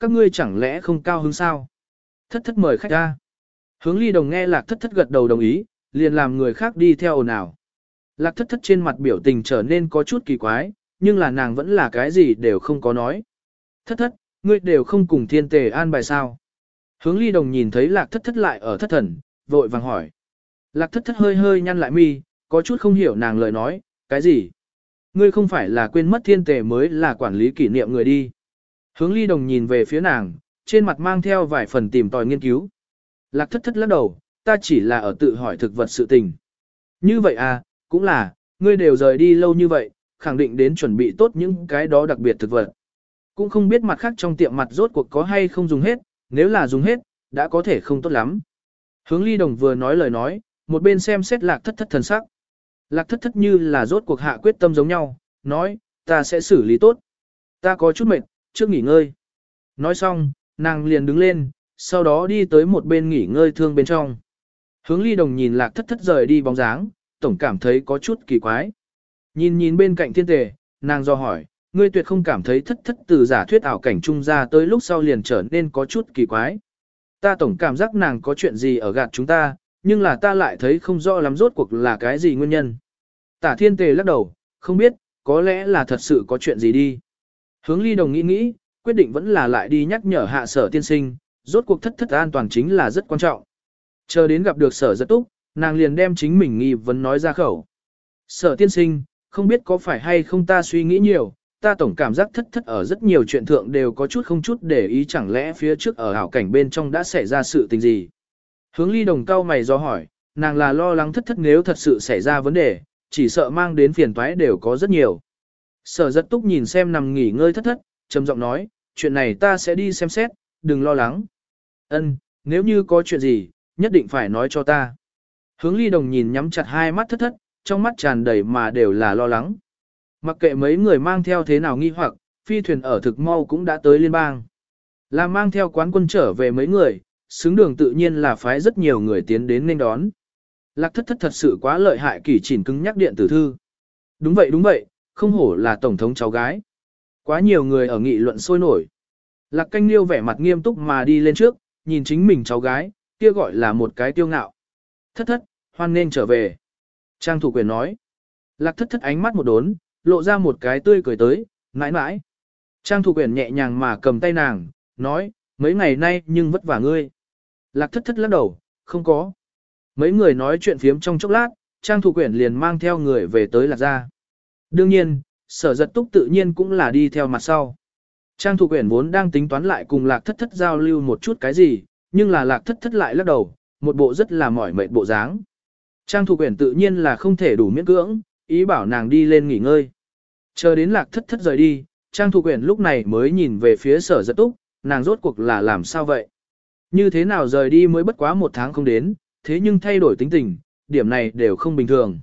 các ngươi chẳng lẽ không cao hứng sao? Thất thất mời khách ra. Hướng ly đồng nghe lạc thất thất gật đầu đồng ý, liền làm người khác đi theo ồn ào. Lạc thất thất trên mặt biểu tình trở nên có chút kỳ quái, nhưng là nàng vẫn là cái gì đều không có nói. Thất thất, ngươi đều không cùng thiên tề an bài sao. Hướng ly đồng nhìn thấy lạc thất thất lại ở thất thần, vội vàng hỏi. Lạc thất thất hơi hơi nhăn lại mi, có chút không hiểu nàng lời nói, cái gì? Ngươi không phải là quên mất thiên tề mới là quản lý kỷ niệm người đi. Hướng ly đồng nhìn về phía nàng, trên mặt mang theo vài phần tìm tòi nghiên cứu. Lạc thất thất lắc đầu, ta chỉ là ở tự hỏi thực vật sự tình. Như vậy à, cũng là, ngươi đều rời đi lâu như vậy, khẳng định đến chuẩn bị tốt những cái đó đặc biệt thực vật. Cũng không biết mặt khác trong tiệm mặt rốt cuộc có hay không dùng hết, nếu là dùng hết, đã có thể không tốt lắm. Hướng ly đồng vừa nói lời nói, một bên xem xét lạc thất thất thần sắc. Lạc thất thất như là rốt cuộc hạ quyết tâm giống nhau, nói, ta sẽ xử lý tốt. Ta có chút mệt, trước nghỉ ngơi. Nói xong, nàng liền đứng lên, sau đó đi tới một bên nghỉ ngơi thương bên trong. Hướng ly đồng nhìn lạc thất thất rời đi bóng dáng, tổng cảm thấy có chút kỳ quái. Nhìn nhìn bên cạnh thiên tề, nàng do hỏi, ngươi tuyệt không cảm thấy thất thất từ giả thuyết ảo cảnh trung ra tới lúc sau liền trở nên có chút kỳ quái. Ta tổng cảm giác nàng có chuyện gì ở gạt chúng ta, nhưng là ta lại thấy không rõ lắm rốt cuộc là cái gì nguyên nhân. Tả thiên tề lắc đầu, không biết, có lẽ là thật sự có chuyện gì đi. Hướng ly đồng nghĩ nghĩ, quyết định vẫn là lại đi nhắc nhở hạ sở tiên sinh, rốt cuộc thất thất an toàn chính là rất quan trọng. Chờ đến gặp được sở giật túc, nàng liền đem chính mình nghi vấn nói ra khẩu. Sở tiên sinh, không biết có phải hay không ta suy nghĩ nhiều, ta tổng cảm giác thất thất ở rất nhiều chuyện thượng đều có chút không chút để ý chẳng lẽ phía trước ở hảo cảnh bên trong đã xảy ra sự tình gì. Hướng ly đồng cao mày do hỏi, nàng là lo lắng thất thất nếu thật sự xảy ra vấn đề, chỉ sợ mang đến phiền toái đều có rất nhiều. Sở giật túc nhìn xem nằm nghỉ ngơi thất thất, trầm giọng nói, chuyện này ta sẽ đi xem xét, đừng lo lắng. Ân, nếu như có chuyện gì, nhất định phải nói cho ta. Hướng ly đồng nhìn nhắm chặt hai mắt thất thất, trong mắt tràn đầy mà đều là lo lắng. Mặc kệ mấy người mang theo thế nào nghi hoặc, phi thuyền ở thực mau cũng đã tới liên bang. Là mang theo quán quân trở về mấy người, xứng đường tự nhiên là phái rất nhiều người tiến đến nên đón. Lạc thất thất thật sự quá lợi hại kỳ chỉnh cứng nhắc điện tử thư. Đúng vậy đúng vậy, không hổ là tổng thống cháu gái. Quá nhiều người ở nghị luận sôi nổi. Lạc canh liêu vẻ mặt nghiêm túc mà đi lên trước, nhìn chính mình cháu gái, kia gọi là một cái tiêu ngạo. Thất thất, hoan nên trở về. Trang thủ quyền nói. Lạc thất thất ánh mắt một đốn, lộ ra một cái tươi cười tới, mãi mãi. Trang thủ quyền nhẹ nhàng mà cầm tay nàng, nói, mấy ngày nay nhưng vất vả ngươi. Lạc thất thất lắc đầu, không có. Mấy người nói chuyện phiếm trong chốc lát, Trang thủ quyển liền mang theo người về tới lạc gia. Đương nhiên, sở giật túc tự nhiên cũng là đi theo mặt sau. Trang thủ quyển vốn đang tính toán lại cùng lạc thất thất giao lưu một chút cái gì, nhưng là lạc thất thất lại lắc đầu, một bộ rất là mỏi mệt bộ dáng. Trang thủ quyển tự nhiên là không thể đủ miễn cưỡng, ý bảo nàng đi lên nghỉ ngơi. Chờ đến lạc thất thất rời đi, Trang thủ quyển lúc này mới nhìn về phía sở giật túc, nàng rốt cuộc là làm sao vậy? Như thế nào rời đi mới bất quá một tháng không đến, thế nhưng thay đổi tính tình, điểm này đều không bình thường.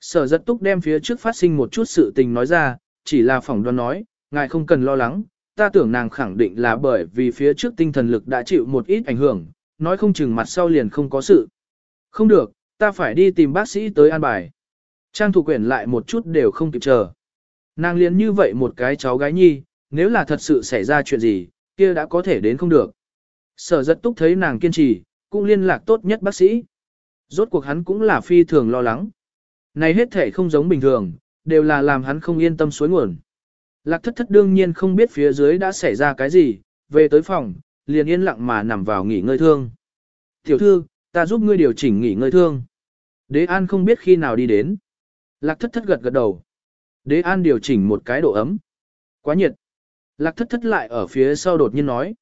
Sở giật túc đem phía trước phát sinh một chút sự tình nói ra, chỉ là phỏng đoán nói, ngài không cần lo lắng, ta tưởng nàng khẳng định là bởi vì phía trước tinh thần lực đã chịu một ít ảnh hưởng, nói không chừng mặt sau liền không có sự. Không được, ta phải đi tìm bác sĩ tới an bài. Trang thủ quyển lại một chút đều không kịp chờ. Nàng liền như vậy một cái cháu gái nhi, nếu là thật sự xảy ra chuyện gì, kia đã có thể đến không được. Sở giật túc thấy nàng kiên trì, cũng liên lạc tốt nhất bác sĩ. Rốt cuộc hắn cũng là phi thường lo lắng. Này hết thể không giống bình thường, đều là làm hắn không yên tâm suối nguồn. Lạc thất thất đương nhiên không biết phía dưới đã xảy ra cái gì, về tới phòng, liền yên lặng mà nằm vào nghỉ ngơi thương. Tiểu thư, ta giúp ngươi điều chỉnh nghỉ ngơi thương. Đế An không biết khi nào đi đến. Lạc thất thất gật gật đầu. Đế An điều chỉnh một cái độ ấm. Quá nhiệt. Lạc thất thất lại ở phía sau đột nhiên nói.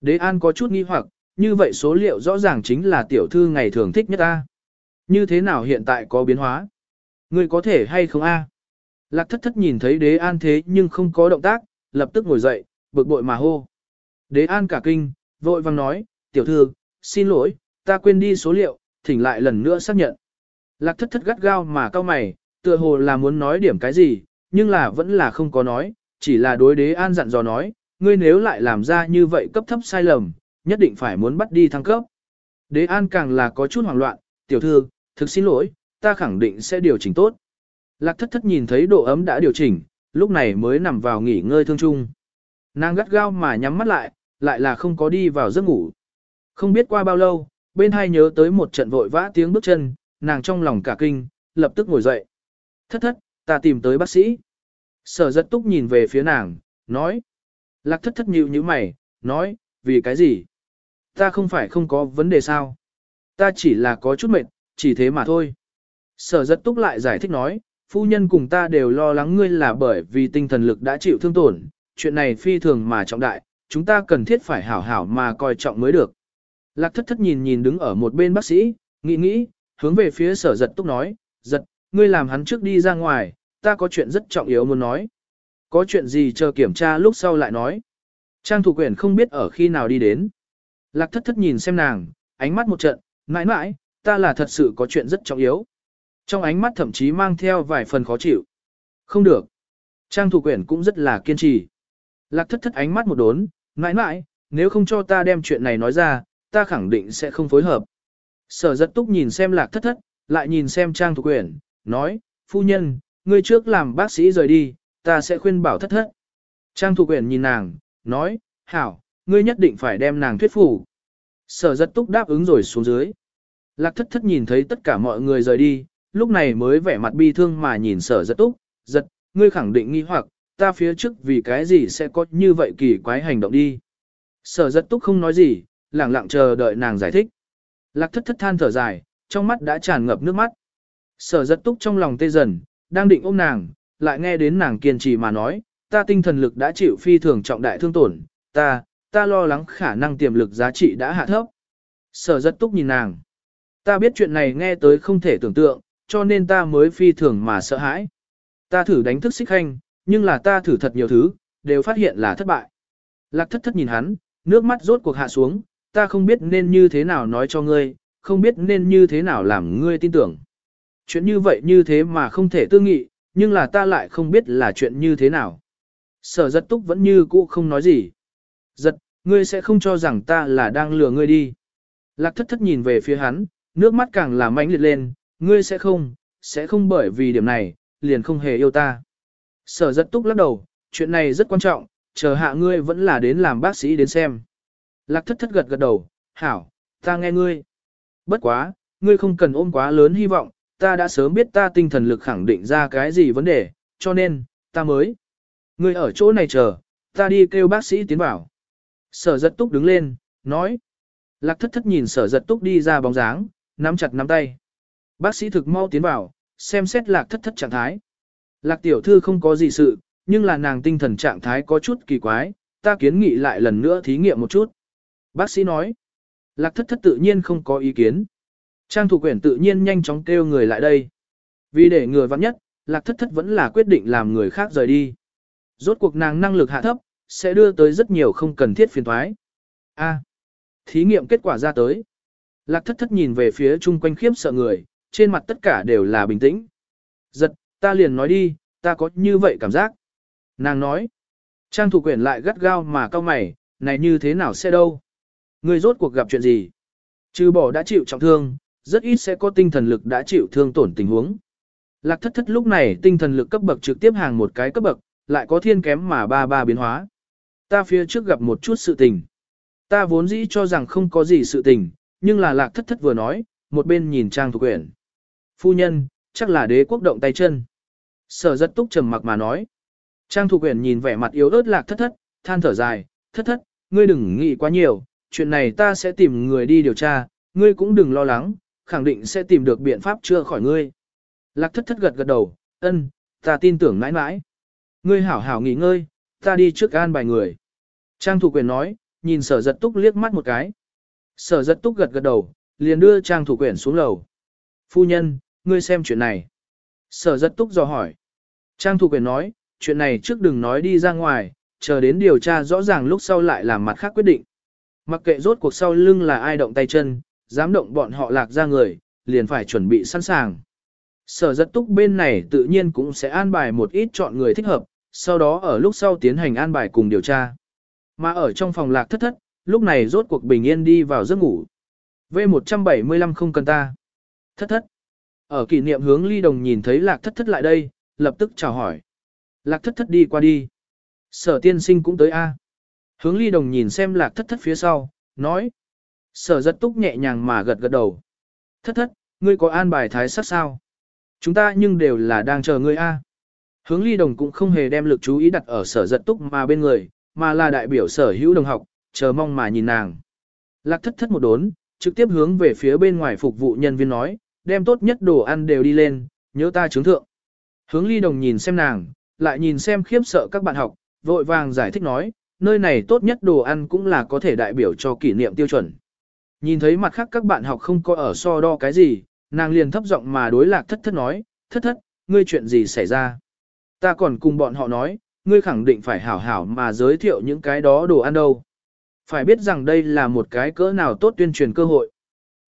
Đế An có chút nghi hoặc, như vậy số liệu rõ ràng chính là tiểu thư ngày thường thích nhất ta. Như thế nào hiện tại có biến hóa? Ngươi có thể hay không a? Lạc thất thất nhìn thấy đế an thế nhưng không có động tác, lập tức ngồi dậy, bực bội mà hô. Đế an cả kinh, vội vang nói, tiểu thư, xin lỗi, ta quên đi số liệu, thỉnh lại lần nữa xác nhận. Lạc thất thất gắt gao mà cao mày, tựa hồ là muốn nói điểm cái gì, nhưng là vẫn là không có nói, chỉ là đối đế an dặn dò nói, ngươi nếu lại làm ra như vậy cấp thấp sai lầm, nhất định phải muốn bắt đi thăng cấp. Đế an càng là có chút hoảng loạn, tiểu thư, thực xin lỗi, ta khẳng định sẽ điều chỉnh tốt. Lạc thất thất nhìn thấy độ ấm đã điều chỉnh, lúc này mới nằm vào nghỉ ngơi thương chung. Nàng gắt gao mà nhắm mắt lại, lại là không có đi vào giấc ngủ. Không biết qua bao lâu, bên hai nhớ tới một trận vội vã tiếng bước chân, nàng trong lòng cả kinh, lập tức ngồi dậy. Thất thất, ta tìm tới bác sĩ. Sở giật túc nhìn về phía nàng, nói. Lạc thất thất nhịu như mày, nói, vì cái gì? Ta không phải không có vấn đề sao? Ta chỉ là có chút mệt, chỉ thế mà thôi. Sở giật túc lại giải thích nói, phu nhân cùng ta đều lo lắng ngươi là bởi vì tinh thần lực đã chịu thương tổn, chuyện này phi thường mà trọng đại, chúng ta cần thiết phải hảo hảo mà coi trọng mới được. Lạc thất thất nhìn nhìn đứng ở một bên bác sĩ, nghĩ nghĩ, hướng về phía sở giật túc nói, giật, ngươi làm hắn trước đi ra ngoài, ta có chuyện rất trọng yếu muốn nói. Có chuyện gì chờ kiểm tra lúc sau lại nói. Trang thủ quyển không biết ở khi nào đi đến. Lạc thất thất nhìn xem nàng, ánh mắt một trận, mãi mãi, ta là thật sự có chuyện rất trọng yếu. Trong ánh mắt thậm chí mang theo vài phần khó chịu. Không được. Trang thủ quyển cũng rất là kiên trì. Lạc thất thất ánh mắt một đốn, mãi mãi, nếu không cho ta đem chuyện này nói ra, ta khẳng định sẽ không phối hợp. Sở giật túc nhìn xem lạc thất thất, lại nhìn xem trang thủ quyển, nói, phu nhân, ngươi trước làm bác sĩ rời đi, ta sẽ khuyên bảo thất thất. Trang thủ quyển nhìn nàng, nói, hảo, ngươi nhất định phải đem nàng thuyết phục. Sở giật túc đáp ứng rồi xuống dưới. Lạc thất thất nhìn thấy tất cả mọi người rời đi, lúc này mới vẻ mặt bi thương mà nhìn sở giật túc, giật, ngươi khẳng định nghi hoặc, ta phía trước vì cái gì sẽ có như vậy kỳ quái hành động đi. Sở giật túc không nói gì, lặng lặng chờ đợi nàng giải thích. Lạc thất thất than thở dài, trong mắt đã tràn ngập nước mắt. Sở giật túc trong lòng tê dần, đang định ôm nàng, lại nghe đến nàng kiên trì mà nói, ta tinh thần lực đã chịu phi thường trọng đại thương tổn, ta, ta lo lắng khả năng tiềm lực giá trị đã hạ thấp. Sở giật túc nhìn nàng. Ta biết chuyện này nghe tới không thể tưởng tượng, cho nên ta mới phi thường mà sợ hãi. Ta thử đánh thức xích khanh, nhưng là ta thử thật nhiều thứ, đều phát hiện là thất bại. Lạc thất thất nhìn hắn, nước mắt rốt cuộc hạ xuống, ta không biết nên như thế nào nói cho ngươi, không biết nên như thế nào làm ngươi tin tưởng. Chuyện như vậy như thế mà không thể tư nghị, nhưng là ta lại không biết là chuyện như thế nào. Sở giật túc vẫn như cũ không nói gì. Giật, ngươi sẽ không cho rằng ta là đang lừa ngươi đi. Lạc thất thất nhìn về phía hắn, nước mắt càng là mãnh liệt lên, ngươi sẽ không, sẽ không bởi vì điểm này, liền không hề yêu ta. Sở giật túc lắc đầu, chuyện này rất quan trọng, chờ hạ ngươi vẫn là đến làm bác sĩ đến xem. Lạc thất thất gật gật đầu, hảo, ta nghe ngươi. Bất quá, ngươi không cần ôm quá lớn hy vọng, ta đã sớm biết ta tinh thần lực khẳng định ra cái gì vấn đề, cho nên, ta mới. Ngươi ở chỗ này chờ, ta đi kêu bác sĩ tiến vào. Sở giật túc đứng lên, nói. Lạc thất thất nhìn sở giật túc đi ra bóng dáng, nắm chặt nắm tay. Bác sĩ thực mau tiến vào, xem xét lạc thất thất trạng thái. Lạc tiểu thư không có gì sự, nhưng là nàng tinh thần trạng thái có chút kỳ quái, ta kiến nghị lại lần nữa thí nghiệm một chút. Bác sĩ nói, lạc thất thất tự nhiên không có ý kiến. Trang thủ quyển tự nhiên nhanh chóng kêu người lại đây. Vì để người vắng nhất, lạc thất thất vẫn là quyết định làm người khác rời đi. Rốt cuộc nàng năng lực hạ thấp, sẽ đưa tới rất nhiều không cần thiết phiền thoái. A. thí nghiệm kết quả ra tới. Lạc thất thất nhìn về phía chung quanh khiếp sợ người, trên mặt tất cả đều là bình tĩnh. Giật, ta liền nói đi, ta có như vậy cảm giác. Nàng nói. Trang thủ quyển lại gắt gao mà cao mày, này như thế nào sẽ đâu? Người rốt cuộc gặp chuyện gì? Trừ bỏ đã chịu trọng thương, rất ít sẽ có tinh thần lực đã chịu thương tổn tình huống. Lạc thất thất lúc này tinh thần lực cấp bậc trực tiếp hàng một cái cấp bậc, lại có thiên kém mà ba ba biến hóa. Ta phía trước gặp một chút sự tình. Ta vốn dĩ cho rằng không có gì sự tình, nhưng là lạc thất thất vừa nói, một bên nhìn trang thủ quyển. Phu nhân, chắc là đế quốc động tay chân. Sở rất túc trầm mặc mà nói. Trang Thục Uyển nhìn vẻ mặt yếu ớt lạc thất thất, than thở dài, thất thất, ngươi đừng nghĩ quá nhiều, chuyện này ta sẽ tìm người đi điều tra, ngươi cũng đừng lo lắng, khẳng định sẽ tìm được biện pháp chữa khỏi ngươi. Lạc thất thất gật gật đầu, ân, ta tin tưởng mãi mãi. Ngươi hảo hảo nghỉ ngơi, ta đi trước an bài người. Trang Thục quyền nói, nhìn sở giật túc liếc mắt một cái. Sở giật túc gật gật đầu, liền đưa trang Thục Uyển xuống lầu. Phu nhân, ngươi xem chuyện này. Sở rất túc dò hỏi. Trang Thục Quyền nói, chuyện này trước đừng nói đi ra ngoài, chờ đến điều tra rõ ràng lúc sau lại làm mặt khác quyết định. Mặc kệ rốt cuộc sau lưng là ai động tay chân, dám động bọn họ lạc ra người, liền phải chuẩn bị sẵn sàng. Sở rất túc bên này tự nhiên cũng sẽ an bài một ít chọn người thích hợp, sau đó ở lúc sau tiến hành an bài cùng điều tra. Mà ở trong phòng lạc thất thất, lúc này rốt cuộc bình yên đi vào giấc ngủ. V175 không cần ta. Thất thất. Ở kỷ niệm hướng ly đồng nhìn thấy lạc thất thất lại đây, lập tức chào hỏi. Lạc thất thất đi qua đi. Sở tiên sinh cũng tới A. Hướng ly đồng nhìn xem lạc thất thất phía sau, nói. Sở giật túc nhẹ nhàng mà gật gật đầu. Thất thất, ngươi có an bài thái sắc sao? Chúng ta nhưng đều là đang chờ ngươi a. Hướng ly đồng cũng không hề đem lực chú ý đặt ở sở giật túc mà bên người, mà là đại biểu sở hữu đồng học, chờ mong mà nhìn nàng. Lạc thất thất một đốn, trực tiếp hướng về phía bên ngoài phục vụ nhân viên nói, đem tốt nhất đồ ăn đều đi lên, nhớ ta chứng thượng. Hướng ly đồng nhìn xem nàng, lại nhìn xem khiếp sợ các bạn học, vội vàng giải thích nói, nơi này tốt nhất đồ ăn cũng là có thể đại biểu cho kỷ niệm tiêu chuẩn. Nhìn thấy mặt khác các bạn học không có ở so đo cái gì, nàng liền thấp giọng mà đối lạc thất thất nói, thất thất, ngươi chuyện gì xảy ra? Ta còn cùng bọn họ nói, ngươi khẳng định phải hảo hảo mà giới thiệu những cái đó đồ ăn đâu. Phải biết rằng đây là một cái cỡ nào tốt tuyên truyền cơ hội.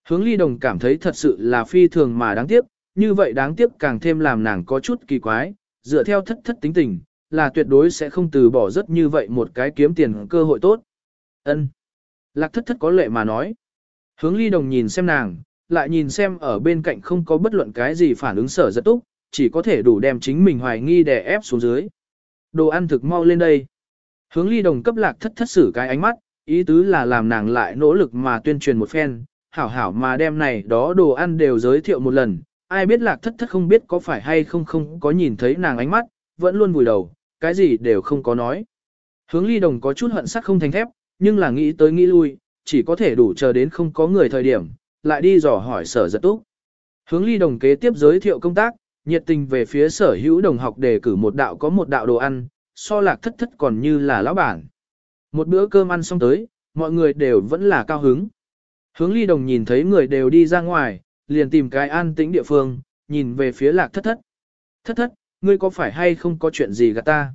Hướng ly đồng cảm thấy thật sự là phi thường mà đáng tiếc, như vậy đáng tiếc càng thêm làm nàng có chút kỳ quái, dựa theo thất thất tính tình, là tuyệt đối sẽ không từ bỏ rất như vậy một cái kiếm tiền cơ hội tốt. Ân. Lạc thất thất có lệ mà nói. Hướng ly đồng nhìn xem nàng, lại nhìn xem ở bên cạnh không có bất luận cái gì phản ứng sở rất túc, chỉ có thể đủ đem chính mình hoài nghi đè ép xuống dưới. Đồ ăn thực mau lên đây. Hướng ly đồng cấp lạc thất thất xử cái ánh mắt, ý tứ là làm nàng lại nỗ lực mà tuyên truyền một phen, hảo hảo mà đem này đó đồ ăn đều giới thiệu một lần, ai biết lạc thất thất không biết có phải hay không không có nhìn thấy nàng ánh mắt, vẫn luôn vùi đầu, cái gì đều không có nói. Hướng ly đồng có chút hận sắc không thành thép, nhưng là nghĩ tới nghĩ lui, chỉ có thể đủ chờ đến không có người thời điểm, lại đi dò hỏi sở giật túc. Hướng ly đồng kế tiếp giới thiệu công tác, nhiệt tình về phía sở hữu đồng học đề cử một đạo có một đạo đồ ăn, so lạc thất thất còn như là lão bản. Một bữa cơm ăn xong tới, mọi người đều vẫn là cao hứng. Hướng ly đồng nhìn thấy người đều đi ra ngoài, liền tìm cái an tĩnh địa phương, nhìn về phía lạc thất thất. Thất thất, ngươi có phải hay không có chuyện gì gạt ta?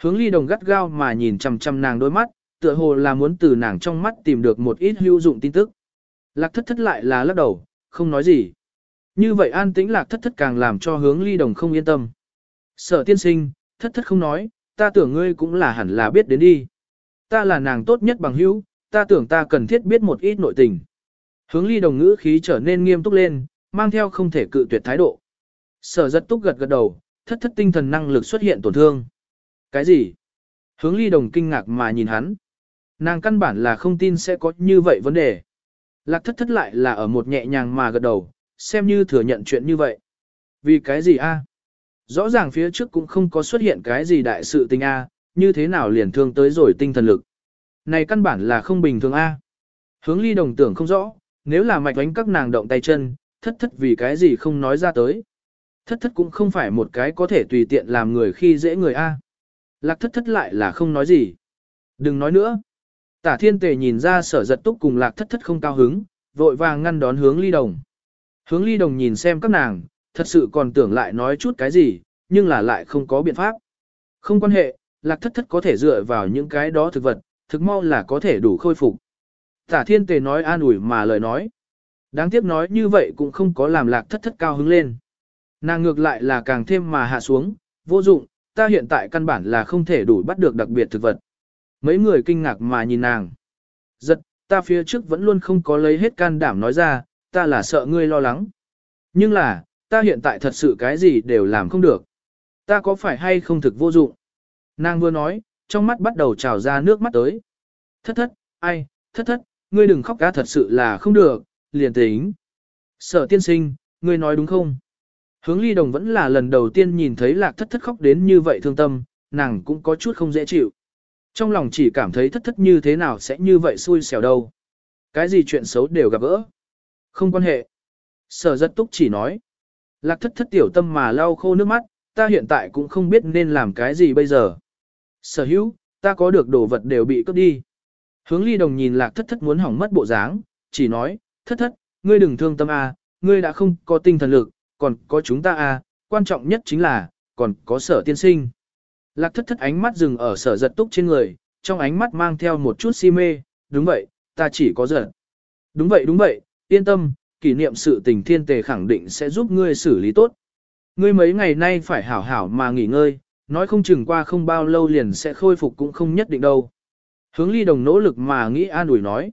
Hướng ly đồng gắt gao mà nhìn chằm chằm nàng đôi mắt, tựa hồ là muốn từ nàng trong mắt tìm được một ít hữu dụng tin tức. Lạc thất thất lại là lắc đầu, không nói gì. Như vậy an tĩnh lạc thất thất càng làm cho hướng ly đồng không yên tâm. Sở tiên sinh, thất thất không nói, ta tưởng ngươi cũng là hẳn là biết đến đi. Ta là nàng tốt nhất bằng hữu, ta tưởng ta cần thiết biết một ít nội tình. Hướng ly đồng ngữ khí trở nên nghiêm túc lên, mang theo không thể cự tuyệt thái độ. Sở giật túc gật gật đầu, thất thất tinh thần năng lực xuất hiện tổn thương. Cái gì? Hướng ly đồng kinh ngạc mà nhìn hắn. Nàng căn bản là không tin sẽ có như vậy vấn đề. Lạc thất thất lại là ở một nhẹ nhàng mà gật đầu, xem như thừa nhận chuyện như vậy. Vì cái gì a? Rõ ràng phía trước cũng không có xuất hiện cái gì đại sự tình a, như thế nào liền thương tới rồi tinh thần lực. Này căn bản là không bình thường a. Hướng ly đồng tưởng không rõ, nếu là mạch đánh các nàng động tay chân, thất thất vì cái gì không nói ra tới. Thất thất cũng không phải một cái có thể tùy tiện làm người khi dễ người a. Lạc thất thất lại là không nói gì. Đừng nói nữa. Tả thiên tề nhìn ra sở giật túc cùng lạc thất thất không cao hứng, vội vàng ngăn đón hướng ly đồng. Hướng ly đồng nhìn xem các nàng, thật sự còn tưởng lại nói chút cái gì, nhưng là lại không có biện pháp. Không quan hệ, lạc thất thất có thể dựa vào những cái đó thực vật, thực mau là có thể đủ khôi phục. Tả thiên tề nói an ủi mà lời nói. Đáng tiếc nói như vậy cũng không có làm lạc thất thất cao hứng lên. Nàng ngược lại là càng thêm mà hạ xuống, vô dụng, ta hiện tại căn bản là không thể đủ bắt được đặc biệt thực vật. Mấy người kinh ngạc mà nhìn nàng. Giật, ta phía trước vẫn luôn không có lấy hết can đảm nói ra, ta là sợ ngươi lo lắng. Nhưng là, ta hiện tại thật sự cái gì đều làm không được. Ta có phải hay không thực vô dụng? Nàng vừa nói, trong mắt bắt đầu trào ra nước mắt tới. Thất thất, ai, thất thất, ngươi đừng khóc cá thật sự là không được, liền tính. Sở tiên sinh, ngươi nói đúng không? Hướng ly đồng vẫn là lần đầu tiên nhìn thấy lạc thất thất khóc đến như vậy thương tâm, nàng cũng có chút không dễ chịu. Trong lòng chỉ cảm thấy thất thất như thế nào sẽ như vậy xui xẻo đâu. Cái gì chuyện xấu đều gặp gỡ. Không quan hệ. Sở rất túc chỉ nói. Lạc thất thất tiểu tâm mà lau khô nước mắt, ta hiện tại cũng không biết nên làm cái gì bây giờ. Sở hữu, ta có được đồ vật đều bị cướp đi. Hướng ly đồng nhìn lạc thất thất muốn hỏng mất bộ dáng, chỉ nói, thất thất, ngươi đừng thương tâm a, à, ngươi đã không có tinh thần lực, còn có chúng ta a, à, quan trọng nhất chính là, còn có sở tiên sinh. Lạc thất thất ánh mắt dừng ở sở giật túc trên người, trong ánh mắt mang theo một chút si mê, đúng vậy, ta chỉ có giật. Đúng vậy đúng vậy, yên tâm, kỷ niệm sự tình thiên tề khẳng định sẽ giúp ngươi xử lý tốt. Ngươi mấy ngày nay phải hảo hảo mà nghỉ ngơi, nói không chừng qua không bao lâu liền sẽ khôi phục cũng không nhất định đâu. Hướng ly đồng nỗ lực mà nghĩ an ủi nói.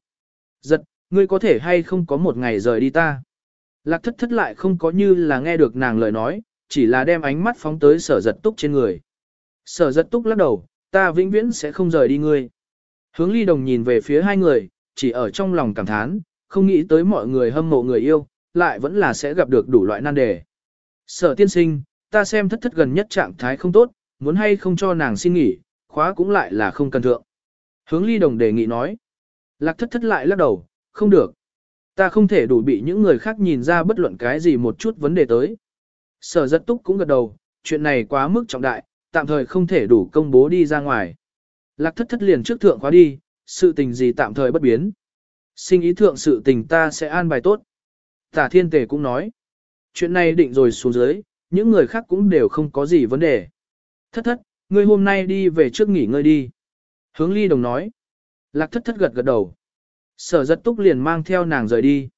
Giật, ngươi có thể hay không có một ngày rời đi ta. Lạc thất thất lại không có như là nghe được nàng lời nói, chỉ là đem ánh mắt phóng tới sở giật túc trên người. Sở giật túc lắc đầu, ta vĩnh viễn sẽ không rời đi ngươi. Hướng ly đồng nhìn về phía hai người, chỉ ở trong lòng cảm thán, không nghĩ tới mọi người hâm mộ người yêu, lại vẫn là sẽ gặp được đủ loại nan đề. Sở tiên sinh, ta xem thất thất gần nhất trạng thái không tốt, muốn hay không cho nàng xin nghỉ, khóa cũng lại là không cần thượng. Hướng ly đồng đề nghị nói. Lạc thất thất lại lắc đầu, không được. Ta không thể đủ bị những người khác nhìn ra bất luận cái gì một chút vấn đề tới. Sở giật túc cũng gật đầu, chuyện này quá mức trọng đại, tạm thời không thể đủ công bố đi ra ngoài. Lạc thất thất liền trước thượng khóa đi, sự tình gì tạm thời bất biến. Sinh ý thượng sự tình ta sẽ an bài tốt. Tả thiên tề cũng nói. Chuyện này định rồi xuống dưới, những người khác cũng đều không có gì vấn đề. Thất thất, ngươi hôm nay đi về trước nghỉ ngơi đi. Hướng ly đồng nói. Lạc thất thất gật gật đầu. Sở giật túc liền mang theo nàng rời đi.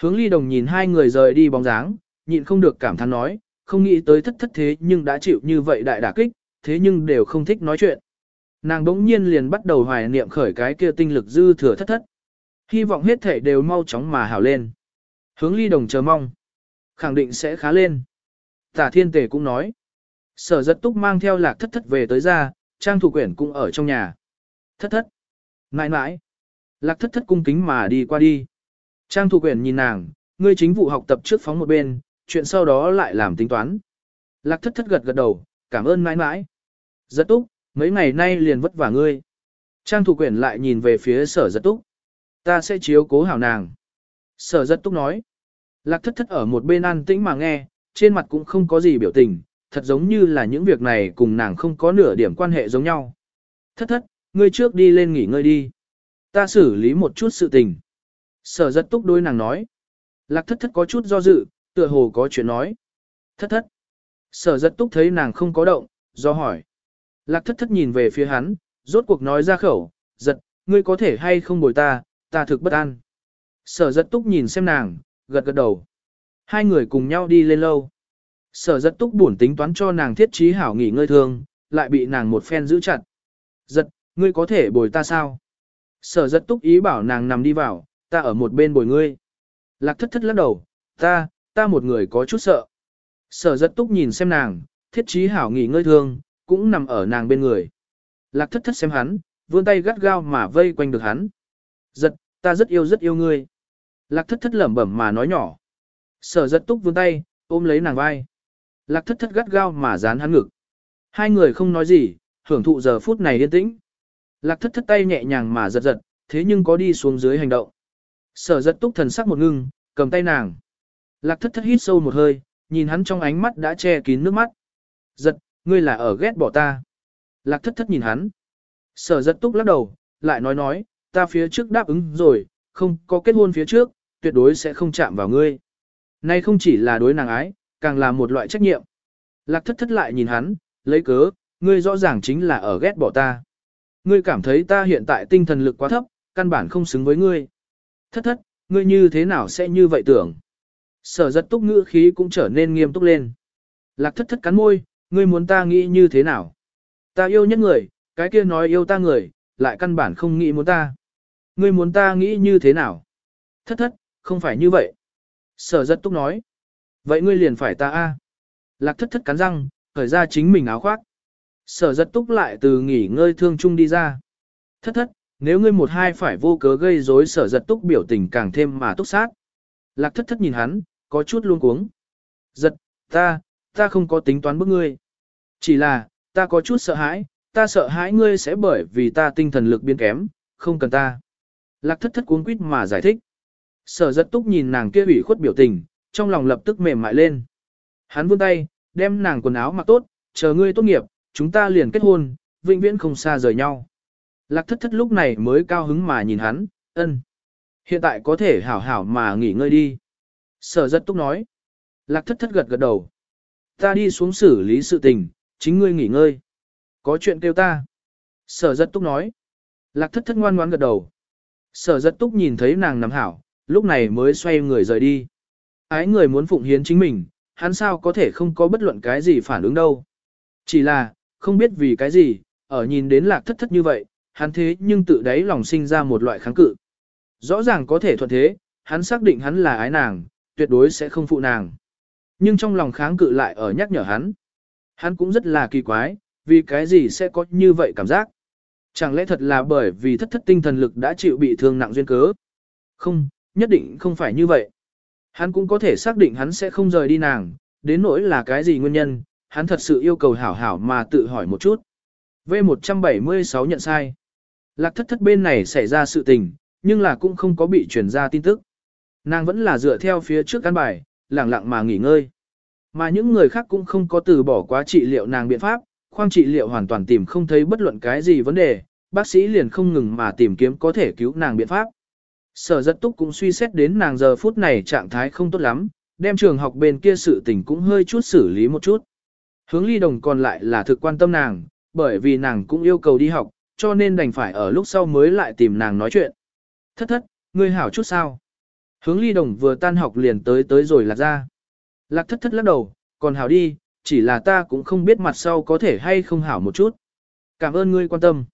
Hướng ly đồng nhìn hai người rời đi bóng dáng, nhịn không được cảm thán nói, không nghĩ tới thất thất thế nhưng đã chịu như vậy đại đả kích, thế nhưng đều không thích nói chuyện. Nàng đống nhiên liền bắt đầu hoài niệm khởi cái kia tinh lực dư thừa thất thất. Hy vọng hết thể đều mau chóng mà hảo lên. Hướng ly đồng chờ mong. Khẳng định sẽ khá lên. Tả thiên tề cũng nói. Sở giật túc mang theo lạc thất thất về tới ra, trang thủ quyển cũng ở trong nhà. Thất thất. Nãi nãi. Lạc thất thất cung kính mà đi qua đi. Trang thủ quyển nhìn nàng, ngươi chính vụ học tập trước phóng một bên, chuyện sau đó lại làm tính toán. Lạc thất thất gật gật đầu, cảm ơn mãi mãi. Giật túc, mấy ngày nay liền vất vả ngươi. Trang thủ quyển lại nhìn về phía sở giật túc. Ta sẽ chiếu cố hảo nàng. Sở giật túc nói. Lạc thất thất ở một bên an tĩnh mà nghe, trên mặt cũng không có gì biểu tình, thật giống như là những việc này cùng nàng không có nửa điểm quan hệ giống nhau. Thất thất, ngươi trước đi lên nghỉ ngơi đi. Ta xử lý một chút sự tình. Sở giật túc đôi nàng nói. Lạc thất thất có chút do dự, tựa hồ có chuyện nói. Thất thất. Sở giật túc thấy nàng không có động, do hỏi. Lạc thất thất nhìn về phía hắn, rốt cuộc nói ra khẩu, giật, ngươi có thể hay không bồi ta, ta thực bất an. Sở giật túc nhìn xem nàng, gật gật đầu. Hai người cùng nhau đi lên lâu. Sở giật túc buồn tính toán cho nàng thiết trí hảo nghỉ ngơi thương, lại bị nàng một phen giữ chặt. Giật, ngươi có thể bồi ta sao? Sở giật túc ý bảo nàng nằm đi vào, ta ở một bên bồi ngươi. Lạc thất thất lắc đầu, ta, ta một người có chút sợ. Sở giật túc nhìn xem nàng, thiết trí hảo nghỉ ngơi thương, cũng nằm ở nàng bên người. Lạc thất thất xem hắn, vươn tay gắt gao mà vây quanh được hắn. Giật, ta rất yêu rất yêu ngươi. Lạc thất thất lẩm bẩm mà nói nhỏ. Sở giật túc vươn tay, ôm lấy nàng vai. Lạc thất thất gắt gao mà dán hắn ngực. Hai người không nói gì, hưởng thụ giờ phút này yên tĩnh. Lạc thất thất tay nhẹ nhàng mà giật giật, thế nhưng có đi xuống dưới hành động. Sở giật túc thần sắc một ngưng, cầm tay nàng. Lạc thất thất hít sâu một hơi, nhìn hắn trong ánh mắt đã che kín nước mắt. Giật, ngươi là ở ghét bỏ ta. Lạc thất thất nhìn hắn. Sở giật túc lắc đầu, lại nói nói, ta phía trước đáp ứng rồi, không có kết hôn phía trước, tuyệt đối sẽ không chạm vào ngươi. Nay không chỉ là đối nàng ái, càng là một loại trách nhiệm. Lạc thất thất lại nhìn hắn, lấy cớ, ngươi rõ ràng chính là ở ghét bỏ ta. Ngươi cảm thấy ta hiện tại tinh thần lực quá thấp, căn bản không xứng với ngươi. Thất thất, ngươi như thế nào sẽ như vậy tưởng? Sở giật túc ngữ khí cũng trở nên nghiêm túc lên. Lạc thất thất cắn môi, ngươi muốn ta nghĩ như thế nào? Ta yêu nhất người, cái kia nói yêu ta người, lại căn bản không nghĩ muốn ta. Ngươi muốn ta nghĩ như thế nào? Thất thất, không phải như vậy. Sở giật túc nói. Vậy ngươi liền phải ta a? Lạc thất thất cắn răng, khởi ra chính mình áo khoác. Sở giật túc lại từ nghỉ ngơi thương chung đi ra. Thất thất, nếu ngươi một hai phải vô cớ gây rối sở giật túc biểu tình càng thêm mà túc sát. Lạc thất thất nhìn hắn, có chút luôn cuống. Giật, ta, ta không có tính toán bức ngươi. Chỉ là, ta có chút sợ hãi, ta sợ hãi ngươi sẽ bởi vì ta tinh thần lực biến kém, không cần ta. Lạc thất thất cuống quýt mà giải thích. Sở giật túc nhìn nàng kia ủy khuất biểu tình, trong lòng lập tức mềm mại lên. Hắn vươn tay, đem nàng quần áo mặc tốt, chờ ngươi tốt nghiệp, chúng ta liền kết hôn, vĩnh viễn không xa rời nhau. Lạc thất thất lúc này mới cao hứng mà nhìn hắn, ân. Hiện tại có thể hảo hảo mà nghỉ ngơi đi. Sở rất túc nói. Lạc thất thất gật gật đầu. Ta đi xuống xử lý sự tình, chính ngươi nghỉ ngơi. Có chuyện kêu ta. Sở rất túc nói. Lạc thất thất ngoan ngoãn gật đầu. Sở rất túc nhìn thấy nàng nằm hảo, lúc này mới xoay người rời đi. Ái người muốn phụng hiến chính mình, hắn sao có thể không có bất luận cái gì phản ứng đâu. Chỉ là, không biết vì cái gì, ở nhìn đến lạc thất thất như vậy, hắn thế nhưng tự đáy lòng sinh ra một loại kháng cự. Rõ ràng có thể thuận thế, hắn xác định hắn là ái nàng, tuyệt đối sẽ không phụ nàng. Nhưng trong lòng kháng cự lại ở nhắc nhở hắn. Hắn cũng rất là kỳ quái, vì cái gì sẽ có như vậy cảm giác. Chẳng lẽ thật là bởi vì thất thất tinh thần lực đã chịu bị thương nặng duyên cớ? Không, nhất định không phải như vậy. Hắn cũng có thể xác định hắn sẽ không rời đi nàng, đến nỗi là cái gì nguyên nhân, hắn thật sự yêu cầu hảo hảo mà tự hỏi một chút. V176 nhận sai. Lạc thất thất bên này xảy ra sự tình, nhưng là cũng không có bị truyền ra tin tức. Nàng vẫn là dựa theo phía trước căn bài, lặng lặng mà nghỉ ngơi. Mà những người khác cũng không có từ bỏ quá trị liệu nàng biện pháp, khoang trị liệu hoàn toàn tìm không thấy bất luận cái gì vấn đề, bác sĩ liền không ngừng mà tìm kiếm có thể cứu nàng biện pháp. Sở giật túc cũng suy xét đến nàng giờ phút này trạng thái không tốt lắm, đem trường học bên kia sự tình cũng hơi chút xử lý một chút. Hướng ly đồng còn lại là thực quan tâm nàng, bởi vì nàng cũng yêu cầu đi học, cho nên đành phải ở lúc sau mới lại tìm nàng nói chuyện. Thất thất, ngươi hảo chút sao? Hướng ly đồng vừa tan học liền tới tới rồi lạc ra. Lạc thất thất lắc đầu, còn hảo đi, chỉ là ta cũng không biết mặt sau có thể hay không hảo một chút. Cảm ơn ngươi quan tâm.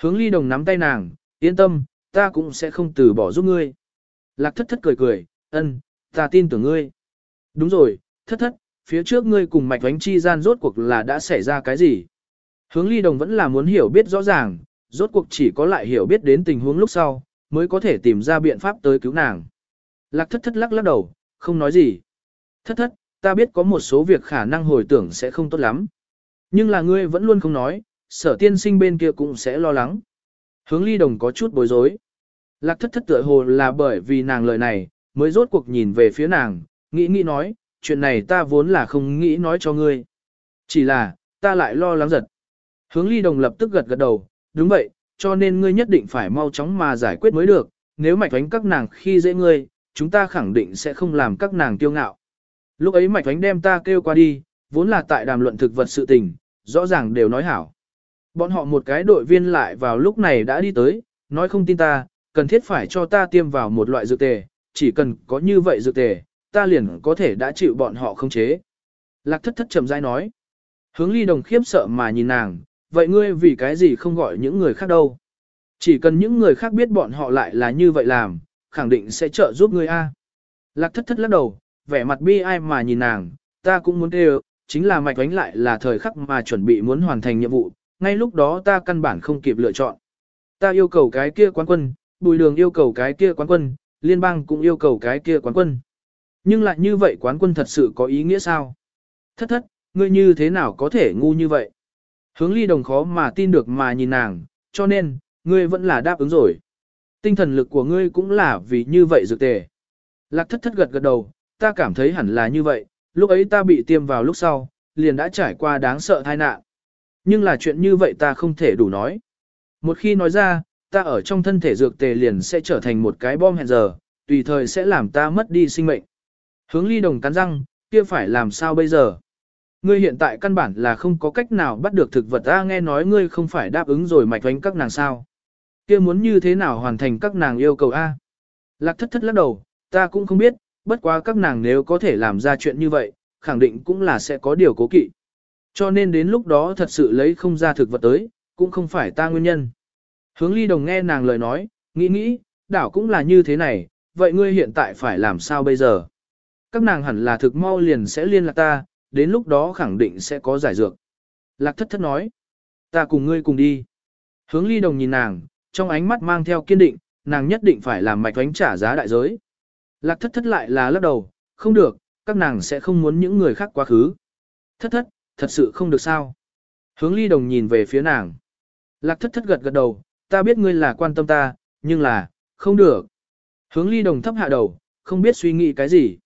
Hướng ly đồng nắm tay nàng, yên tâm, ta cũng sẽ không từ bỏ giúp ngươi. Lạc thất thất cười cười, ân, ta tin tưởng ngươi. Đúng rồi, thất thất, phía trước ngươi cùng mạch vánh chi gian rốt cuộc là đã xảy ra cái gì? Hướng ly đồng vẫn là muốn hiểu biết rõ ràng, rốt cuộc chỉ có lại hiểu biết đến tình huống lúc sau, mới có thể tìm ra biện pháp tới cứu nàng. Lạc thất thất lắc lắc đầu, không nói gì. Thất thất, ta biết có một số việc khả năng hồi tưởng sẽ không tốt lắm. Nhưng là ngươi vẫn luôn không nói, sở tiên sinh bên kia cũng sẽ lo lắng. Hướng ly đồng có chút bối rối. Lạc thất thất tựa hồ là bởi vì nàng lời này, mới rốt cuộc nhìn về phía nàng, nghĩ nghĩ nói, chuyện này ta vốn là không nghĩ nói cho ngươi. Chỉ là, ta lại lo lắng giật. Hướng ly đồng lập tức gật gật đầu, đúng vậy, cho nên ngươi nhất định phải mau chóng mà giải quyết mới được, nếu mạch thoánh các nàng khi dễ ngươi, chúng ta khẳng định sẽ không làm các nàng tiêu ngạo. Lúc ấy mạch thoánh đem ta kêu qua đi, vốn là tại đàm luận thực vật sự tình, rõ ràng đều nói hảo. Bọn họ một cái đội viên lại vào lúc này đã đi tới, nói không tin ta, cần thiết phải cho ta tiêm vào một loại dược tề, chỉ cần có như vậy dược tề, ta liền có thể đã chịu bọn họ không chế. Lạc thất thất chậm rãi nói. Hướng ly đồng khiếp sợ mà nhìn nàng, vậy ngươi vì cái gì không gọi những người khác đâu? Chỉ cần những người khác biết bọn họ lại là như vậy làm, khẳng định sẽ trợ giúp ngươi a. Lạc thất thất lắc đầu, vẻ mặt bi ai mà nhìn nàng, ta cũng muốn kêu, chính là mạch đánh lại là thời khắc mà chuẩn bị muốn hoàn thành nhiệm vụ, ngay lúc đó ta căn bản không kịp lựa chọn. Ta yêu cầu cái kia quán quân, bùi đường yêu cầu cái kia quán quân, liên bang cũng yêu cầu cái kia quán quân. Nhưng lại như vậy quán quân thật sự có ý nghĩa sao? Thất thất, ngươi như thế nào có thể ngu như vậy? Hướng ly đồng khó mà tin được mà nhìn nàng, cho nên, ngươi vẫn là đáp ứng rồi. Tinh thần lực của ngươi cũng là vì như vậy dược tề. Lạc thất thất gật gật đầu, ta cảm thấy hẳn là như vậy, lúc ấy ta bị tiêm vào lúc sau, liền đã trải qua đáng sợ tai nạn. Nhưng là chuyện như vậy ta không thể đủ nói. Một khi nói ra, ta ở trong thân thể dược tề liền sẽ trở thành một cái bom hẹn giờ, tùy thời sẽ làm ta mất đi sinh mệnh. Hướng ly đồng cắn răng, kia phải làm sao bây giờ? Ngươi hiện tại căn bản là không có cách nào bắt được thực vật ta nghe nói ngươi không phải đáp ứng rồi mạch vánh các nàng sao. kia muốn như thế nào hoàn thành các nàng yêu cầu A. Lạc thất thất lắc đầu, ta cũng không biết, bất quá các nàng nếu có thể làm ra chuyện như vậy, khẳng định cũng là sẽ có điều cố kỵ. Cho nên đến lúc đó thật sự lấy không ra thực vật tới, cũng không phải ta nguyên nhân. Hướng ly đồng nghe nàng lời nói, nghĩ nghĩ, đảo cũng là như thế này, vậy ngươi hiện tại phải làm sao bây giờ? Các nàng hẳn là thực mau liền sẽ liên lạc ta, đến lúc đó khẳng định sẽ có giải dược. Lạc thất thất nói, ta cùng ngươi cùng đi. Hướng ly đồng nhìn nàng, trong ánh mắt mang theo kiên định, nàng nhất định phải làm mạch thoánh trả giá đại giới. Lạc thất thất lại là lắc đầu, không được, các nàng sẽ không muốn những người khác quá khứ. Thất thất, thật sự không được sao. Hướng ly đồng nhìn về phía nàng. Lạc thất thất gật gật đầu, ta biết ngươi là quan tâm ta, nhưng là, không được. Hướng ly đồng thấp hạ đầu, không biết suy nghĩ cái gì.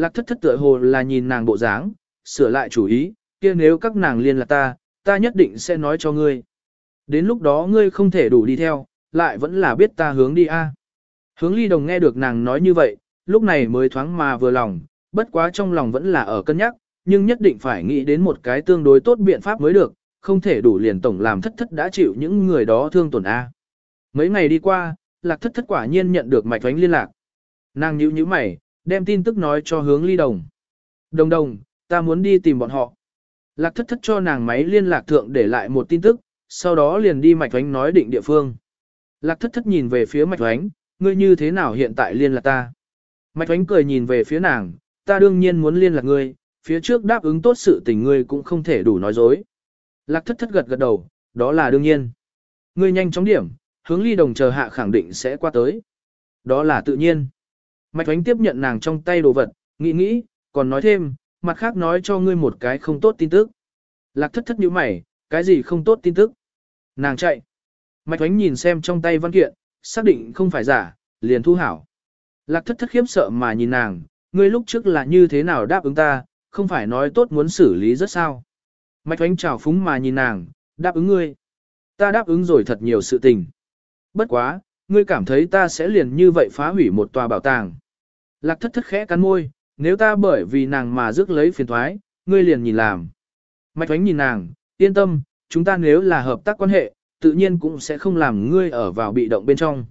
Lạc thất thất tựa hồ là nhìn nàng bộ dáng, sửa lại chủ ý, kia nếu các nàng liên lạc ta, ta nhất định sẽ nói cho ngươi. Đến lúc đó ngươi không thể đủ đi theo, lại vẫn là biết ta hướng đi a. Hướng ly đồng nghe được nàng nói như vậy, lúc này mới thoáng mà vừa lòng, bất quá trong lòng vẫn là ở cân nhắc, nhưng nhất định phải nghĩ đến một cái tương đối tốt biện pháp mới được, không thể đủ liền tổng làm thất thất đã chịu những người đó thương tổn A. Mấy ngày đi qua, lạc thất thất quả nhiên nhận được mạch thoánh liên lạc. Nàng nhíu nhíu mày, đem tin tức nói cho hướng ly đồng. Đồng đồng, ta muốn đi tìm bọn họ. Lạc thất thất cho nàng máy liên lạc thượng để lại một tin tức, sau đó liền đi mạch thoánh nói định địa phương. Lạc thất thất nhìn về phía mạch thoánh, ngươi như thế nào hiện tại liên lạc ta. Mạch thoánh cười nhìn về phía nàng, ta đương nhiên muốn liên lạc ngươi, phía trước đáp ứng tốt sự tình ngươi cũng không thể đủ nói dối. Lạc thất thất gật gật đầu, đó là đương nhiên. Ngươi nhanh chóng điểm, hướng ly đồng chờ hạ khẳng định sẽ qua tới. Đó là tự nhiên. Mạch Thoánh tiếp nhận nàng trong tay đồ vật, nghĩ nghĩ, còn nói thêm, mặt khác nói cho ngươi một cái không tốt tin tức. Lạc thất thất như mày, cái gì không tốt tin tức. Nàng chạy. Mạch Thoánh nhìn xem trong tay văn kiện, xác định không phải giả, liền thu hảo. Lạc thất thất khiếp sợ mà nhìn nàng, ngươi lúc trước là như thế nào đáp ứng ta, không phải nói tốt muốn xử lý rất sao. Mạch Thoánh chào phúng mà nhìn nàng, đáp ứng ngươi. Ta đáp ứng rồi thật nhiều sự tình. Bất quá, ngươi cảm thấy ta sẽ liền như vậy phá hủy một tòa bảo tàng. Lạc thất thất khẽ cắn môi, nếu ta bởi vì nàng mà rước lấy phiền thoái, ngươi liền nhìn làm. Mạch Thoánh nhìn nàng, yên tâm, chúng ta nếu là hợp tác quan hệ, tự nhiên cũng sẽ không làm ngươi ở vào bị động bên trong.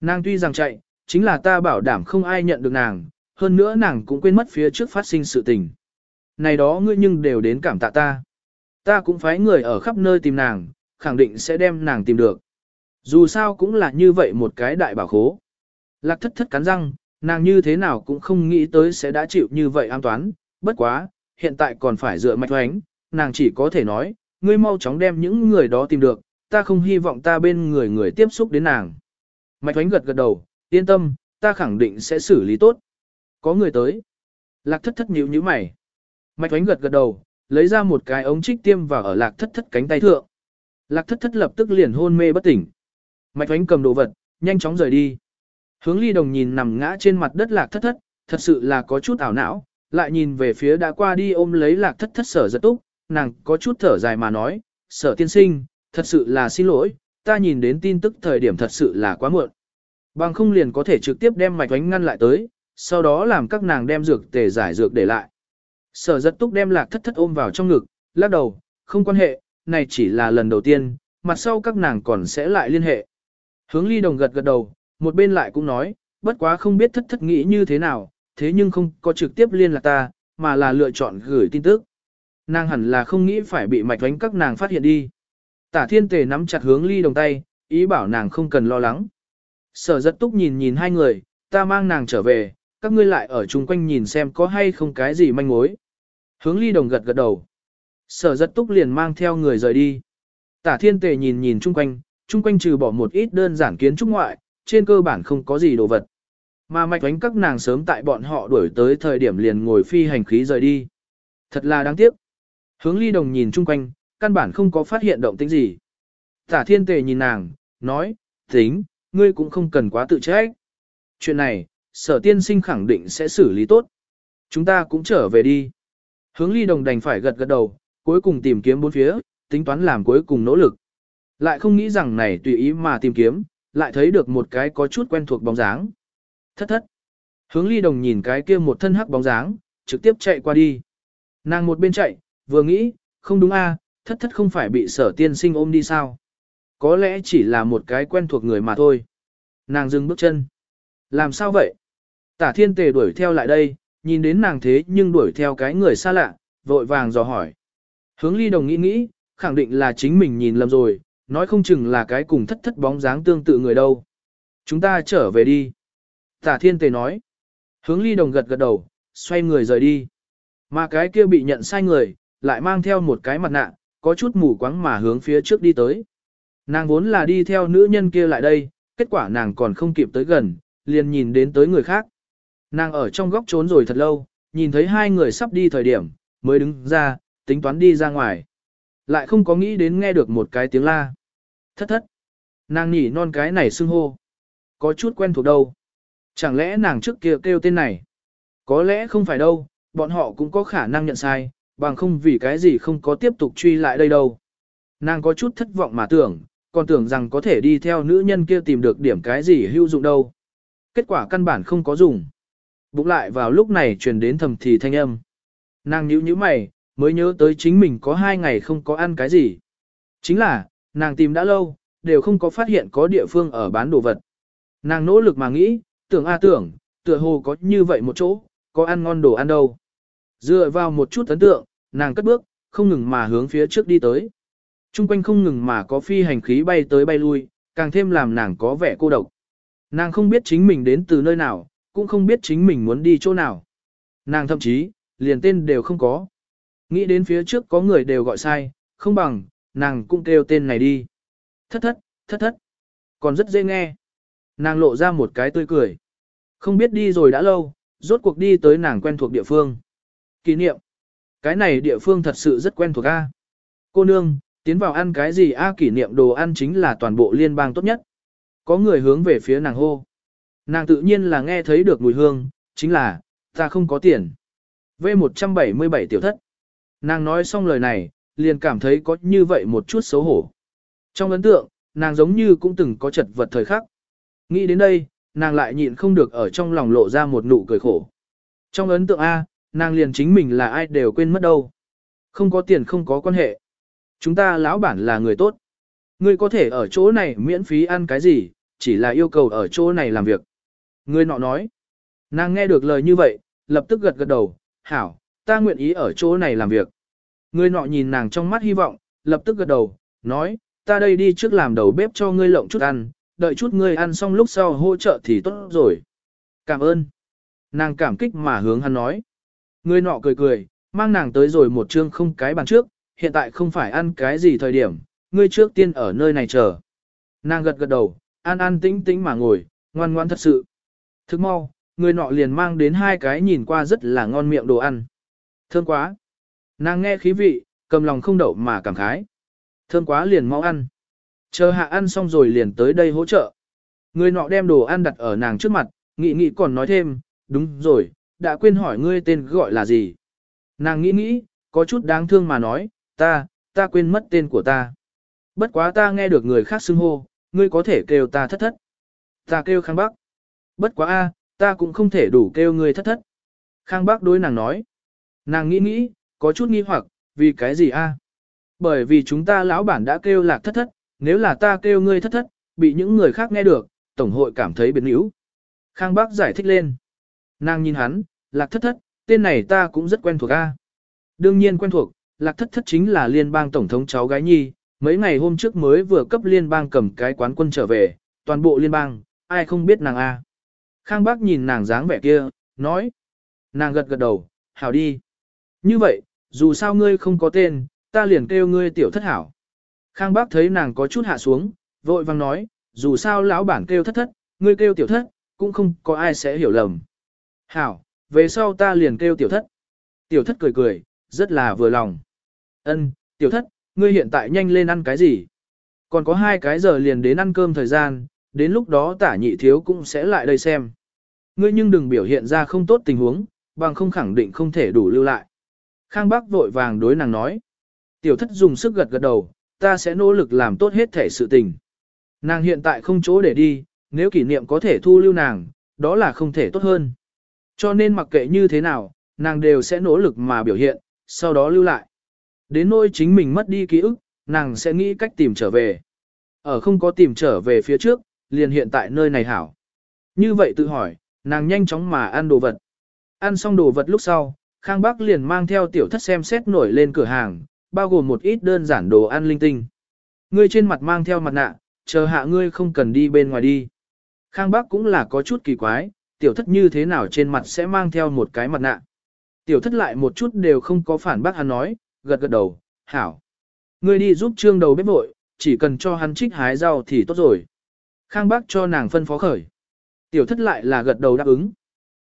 Nàng tuy rằng chạy, chính là ta bảo đảm không ai nhận được nàng, hơn nữa nàng cũng quên mất phía trước phát sinh sự tình. Này đó ngươi nhưng đều đến cảm tạ ta. Ta cũng phái người ở khắp nơi tìm nàng, khẳng định sẽ đem nàng tìm được. Dù sao cũng là như vậy một cái đại bảo khố. Lạc thất thất cắn răng, nàng như thế nào cũng không nghĩ tới sẽ đã chịu như vậy an toán, bất quá, hiện tại còn phải dựa mạch hoánh, nàng chỉ có thể nói, ngươi mau chóng đem những người đó tìm được, ta không hy vọng ta bên người người tiếp xúc đến nàng. Mạch hoánh gật gật đầu, yên tâm, ta khẳng định sẽ xử lý tốt. Có người tới. Lạc thất thất nhíu nhíu mày. Mạch hoánh gật gật đầu, lấy ra một cái ống trích tiêm vào ở lạc thất thất cánh tay thượng. Lạc thất thất lập tức liền hôn mê bất tỉnh. Mạch hoánh cầm đồ vật, nhanh chóng rời đi. Hướng ly đồng nhìn nằm ngã trên mặt đất lạc thất thất, thật sự là có chút ảo não, lại nhìn về phía đã qua đi ôm lấy lạc thất thất sở giật túc, nàng có chút thở dài mà nói, sở tiên sinh, thật sự là xin lỗi, ta nhìn đến tin tức thời điểm thật sự là quá muộn. Bằng không liền có thể trực tiếp đem mạch oánh ngăn lại tới, sau đó làm các nàng đem dược tề giải dược để lại. Sở giật túc đem lạc thất thất ôm vào trong ngực, lắc đầu, không quan hệ, này chỉ là lần đầu tiên, mặt sau các nàng còn sẽ lại liên hệ. Hướng ly đồng gật gật đầu, một bên lại cũng nói, bất quá không biết thất thất nghĩ như thế nào, thế nhưng không có trực tiếp liên lạc ta, mà là lựa chọn gửi tin tức. Nàng hẳn là không nghĩ phải bị mạch đánh các nàng phát hiện đi. Tả thiên tề nắm chặt hướng ly đồng tay, ý bảo nàng không cần lo lắng. Sở giật túc nhìn nhìn hai người, ta mang nàng trở về, các ngươi lại ở chung quanh nhìn xem có hay không cái gì manh mối. Hướng ly đồng gật gật đầu. Sở giật túc liền mang theo người rời đi. Tả thiên tề nhìn nhìn chung quanh, chung quanh trừ bỏ một ít đơn giản kiến trúc ngoại, trên cơ bản không có gì đồ vật. Mà mạch đánh các nàng sớm tại bọn họ đuổi tới thời điểm liền ngồi phi hành khí rời đi. Thật là đáng tiếc. Hướng ly đồng nhìn chung quanh, căn bản không có phát hiện động tĩnh gì. Tả thiên tề nhìn nàng, nói, tính, ngươi cũng không cần quá tự trách. Chuyện này, sở tiên sinh khẳng định sẽ xử lý tốt. Chúng ta cũng trở về đi. Hướng ly đồng đành phải gật gật đầu, cuối cùng tìm kiếm bốn phía, tính toán làm cuối cùng nỗ lực. Lại không nghĩ rằng này tùy ý mà tìm kiếm, lại thấy được một cái có chút quen thuộc bóng dáng. Thất thất. Hướng ly đồng nhìn cái kia một thân hắc bóng dáng, trực tiếp chạy qua đi. Nàng một bên chạy, vừa nghĩ, không đúng a, thất thất không phải bị sở tiên sinh ôm đi sao. Có lẽ chỉ là một cái quen thuộc người mà thôi. Nàng dừng bước chân. Làm sao vậy? Tả thiên tề đuổi theo lại đây, nhìn đến nàng thế nhưng đuổi theo cái người xa lạ, vội vàng dò hỏi. Hướng ly đồng nghĩ nghĩ, khẳng định là chính mình nhìn lầm rồi, nói không chừng là cái cùng thất thất bóng dáng tương tự người đâu. Chúng ta trở về đi. Tả thiên tề nói. Hướng ly đồng gật gật đầu, xoay người rời đi. Mà cái kia bị nhận sai người, lại mang theo một cái mặt nạ, có chút mù quáng mà hướng phía trước đi tới. Nàng vốn là đi theo nữ nhân kia lại đây, kết quả nàng còn không kịp tới gần, liền nhìn đến tới người khác. Nàng ở trong góc trốn rồi thật lâu, nhìn thấy hai người sắp đi thời điểm, mới đứng ra, tính toán đi ra ngoài. Lại không có nghĩ đến nghe được một cái tiếng la. Thất thất. Nàng nhỉ non cái này xưng hô. Có chút quen thuộc đâu. Chẳng lẽ nàng trước kia kêu tên này? Có lẽ không phải đâu, bọn họ cũng có khả năng nhận sai, bằng không vì cái gì không có tiếp tục truy lại đây đâu. Nàng có chút thất vọng mà tưởng, còn tưởng rằng có thể đi theo nữ nhân kia tìm được điểm cái gì hữu dụng đâu. Kết quả căn bản không có dùng. Bụng lại vào lúc này truyền đến thầm thì thanh âm. Nàng nhíu nhíu mày, mới nhớ tới chính mình có hai ngày không có ăn cái gì. Chính là, nàng tìm đã lâu, đều không có phát hiện có địa phương ở bán đồ vật. Nàng nỗ lực mà nghĩ, tưởng a à tưởng, tựa hồ có như vậy một chỗ, có ăn ngon đồ ăn đâu. Dựa vào một chút ấn tượng, nàng cất bước, không ngừng mà hướng phía trước đi tới. Trung quanh không ngừng mà có phi hành khí bay tới bay lui, càng thêm làm nàng có vẻ cô độc. Nàng không biết chính mình đến từ nơi nào, cũng không biết chính mình muốn đi chỗ nào. Nàng thậm chí, liền tên đều không có. Nghĩ đến phía trước có người đều gọi sai, không bằng, nàng cũng kêu tên này đi. Thất thất, thất thất. Còn rất dễ nghe. Nàng lộ ra một cái tươi cười. Không biết đi rồi đã lâu, rốt cuộc đi tới nàng quen thuộc địa phương. Kỷ niệm. Cái này địa phương thật sự rất quen thuộc A. Cô nương, tiến vào ăn cái gì A kỷ niệm đồ ăn chính là toàn bộ liên bang tốt nhất. Có người hướng về phía nàng hô. Nàng tự nhiên là nghe thấy được mùi hương, chính là, ta không có tiền. V177 tiểu thất. Nàng nói xong lời này, liền cảm thấy có như vậy một chút xấu hổ. Trong ấn tượng, nàng giống như cũng từng có chật vật thời khắc. Nghĩ đến đây, nàng lại nhịn không được ở trong lòng lộ ra một nụ cười khổ. Trong ấn tượng A, nàng liền chính mình là ai đều quên mất đâu. Không có tiền không có quan hệ. Chúng ta lão bản là người tốt. Ngươi có thể ở chỗ này miễn phí ăn cái gì, chỉ là yêu cầu ở chỗ này làm việc. Ngươi nọ nói. Nàng nghe được lời như vậy, lập tức gật gật đầu, hảo, ta nguyện ý ở chỗ này làm việc. người nọ nhìn nàng trong mắt hy vọng, lập tức gật đầu, nói, ta đây đi trước làm đầu bếp cho ngươi lộng chút ăn, đợi chút ngươi ăn xong lúc sau hỗ trợ thì tốt rồi. Cảm ơn. Nàng cảm kích mà hướng hắn nói. người nọ cười cười, mang nàng tới rồi một chương không cái bàn trước, hiện tại không phải ăn cái gì thời điểm, ngươi trước tiên ở nơi này chờ. Nàng gật gật đầu, an an tĩnh tĩnh mà ngồi, ngoan ngoan thật sự. Thức mau, người nọ liền mang đến hai cái nhìn qua rất là ngon miệng đồ ăn. Thơm quá. Nàng nghe khí vị, cầm lòng không đậu mà cảm khái. Thơm quá liền mau ăn. Chờ hạ ăn xong rồi liền tới đây hỗ trợ. Người nọ đem đồ ăn đặt ở nàng trước mặt, nghĩ nghĩ còn nói thêm, đúng rồi, đã quên hỏi ngươi tên gọi là gì. Nàng nghĩ nghĩ, có chút đáng thương mà nói, ta, ta quên mất tên của ta. Bất quá ta nghe được người khác xưng hô, ngươi có thể kêu ta thất thất. Ta kêu Khang Bắc. Bất quá a, ta cũng không thể đủ kêu ngươi thất thất. Khang Bắc đối nàng nói. Nàng nghĩ nghĩ, có chút nghi hoặc, vì cái gì a? Bởi vì chúng ta lão bản đã kêu lạc thất thất, nếu là ta kêu ngươi thất thất, bị những người khác nghe được, tổng hội cảm thấy biến yếu. Khang Bắc giải thích lên. Nàng nhìn hắn, lạc thất thất, tên này ta cũng rất quen thuộc a. Đương nhiên quen thuộc, lạc thất thất chính là liên bang tổng thống cháu gái nhi, mấy ngày hôm trước mới vừa cấp liên bang cầm cái quán quân trở về, toàn bộ liên bang, ai không biết nàng a. Khang Bác nhìn nàng dáng vẻ kia, nói. Nàng gật gật đầu, hảo đi. Như vậy, dù sao ngươi không có tên, ta liền kêu ngươi tiểu thất hảo. Khang Bác thấy nàng có chút hạ xuống, vội vang nói, dù sao lão bản kêu thất thất, ngươi kêu tiểu thất, cũng không có ai sẽ hiểu lầm. Hảo, về sau ta liền kêu tiểu thất. Tiểu thất cười cười, rất là vừa lòng. Ân, tiểu thất, ngươi hiện tại nhanh lên ăn cái gì? Còn có hai cái giờ liền đến ăn cơm thời gian, đến lúc đó tả nhị thiếu cũng sẽ lại đây xem. Ngươi nhưng đừng biểu hiện ra không tốt tình huống, bằng không khẳng định không thể đủ lưu lại. Khang Bác vội vàng đối nàng nói. Tiểu thất dùng sức gật gật đầu, ta sẽ nỗ lực làm tốt hết thể sự tình. Nàng hiện tại không chỗ để đi, nếu kỷ niệm có thể thu lưu nàng, đó là không thể tốt hơn. Cho nên mặc kệ như thế nào, nàng đều sẽ nỗ lực mà biểu hiện, sau đó lưu lại. Đến nỗi chính mình mất đi ký ức, nàng sẽ nghĩ cách tìm trở về. Ở không có tìm trở về phía trước, liền hiện tại nơi này hảo. Như vậy tự hỏi, nàng nhanh chóng mà ăn đồ vật. Ăn xong đồ vật lúc sau, Khang Bắc liền mang theo tiểu thất xem xét nổi lên cửa hàng, bao gồm một ít đơn giản đồ ăn linh tinh. Ngươi trên mặt mang theo mặt nạ, chờ hạ ngươi không cần đi bên ngoài đi. Khang Bắc cũng là có chút kỳ quái, tiểu thất như thế nào trên mặt sẽ mang theo một cái mặt nạ. Tiểu thất lại một chút đều không có phản bác hắn nói, gật gật đầu, hảo. Ngươi đi giúp trương đầu bếp vội, chỉ cần cho hắn trích hái rau thì tốt rồi. Khang bác cho nàng phân phó khởi. Tiểu thất lại là gật đầu đáp ứng.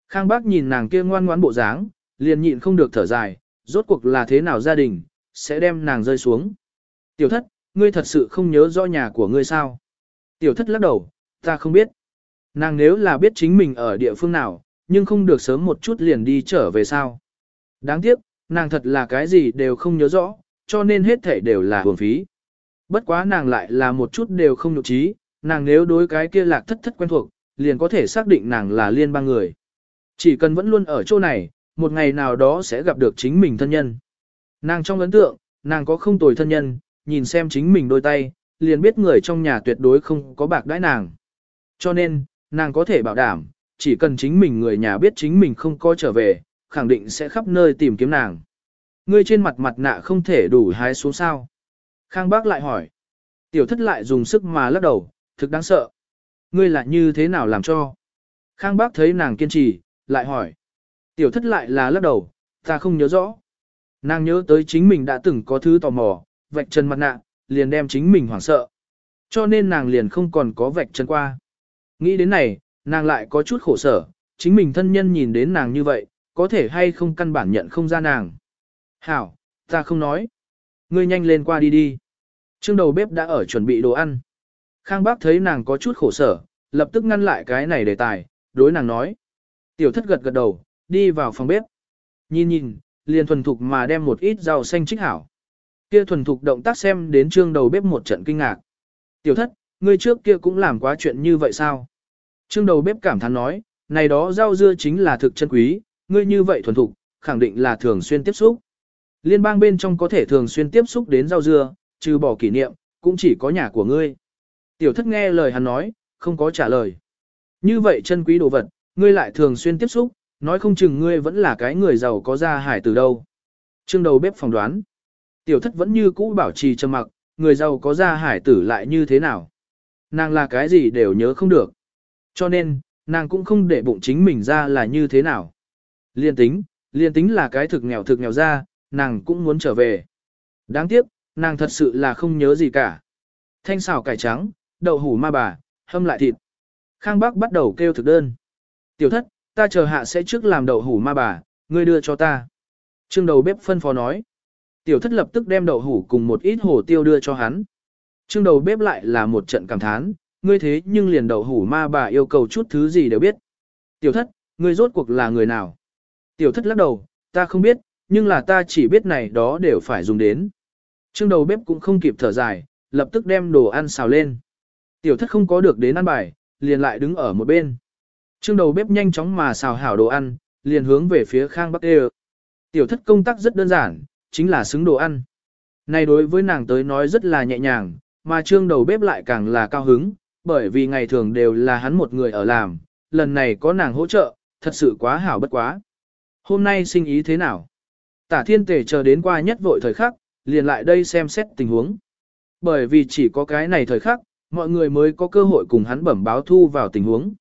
Khang bác nhìn nàng kia ngoan ngoãn bộ dáng, liền nhịn không được thở dài, rốt cuộc là thế nào gia đình, sẽ đem nàng rơi xuống. Tiểu thất, ngươi thật sự không nhớ rõ nhà của ngươi sao? Tiểu thất lắc đầu, ta không biết. Nàng nếu là biết chính mình ở địa phương nào, nhưng không được sớm một chút liền đi trở về sao. Đáng tiếc, nàng thật là cái gì đều không nhớ rõ, cho nên hết thể đều là hưởng phí. Bất quá nàng lại là một chút đều không nhục trí, nàng nếu đối cái kia lạc thất thất quen thuộc, liền có thể xác định nàng là liên bang người. Chỉ cần vẫn luôn ở chỗ này, một ngày nào đó sẽ gặp được chính mình thân nhân. Nàng trong ấn tượng, nàng có không tồi thân nhân, nhìn xem chính mình đôi tay, liền biết người trong nhà tuyệt đối không có bạc đãi nàng. Cho nên, nàng có thể bảo đảm, chỉ cần chính mình người nhà biết chính mình không có trở về, khẳng định sẽ khắp nơi tìm kiếm nàng. Ngươi trên mặt mặt nạ không thể đủ hái xuống sao. Khang bác lại hỏi. Tiểu thất lại dùng sức mà lắc đầu, thực đáng sợ. Ngươi là như thế nào làm cho? Khang bác thấy nàng kiên trì, lại hỏi. Tiểu thất lại là lắc đầu, ta không nhớ rõ. Nàng nhớ tới chính mình đã từng có thứ tò mò, vạch chân mặt nạ, liền đem chính mình hoảng sợ. Cho nên nàng liền không còn có vạch chân qua. Nghĩ đến này, nàng lại có chút khổ sở, chính mình thân nhân nhìn đến nàng như vậy, có thể hay không căn bản nhận không ra nàng. Hảo, ta không nói. Ngươi nhanh lên qua đi đi. Trương đầu bếp đã ở chuẩn bị đồ ăn. Khang bác thấy nàng có chút khổ sở, lập tức ngăn lại cái này đề tài, đối nàng nói. Tiểu thất gật gật đầu, đi vào phòng bếp. Nhìn nhìn, liền thuần thục mà đem một ít rau xanh trích hảo. Kia thuần thục động tác xem đến trương đầu bếp một trận kinh ngạc. Tiểu thất, ngươi trước kia cũng làm quá chuyện như vậy sao? Trương đầu bếp cảm thán nói, này đó rau dưa chính là thực chân quý, ngươi như vậy thuần thục, khẳng định là thường xuyên tiếp xúc. Liên bang bên trong có thể thường xuyên tiếp xúc đến rau dưa, trừ bỏ kỷ niệm, cũng chỉ có nhà của ngươi. Tiểu thất nghe lời hắn nói, không có trả lời. Như vậy chân quý đồ vật, ngươi lại thường xuyên tiếp xúc, nói không chừng ngươi vẫn là cái người giàu có ra hải từ đâu. Trương đầu bếp phỏng đoán. Tiểu thất vẫn như cũ bảo trì trầm mặc, người giàu có ra hải tử lại như thế nào. Nàng là cái gì đều nhớ không được. Cho nên, nàng cũng không để bụng chính mình ra là như thế nào. Liên tính, liên tính là cái thực nghèo thực nghèo ra, nàng cũng muốn trở về. Đáng tiếc, nàng thật sự là không nhớ gì cả. Thanh xào cải trắng, đậu hủ ma bà, hâm lại thịt. Khang Bắc bắt đầu kêu thực đơn. Tiểu thất, ta chờ hạ sẽ trước làm đậu hủ ma bà, ngươi đưa cho ta. Trương đầu bếp phân phó nói. Tiểu thất lập tức đem đậu hủ cùng một ít hồ tiêu đưa cho hắn. Trương đầu bếp lại là một trận cảm thán, ngươi thế nhưng liền đậu hủ ma bà yêu cầu chút thứ gì đều biết. Tiểu thất, ngươi rốt cuộc là người nào? Tiểu thất lắc đầu, ta không biết, nhưng là ta chỉ biết này đó đều phải dùng đến. Trương đầu bếp cũng không kịp thở dài, lập tức đem đồ ăn xào lên. Tiểu thất không có được đến ăn bài, liền lại đứng ở một bên. Trương đầu bếp nhanh chóng mà xào hảo đồ ăn, liền hướng về phía Khang Bắc Đê. Tiểu thất công tác rất đơn giản, chính là xứng đồ ăn. Này đối với nàng tới nói rất là nhẹ nhàng, mà trương đầu bếp lại càng là cao hứng, bởi vì ngày thường đều là hắn một người ở làm, lần này có nàng hỗ trợ, thật sự quá hảo bất quá. Hôm nay sinh ý thế nào? Tả thiên tề chờ đến qua nhất vội thời khắc, liền lại đây xem xét tình huống. Bởi vì chỉ có cái này thời khắc, mọi người mới có cơ hội cùng hắn bẩm báo thu vào tình huống.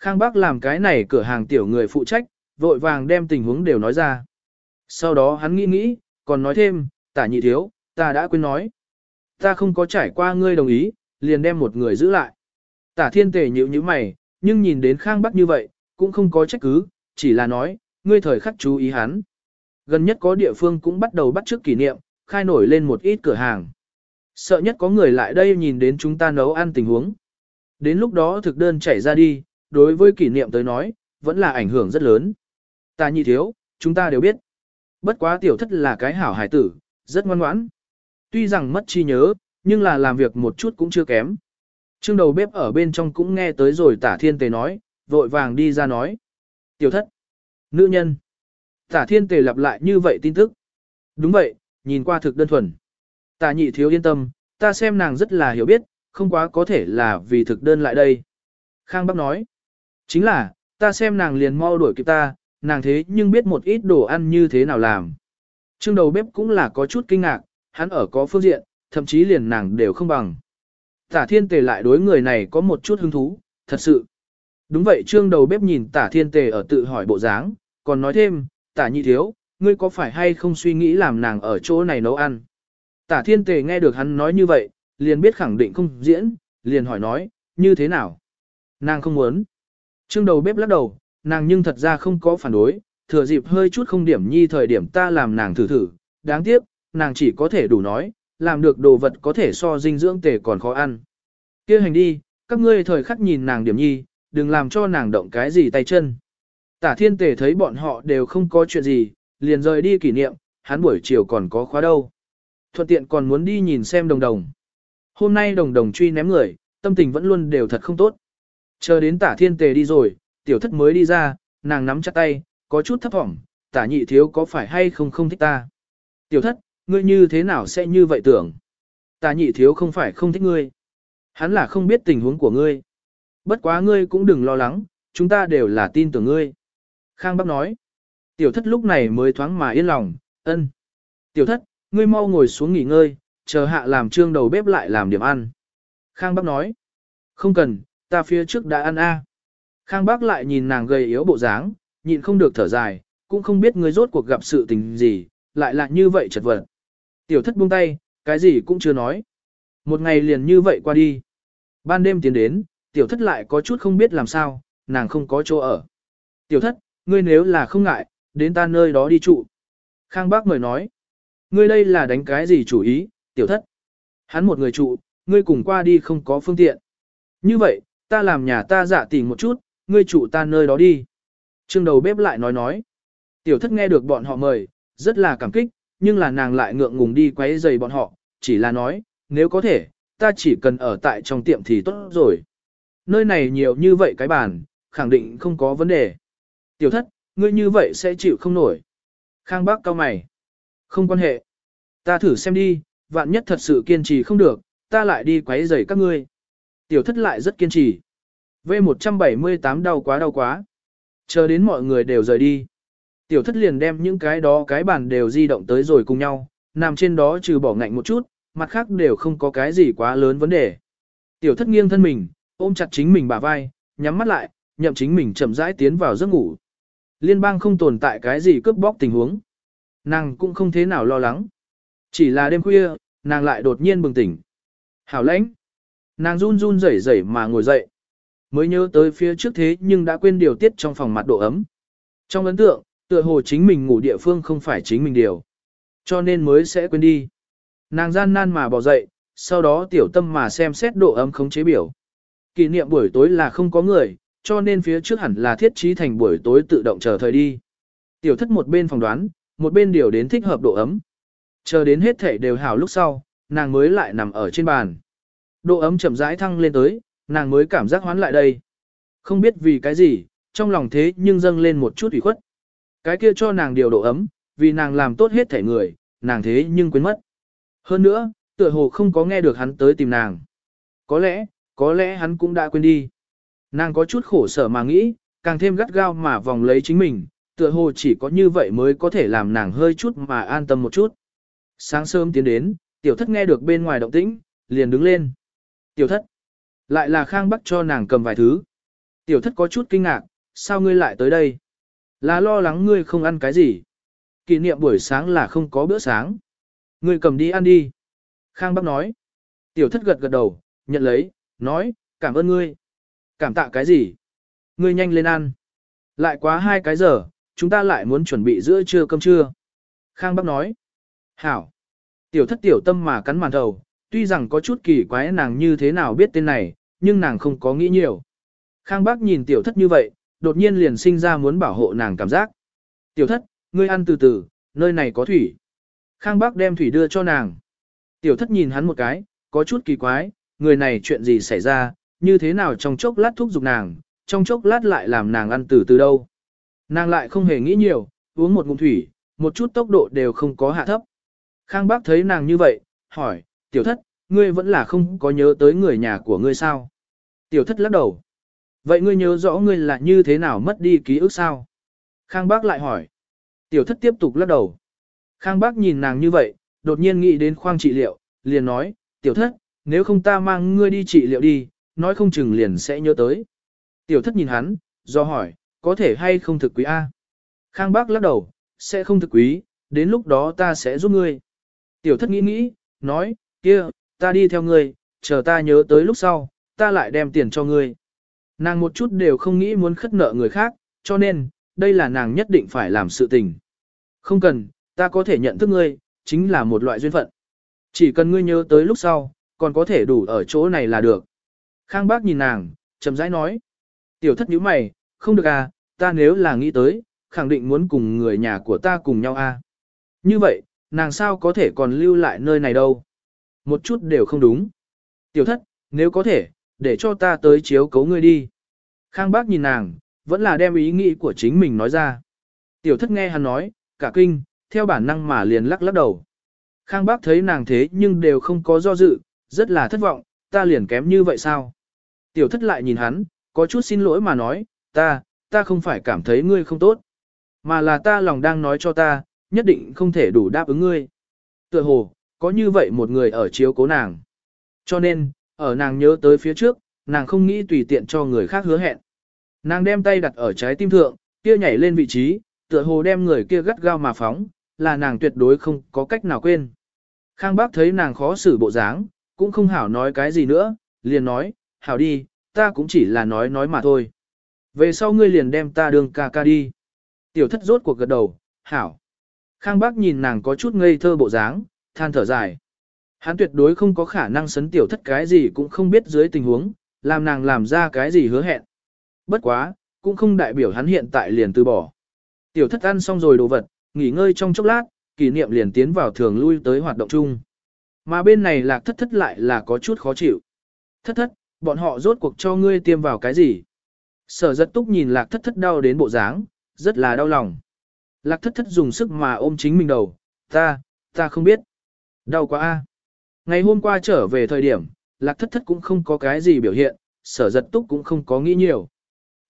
Khang Bác làm cái này cửa hàng tiểu người phụ trách, vội vàng đem tình huống đều nói ra. Sau đó hắn nghĩ nghĩ, còn nói thêm, tả nhị thiếu, ta đã quên nói. Ta không có trải qua ngươi đồng ý, liền đem một người giữ lại. Tả thiên tề nhịu như mày, nhưng nhìn đến Khang Bắc như vậy, cũng không có trách cứ, chỉ là nói, ngươi thời khắc chú ý hắn. Gần nhất có địa phương cũng bắt đầu bắt trước kỷ niệm, khai nổi lên một ít cửa hàng. Sợ nhất có người lại đây nhìn đến chúng ta nấu ăn tình huống. Đến lúc đó thực đơn chảy ra đi, đối với kỷ niệm tới nói, vẫn là ảnh hưởng rất lớn. Ta nhị thiếu, chúng ta đều biết. Bất quá tiểu thất là cái hảo hải tử, rất ngoan ngoãn. Tuy rằng mất chi nhớ, nhưng là làm việc một chút cũng chưa kém. Trương đầu bếp ở bên trong cũng nghe tới rồi tả thiên tề nói, vội vàng đi ra nói. Tiểu thất, nữ nhân. Tả thiên tề lặp lại như vậy tin tức. Đúng vậy, nhìn qua thực đơn thuần. Tả nhị thiếu yên tâm, ta xem nàng rất là hiểu biết, không quá có thể là vì thực đơn lại đây. Khang Bắc nói, chính là, ta xem nàng liền mau đuổi kịp ta, nàng thế nhưng biết một ít đồ ăn như thế nào làm. Trương đầu bếp cũng là có chút kinh ngạc, hắn ở có phương diện, thậm chí liền nàng đều không bằng. Tả thiên tề lại đối người này có một chút hứng thú, thật sự. Đúng vậy trương đầu bếp nhìn tả thiên tề ở tự hỏi bộ dáng, còn nói thêm, tả nhị thiếu, ngươi có phải hay không suy nghĩ làm nàng ở chỗ này nấu ăn. Tả thiên tề nghe được hắn nói như vậy, liền biết khẳng định không diễn, liền hỏi nói, như thế nào? Nàng không muốn. Trương đầu bếp lắc đầu, nàng nhưng thật ra không có phản đối, thừa dịp hơi chút không điểm nhi thời điểm ta làm nàng thử thử, đáng tiếc, nàng chỉ có thể đủ nói, làm được đồ vật có thể so dinh dưỡng tề còn khó ăn. kia hành đi, các ngươi thời khắc nhìn nàng điểm nhi, đừng làm cho nàng động cái gì tay chân. Tả thiên tề thấy bọn họ đều không có chuyện gì, liền rời đi kỷ niệm, hắn buổi chiều còn có khóa đâu. Thuận tiện còn muốn đi nhìn xem đồng đồng. Hôm nay đồng đồng truy ném người, tâm tình vẫn luôn đều thật không tốt. Chờ đến tả thiên tề đi rồi, tiểu thất mới đi ra, nàng nắm chặt tay, có chút thấp thỏm, tả nhị thiếu có phải hay không không thích ta. Tiểu thất, ngươi như thế nào sẽ như vậy tưởng? Tả nhị thiếu không phải không thích ngươi. Hắn là không biết tình huống của ngươi. Bất quá ngươi cũng đừng lo lắng, chúng ta đều là tin tưởng ngươi. Khang Bắc nói. Tiểu thất lúc này mới thoáng mà yên lòng, ân. Tiểu thất, ngươi mau ngồi xuống nghỉ ngơi, chờ hạ làm trương đầu bếp lại làm điểm ăn. Khang Bắc nói. Không cần, ta phía trước đã ăn a. Khang bác lại nhìn nàng gầy yếu bộ dáng, nhịn không được thở dài, cũng không biết ngươi rốt cuộc gặp sự tình gì, lại là như vậy chật vật. Tiểu thất buông tay, cái gì cũng chưa nói. Một ngày liền như vậy qua đi. Ban đêm tiến đến, tiểu thất lại có chút không biết làm sao, nàng không có chỗ ở. Tiểu thất, ngươi nếu là không ngại, đến ta nơi đó đi trụ. Khang bác mời nói. Ngươi đây là đánh cái gì chủ ý, tiểu thất. Hắn một người trụ, ngươi cùng qua đi không có phương tiện. Như vậy, ta làm nhà ta dạ tỉ một chút, ngươi chủ ta nơi đó đi. Trương đầu bếp lại nói nói. Tiểu thất nghe được bọn họ mời, rất là cảm kích, nhưng là nàng lại ngượng ngùng đi quấy giày bọn họ, chỉ là nói, nếu có thể, ta chỉ cần ở tại trong tiệm thì tốt rồi. Nơi này nhiều như vậy cái bàn, khẳng định không có vấn đề. Tiểu thất, ngươi như vậy sẽ chịu không nổi. Khang bác cao mày. Không quan hệ. Ta thử xem đi, vạn nhất thật sự kiên trì không được, ta lại đi quấy giày các ngươi. Tiểu thất lại rất kiên trì. V178 đau quá đau quá. Chờ đến mọi người đều rời đi. Tiểu thất liền đem những cái đó cái bàn đều di động tới rồi cùng nhau, nằm trên đó trừ bỏ ngạnh một chút, mặt khác đều không có cái gì quá lớn vấn đề. Tiểu thất nghiêng thân mình, ôm chặt chính mình bả vai, nhắm mắt lại, nhậm chính mình chậm rãi tiến vào giấc ngủ. Liên bang không tồn tại cái gì cướp bóc tình huống. Nàng cũng không thế nào lo lắng. Chỉ là đêm khuya, nàng lại đột nhiên bừng tỉnh. Hảo lãnh. Nàng run run rẩy rẩy mà ngồi dậy. Mới nhớ tới phía trước thế nhưng đã quên điều tiết trong phòng mặt độ ấm. Trong ấn tượng, tựa hồ chính mình ngủ địa phương không phải chính mình điều. Cho nên mới sẽ quên đi. Nàng gian nan mà bỏ dậy, sau đó tiểu tâm mà xem xét độ ấm khống chế biểu. Kỷ niệm buổi tối là không có người, cho nên phía trước hẳn là thiết trí thành buổi tối tự động chờ thời đi. Tiểu thất một bên phòng đoán, một bên điều đến thích hợp độ ấm. Chờ đến hết thể đều hảo lúc sau, nàng mới lại nằm ở trên bàn. Độ ấm chậm rãi thăng lên tới, nàng mới cảm giác hoán lại đây. Không biết vì cái gì, trong lòng thế nhưng dâng lên một chút ủy khuất. Cái kia cho nàng điều độ ấm, vì nàng làm tốt hết thể người, nàng thế nhưng quên mất. Hơn nữa, tựa hồ không có nghe được hắn tới tìm nàng. Có lẽ, có lẽ hắn cũng đã quên đi. Nàng có chút khổ sở mà nghĩ, càng thêm gắt gao mà vòng lấy chính mình, tựa hồ chỉ có như vậy mới có thể làm nàng hơi chút mà an tâm một chút. Sáng sớm tiến đến, tiểu thất nghe được bên ngoài động tĩnh, liền đứng lên. Tiểu thất, lại là khang bắc cho nàng cầm vài thứ. Tiểu thất có chút kinh ngạc, sao ngươi lại tới đây? Là lo lắng ngươi không ăn cái gì. Kỷ niệm buổi sáng là không có bữa sáng. Ngươi cầm đi ăn đi. Khang bắc nói. Tiểu thất gật gật đầu, nhận lấy, nói, cảm ơn ngươi. Cảm tạ cái gì? Ngươi nhanh lên ăn. Lại quá hai cái giờ, chúng ta lại muốn chuẩn bị giữa trưa cơm trưa. Khang Bắc nói. Hảo. Tiểu thất tiểu tâm mà cắn màn thầu, tuy rằng có chút kỳ quái nàng như thế nào biết tên này, nhưng nàng không có nghĩ nhiều. Khang Bác nhìn tiểu thất như vậy, đột nhiên liền sinh ra muốn bảo hộ nàng cảm giác. Tiểu thất, ngươi ăn từ từ, nơi này có thủy. Khang Bác đem thủy đưa cho nàng. Tiểu thất nhìn hắn một cái, có chút kỳ quái, người này chuyện gì xảy ra, như thế nào trong chốc lát thúc giục nàng, trong chốc lát lại làm nàng ăn từ từ đâu. Nàng lại không hề nghĩ nhiều, uống một ngụm thủy, một chút tốc độ đều không có hạ thấp. Khang bác thấy nàng như vậy, hỏi, tiểu thất, ngươi vẫn là không có nhớ tới người nhà của ngươi sao? Tiểu thất lắc đầu. Vậy ngươi nhớ rõ ngươi là như thế nào mất đi ký ức sao? Khang bác lại hỏi. Tiểu thất tiếp tục lắc đầu. Khang bác nhìn nàng như vậy, đột nhiên nghĩ đến khoang trị liệu, liền nói, tiểu thất, nếu không ta mang ngươi đi trị liệu đi, nói không chừng liền sẽ nhớ tới. Tiểu thất nhìn hắn, do hỏi, có thể hay không thực quý A. Khang bác lắc đầu, sẽ không thực quý, đến lúc đó ta sẽ giúp ngươi. Tiểu thất nghĩ nghĩ, nói, kia, ta đi theo ngươi, chờ ta nhớ tới lúc sau, ta lại đem tiền cho ngươi. Nàng một chút đều không nghĩ muốn khất nợ người khác, cho nên, đây là nàng nhất định phải làm sự tình. Không cần, ta có thể nhận thức ngươi, chính là một loại duyên phận. Chỉ cần ngươi nhớ tới lúc sau, còn có thể đủ ở chỗ này là được. Khang bác nhìn nàng, chậm rãi nói. Tiểu thất nhíu mày, không được à, ta nếu là nghĩ tới, khẳng định muốn cùng người nhà của ta cùng nhau à. Như vậy, nàng sao có thể còn lưu lại nơi này đâu? Một chút đều không đúng. Tiểu thất, nếu có thể, để cho ta tới chiếu cấu ngươi đi. Khang bác nhìn nàng, vẫn là đem ý nghĩ của chính mình nói ra. Tiểu thất nghe hắn nói, cả kinh, theo bản năng mà liền lắc lắc đầu. Khang bác thấy nàng thế nhưng đều không có do dự, rất là thất vọng, ta liền kém như vậy sao? Tiểu thất lại nhìn hắn, có chút xin lỗi mà nói, ta, ta không phải cảm thấy ngươi không tốt, mà là ta lòng đang nói cho ta, nhất định không thể đủ đáp ứng ngươi. Tựa hồ, có như vậy một người ở chiếu cố nàng. Cho nên, ở nàng nhớ tới phía trước, nàng không nghĩ tùy tiện cho người khác hứa hẹn. Nàng đem tay đặt ở trái tim thượng, kia nhảy lên vị trí, tựa hồ đem người kia gắt gao mà phóng, là nàng tuyệt đối không có cách nào quên. Khang bác thấy nàng khó xử bộ dáng, cũng không hảo nói cái gì nữa, liền nói, hảo đi, ta cũng chỉ là nói nói mà thôi. Về sau ngươi liền đem ta đường ca ca đi. Tiểu thất rốt cuộc gật đầu, hảo. Khang bác nhìn nàng có chút ngây thơ bộ dáng, than thở dài. Hắn tuyệt đối không có khả năng sấn tiểu thất cái gì cũng không biết dưới tình huống, làm nàng làm ra cái gì hứa hẹn. Bất quá, cũng không đại biểu hắn hiện tại liền từ bỏ. Tiểu thất ăn xong rồi đồ vật, nghỉ ngơi trong chốc lát, kỷ niệm liền tiến vào thường lui tới hoạt động chung. Mà bên này lạc thất thất lại là có chút khó chịu. Thất thất, bọn họ rốt cuộc cho ngươi tiêm vào cái gì? Sở giật túc nhìn lạc thất thất đau đến bộ dáng, rất là đau lòng. Lạc thất thất dùng sức mà ôm chính mình đầu, ta, ta không biết. Đau quá a. Ngày hôm qua trở về thời điểm, lạc thất thất cũng không có cái gì biểu hiện, sở giật túc cũng không có nghĩ nhiều.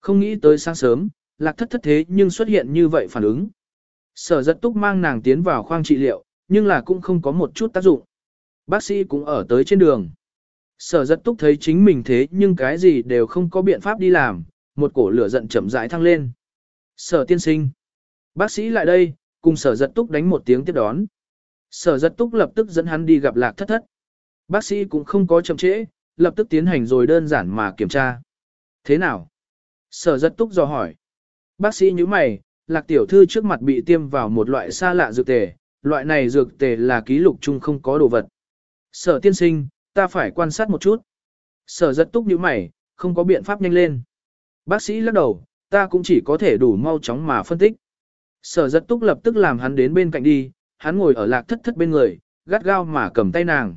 Không nghĩ tới sáng sớm, lạc thất thất thế nhưng xuất hiện như vậy phản ứng. Sở giật túc mang nàng tiến vào khoang trị liệu, nhưng là cũng không có một chút tác dụng. Bác sĩ cũng ở tới trên đường. Sở giật túc thấy chính mình thế nhưng cái gì đều không có biện pháp đi làm, một cổ lửa giận chậm rãi thăng lên. Sở tiên sinh. Bác sĩ lại đây, cùng sở giật túc đánh một tiếng tiếp đón. Sở giật túc lập tức dẫn hắn đi gặp lạc thất thất. Bác sĩ cũng không có chậm trễ, lập tức tiến hành rồi đơn giản mà kiểm tra. Thế nào? Sở giật túc dò hỏi. Bác sĩ như mày, lạc tiểu thư trước mặt bị tiêm vào một loại xa lạ dược tề, loại này dược tề là ký lục chung không có đồ vật. Sở tiên sinh, ta phải quan sát một chút. Sở giật túc như mày, không có biện pháp nhanh lên. Bác sĩ lắc đầu, ta cũng chỉ có thể đủ mau chóng mà phân tích. Sở giật túc lập tức làm hắn đến bên cạnh đi, hắn ngồi ở lạc thất thất bên người, gắt gao mà cầm tay nàng.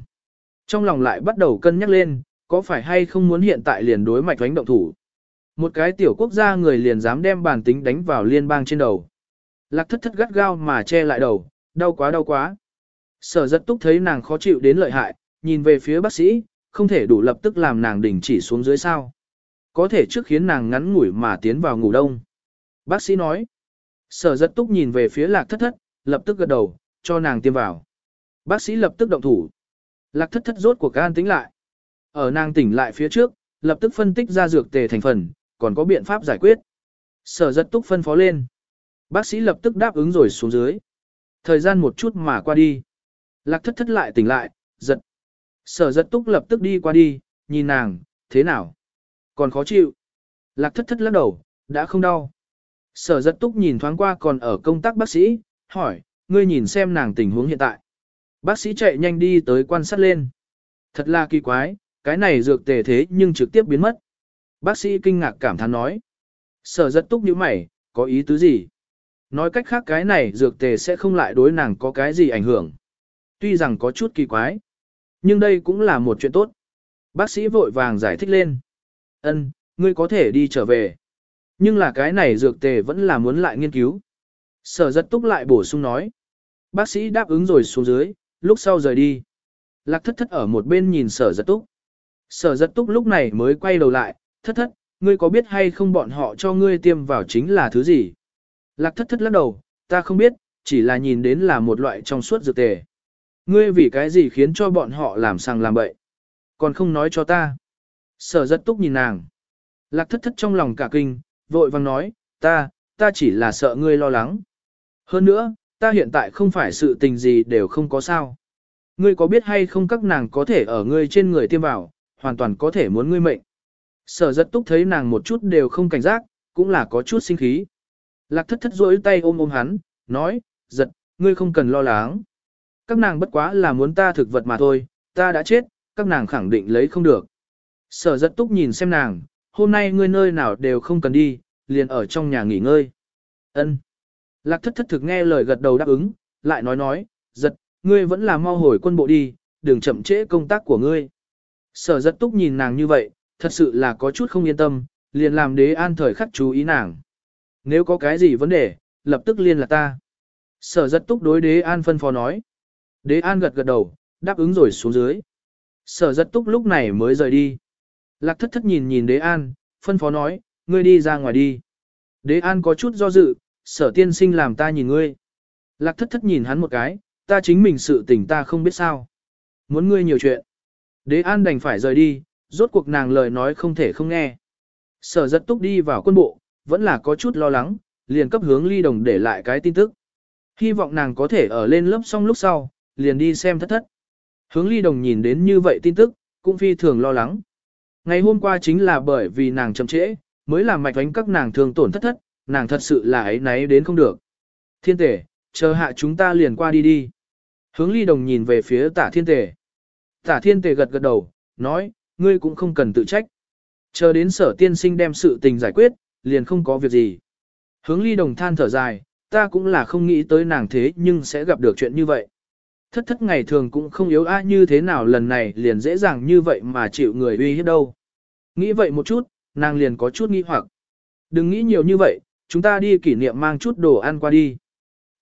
Trong lòng lại bắt đầu cân nhắc lên, có phải hay không muốn hiện tại liền đối mạch đánh động thủ. Một cái tiểu quốc gia người liền dám đem bản tính đánh vào liên bang trên đầu. Lạc thất thất gắt gao mà che lại đầu, đau quá đau quá. Sở giật túc thấy nàng khó chịu đến lợi hại, nhìn về phía bác sĩ, không thể đủ lập tức làm nàng đình chỉ xuống dưới sao. Có thể trước khiến nàng ngắn ngủi mà tiến vào ngủ đông. Bác sĩ nói. Sở giật túc nhìn về phía lạc thất thất, lập tức gật đầu, cho nàng tiêm vào. Bác sĩ lập tức động thủ. Lạc thất thất rốt của gan tính lại. Ở nàng tỉnh lại phía trước, lập tức phân tích ra dược tề thành phần, còn có biện pháp giải quyết. Sở giật túc phân phó lên. Bác sĩ lập tức đáp ứng rồi xuống dưới. Thời gian một chút mà qua đi. Lạc thất thất lại tỉnh lại, giật. Sở giật túc lập tức đi qua đi, nhìn nàng, thế nào? Còn khó chịu. Lạc thất thất lắc đầu, đã không đau. Sở giật túc nhìn thoáng qua còn ở công tác bác sĩ, hỏi, ngươi nhìn xem nàng tình huống hiện tại. Bác sĩ chạy nhanh đi tới quan sát lên. Thật là kỳ quái, cái này dược tề thế nhưng trực tiếp biến mất. Bác sĩ kinh ngạc cảm thán nói. Sở giật túc như mày, có ý tứ gì? Nói cách khác cái này dược tề sẽ không lại đối nàng có cái gì ảnh hưởng. Tuy rằng có chút kỳ quái, nhưng đây cũng là một chuyện tốt. Bác sĩ vội vàng giải thích lên. Ân, ngươi có thể đi trở về. Nhưng là cái này dược tề vẫn là muốn lại nghiên cứu. Sở giật túc lại bổ sung nói. Bác sĩ đáp ứng rồi xuống dưới, lúc sau rời đi. Lạc thất thất ở một bên nhìn sở giật túc. Sở giật túc lúc này mới quay đầu lại, thất thất, ngươi có biết hay không bọn họ cho ngươi tiêm vào chính là thứ gì? Lạc thất thất lắc đầu, ta không biết, chỉ là nhìn đến là một loại trong suốt dược tề. Ngươi vì cái gì khiến cho bọn họ làm sang làm bậy? Còn không nói cho ta. Sở giật túc nhìn nàng. Lạc thất thất trong lòng cả kinh, vội vang nói, ta, ta chỉ là sợ ngươi lo lắng. Hơn nữa, ta hiện tại không phải sự tình gì đều không có sao. Ngươi có biết hay không các nàng có thể ở ngươi trên người tiêm vào, hoàn toàn có thể muốn ngươi mệnh. Sở giật túc thấy nàng một chút đều không cảnh giác, cũng là có chút sinh khí. Lạc thất thất rỗi tay ôm ôm hắn, nói, giật, ngươi không cần lo lắng. Các nàng bất quá là muốn ta thực vật mà thôi, ta đã chết, các nàng khẳng định lấy không được. Sở giật túc nhìn xem nàng, hôm nay ngươi nơi nào đều không cần đi, liền ở trong nhà nghỉ ngơi. Ân. Lạc thất thất thực nghe lời gật đầu đáp ứng, lại nói nói, giật, ngươi vẫn là mau hồi quân bộ đi, đừng chậm trễ công tác của ngươi. Sở giật túc nhìn nàng như vậy, thật sự là có chút không yên tâm, liền làm đế an thời khắc chú ý nàng. Nếu có cái gì vấn đề, lập tức liên lạc ta. Sở giật túc đối đế an phân phó nói. Đế an gật gật đầu, đáp ứng rồi xuống dưới. Sở giật túc lúc này mới rời đi. Lạc thất thất nhìn nhìn đế an, phân phó nói, ngươi đi ra ngoài đi. Đế an có chút do dự, sở tiên sinh làm ta nhìn ngươi. Lạc thất thất nhìn hắn một cái, ta chính mình sự tình ta không biết sao. Muốn ngươi nhiều chuyện. Đế an đành phải rời đi, rốt cuộc nàng lời nói không thể không nghe. Sở giật túc đi vào quân bộ, vẫn là có chút lo lắng, liền cấp hướng ly đồng để lại cái tin tức. Hy vọng nàng có thể ở lên lớp xong lúc sau, liền đi xem thất thất. Hướng ly đồng nhìn đến như vậy tin tức, cũng phi thường lo lắng. Ngày hôm qua chính là bởi vì nàng chậm trễ, mới làm mạch đánh các nàng thường tổn thất thất, nàng thật sự là ấy náy đến không được. Thiên tể, chờ hạ chúng ta liền qua đi đi. Hướng ly đồng nhìn về phía tả thiên tể. Tả thiên tể gật gật đầu, nói, ngươi cũng không cần tự trách. Chờ đến sở tiên sinh đem sự tình giải quyết, liền không có việc gì. Hướng ly đồng than thở dài, ta cũng là không nghĩ tới nàng thế nhưng sẽ gặp được chuyện như vậy. Thất thất ngày thường cũng không yếu á như thế nào lần này liền dễ dàng như vậy mà chịu người uy hiếp đâu. Nghĩ vậy một chút, nàng liền có chút nghi hoặc. Đừng nghĩ nhiều như vậy, chúng ta đi kỷ niệm mang chút đồ ăn qua đi.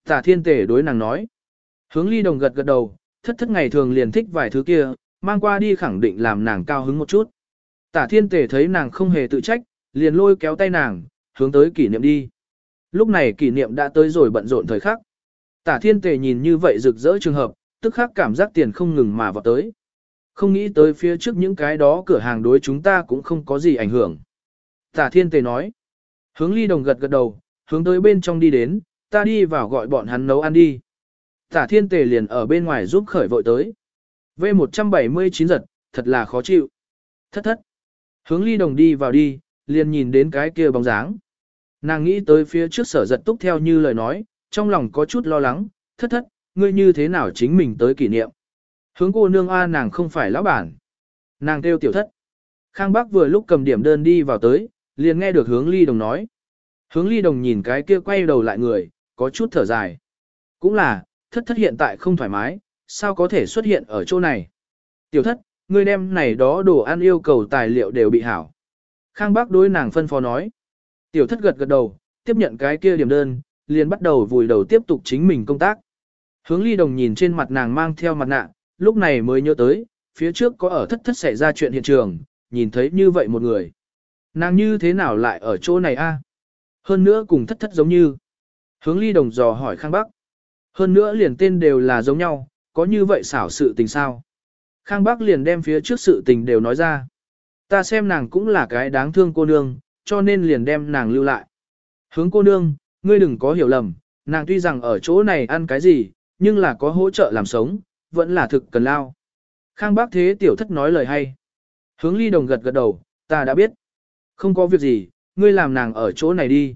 Tả thiên tể đối nàng nói. Hướng ly đồng gật gật đầu, thất thất ngày thường liền thích vài thứ kia, mang qua đi khẳng định làm nàng cao hứng một chút. Tả thiên tể thấy nàng không hề tự trách, liền lôi kéo tay nàng, hướng tới kỷ niệm đi. Lúc này kỷ niệm đã tới rồi bận rộn thời khắc. Tả thiên tề nhìn như vậy rực rỡ trường hợp, tức khắc cảm giác tiền không ngừng mà vào tới. Không nghĩ tới phía trước những cái đó cửa hàng đối chúng ta cũng không có gì ảnh hưởng. Tả thiên tề nói. Hướng ly đồng gật gật đầu, hướng tới bên trong đi đến, ta đi vào gọi bọn hắn nấu ăn đi. Tả thiên tề liền ở bên ngoài giúp khởi vội tới. V179 giật, thật là khó chịu. Thất thất. Hướng ly đồng đi vào đi, liền nhìn đến cái kia bóng dáng. Nàng nghĩ tới phía trước sở giật túc theo như lời nói, trong lòng có chút lo lắng, thất thất, ngươi như thế nào chính mình tới kỷ niệm. Hướng cô nương A nàng không phải lão bản. Nàng kêu tiểu thất. Khang Bắc vừa lúc cầm điểm đơn đi vào tới, liền nghe được hướng ly đồng nói. Hướng ly đồng nhìn cái kia quay đầu lại người, có chút thở dài. Cũng là, thất thất hiện tại không thoải mái, sao có thể xuất hiện ở chỗ này. Tiểu thất, ngươi đem này đó đồ ăn yêu cầu tài liệu đều bị hảo. Khang bác đối nàng phân phó nói. Tiểu thất gật gật đầu, tiếp nhận cái kia điểm đơn, liền bắt đầu vùi đầu tiếp tục chính mình công tác. Hướng ly đồng nhìn trên mặt nàng mang theo mặt nạ, lúc này mới nhớ tới, phía trước có ở thất thất xảy ra chuyện hiện trường, nhìn thấy như vậy một người. Nàng như thế nào lại ở chỗ này a? Hơn nữa cùng thất thất giống như. Hướng ly đồng dò hỏi Khang Bắc. Hơn nữa liền tên đều là giống nhau, có như vậy xảo sự tình sao? Khang Bắc liền đem phía trước sự tình đều nói ra. Ta xem nàng cũng là cái đáng thương cô nương, cho nên liền đem nàng lưu lại. Hướng cô nương, ngươi đừng có hiểu lầm, nàng tuy rằng ở chỗ này ăn cái gì, nhưng là có hỗ trợ làm sống, vẫn là thực cần lao. Khang Bắc thế tiểu thất nói lời hay. Hướng ly đồng gật gật đầu, ta đã biết. Không có việc gì, ngươi làm nàng ở chỗ này đi.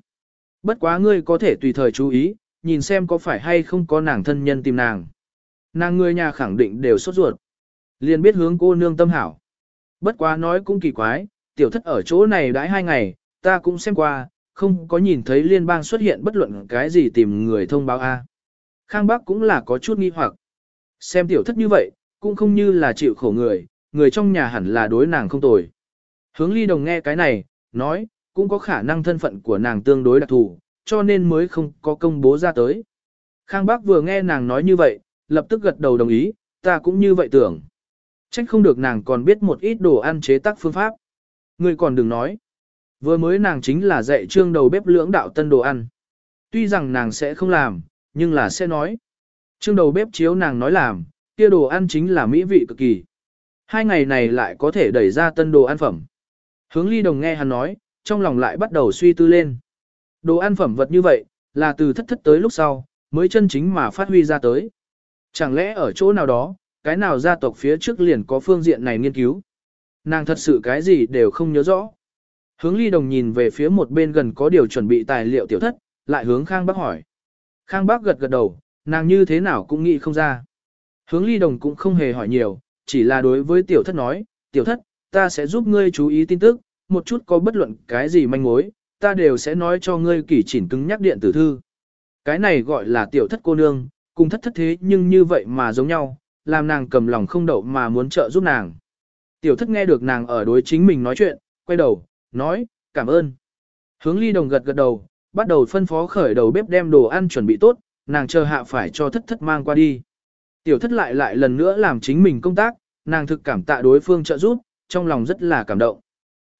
Bất quá ngươi có thể tùy thời chú ý, nhìn xem có phải hay không có nàng thân nhân tìm nàng. Nàng ngươi nhà khẳng định đều sốt ruột. Liền biết hướng cô nương tâm hảo. Bất quá nói cũng kỳ quái, tiểu thất ở chỗ này đãi hai ngày, ta cũng xem qua, không có nhìn thấy liên bang xuất hiện bất luận cái gì tìm người thông báo A. Khang Bắc cũng là có chút nghi hoặc. Xem tiểu thất như vậy, cũng không như là chịu khổ người, người trong nhà hẳn là đối nàng không tồi. Hướng ly đồng nghe cái này, nói, cũng có khả năng thân phận của nàng tương đối đặc thù, cho nên mới không có công bố ra tới. Khang Bác vừa nghe nàng nói như vậy, lập tức gật đầu đồng ý, ta cũng như vậy tưởng. Trách không được nàng còn biết một ít đồ ăn chế tác phương pháp. Ngươi còn đừng nói. Vừa mới nàng chính là dạy trương đầu bếp lưỡng đạo tân đồ ăn. Tuy rằng nàng sẽ không làm, nhưng là sẽ nói. Trương đầu bếp chiếu nàng nói làm, kia đồ ăn chính là mỹ vị cực kỳ. Hai ngày này lại có thể đẩy ra tân đồ ăn phẩm. Hướng ly đồng nghe hắn nói, trong lòng lại bắt đầu suy tư lên. Đồ ăn phẩm vật như vậy, là từ thất thất tới lúc sau, mới chân chính mà phát huy ra tới. Chẳng lẽ ở chỗ nào đó, cái nào gia tộc phía trước liền có phương diện này nghiên cứu. Nàng thật sự cái gì đều không nhớ rõ. Hướng ly đồng nhìn về phía một bên gần có điều chuẩn bị tài liệu tiểu thất, lại hướng Khang Bác hỏi. Khang Bác gật gật đầu, nàng như thế nào cũng nghĩ không ra. Hướng ly đồng cũng không hề hỏi nhiều, chỉ là đối với tiểu thất nói, tiểu thất, ta sẽ giúp ngươi chú ý tin tức, một chút có bất luận cái gì manh mối, ta đều sẽ nói cho ngươi kỷ chỉnh cứng nhắc điện tử thư. Cái này gọi là tiểu thất cô nương, cùng thất thất thế nhưng như vậy mà giống nhau, làm nàng cầm lòng không đậu mà muốn trợ giúp nàng. Tiểu thất nghe được nàng ở đối chính mình nói chuyện, quay đầu, nói, cảm ơn. Hướng ly đồng gật gật đầu, bắt đầu phân phó khởi đầu bếp đem đồ ăn chuẩn bị tốt, nàng chờ hạ phải cho thất thất mang qua đi. Tiểu thất lại lại lần nữa làm chính mình công tác, nàng thực cảm tạ đối phương trợ giúp, trong lòng rất là cảm động.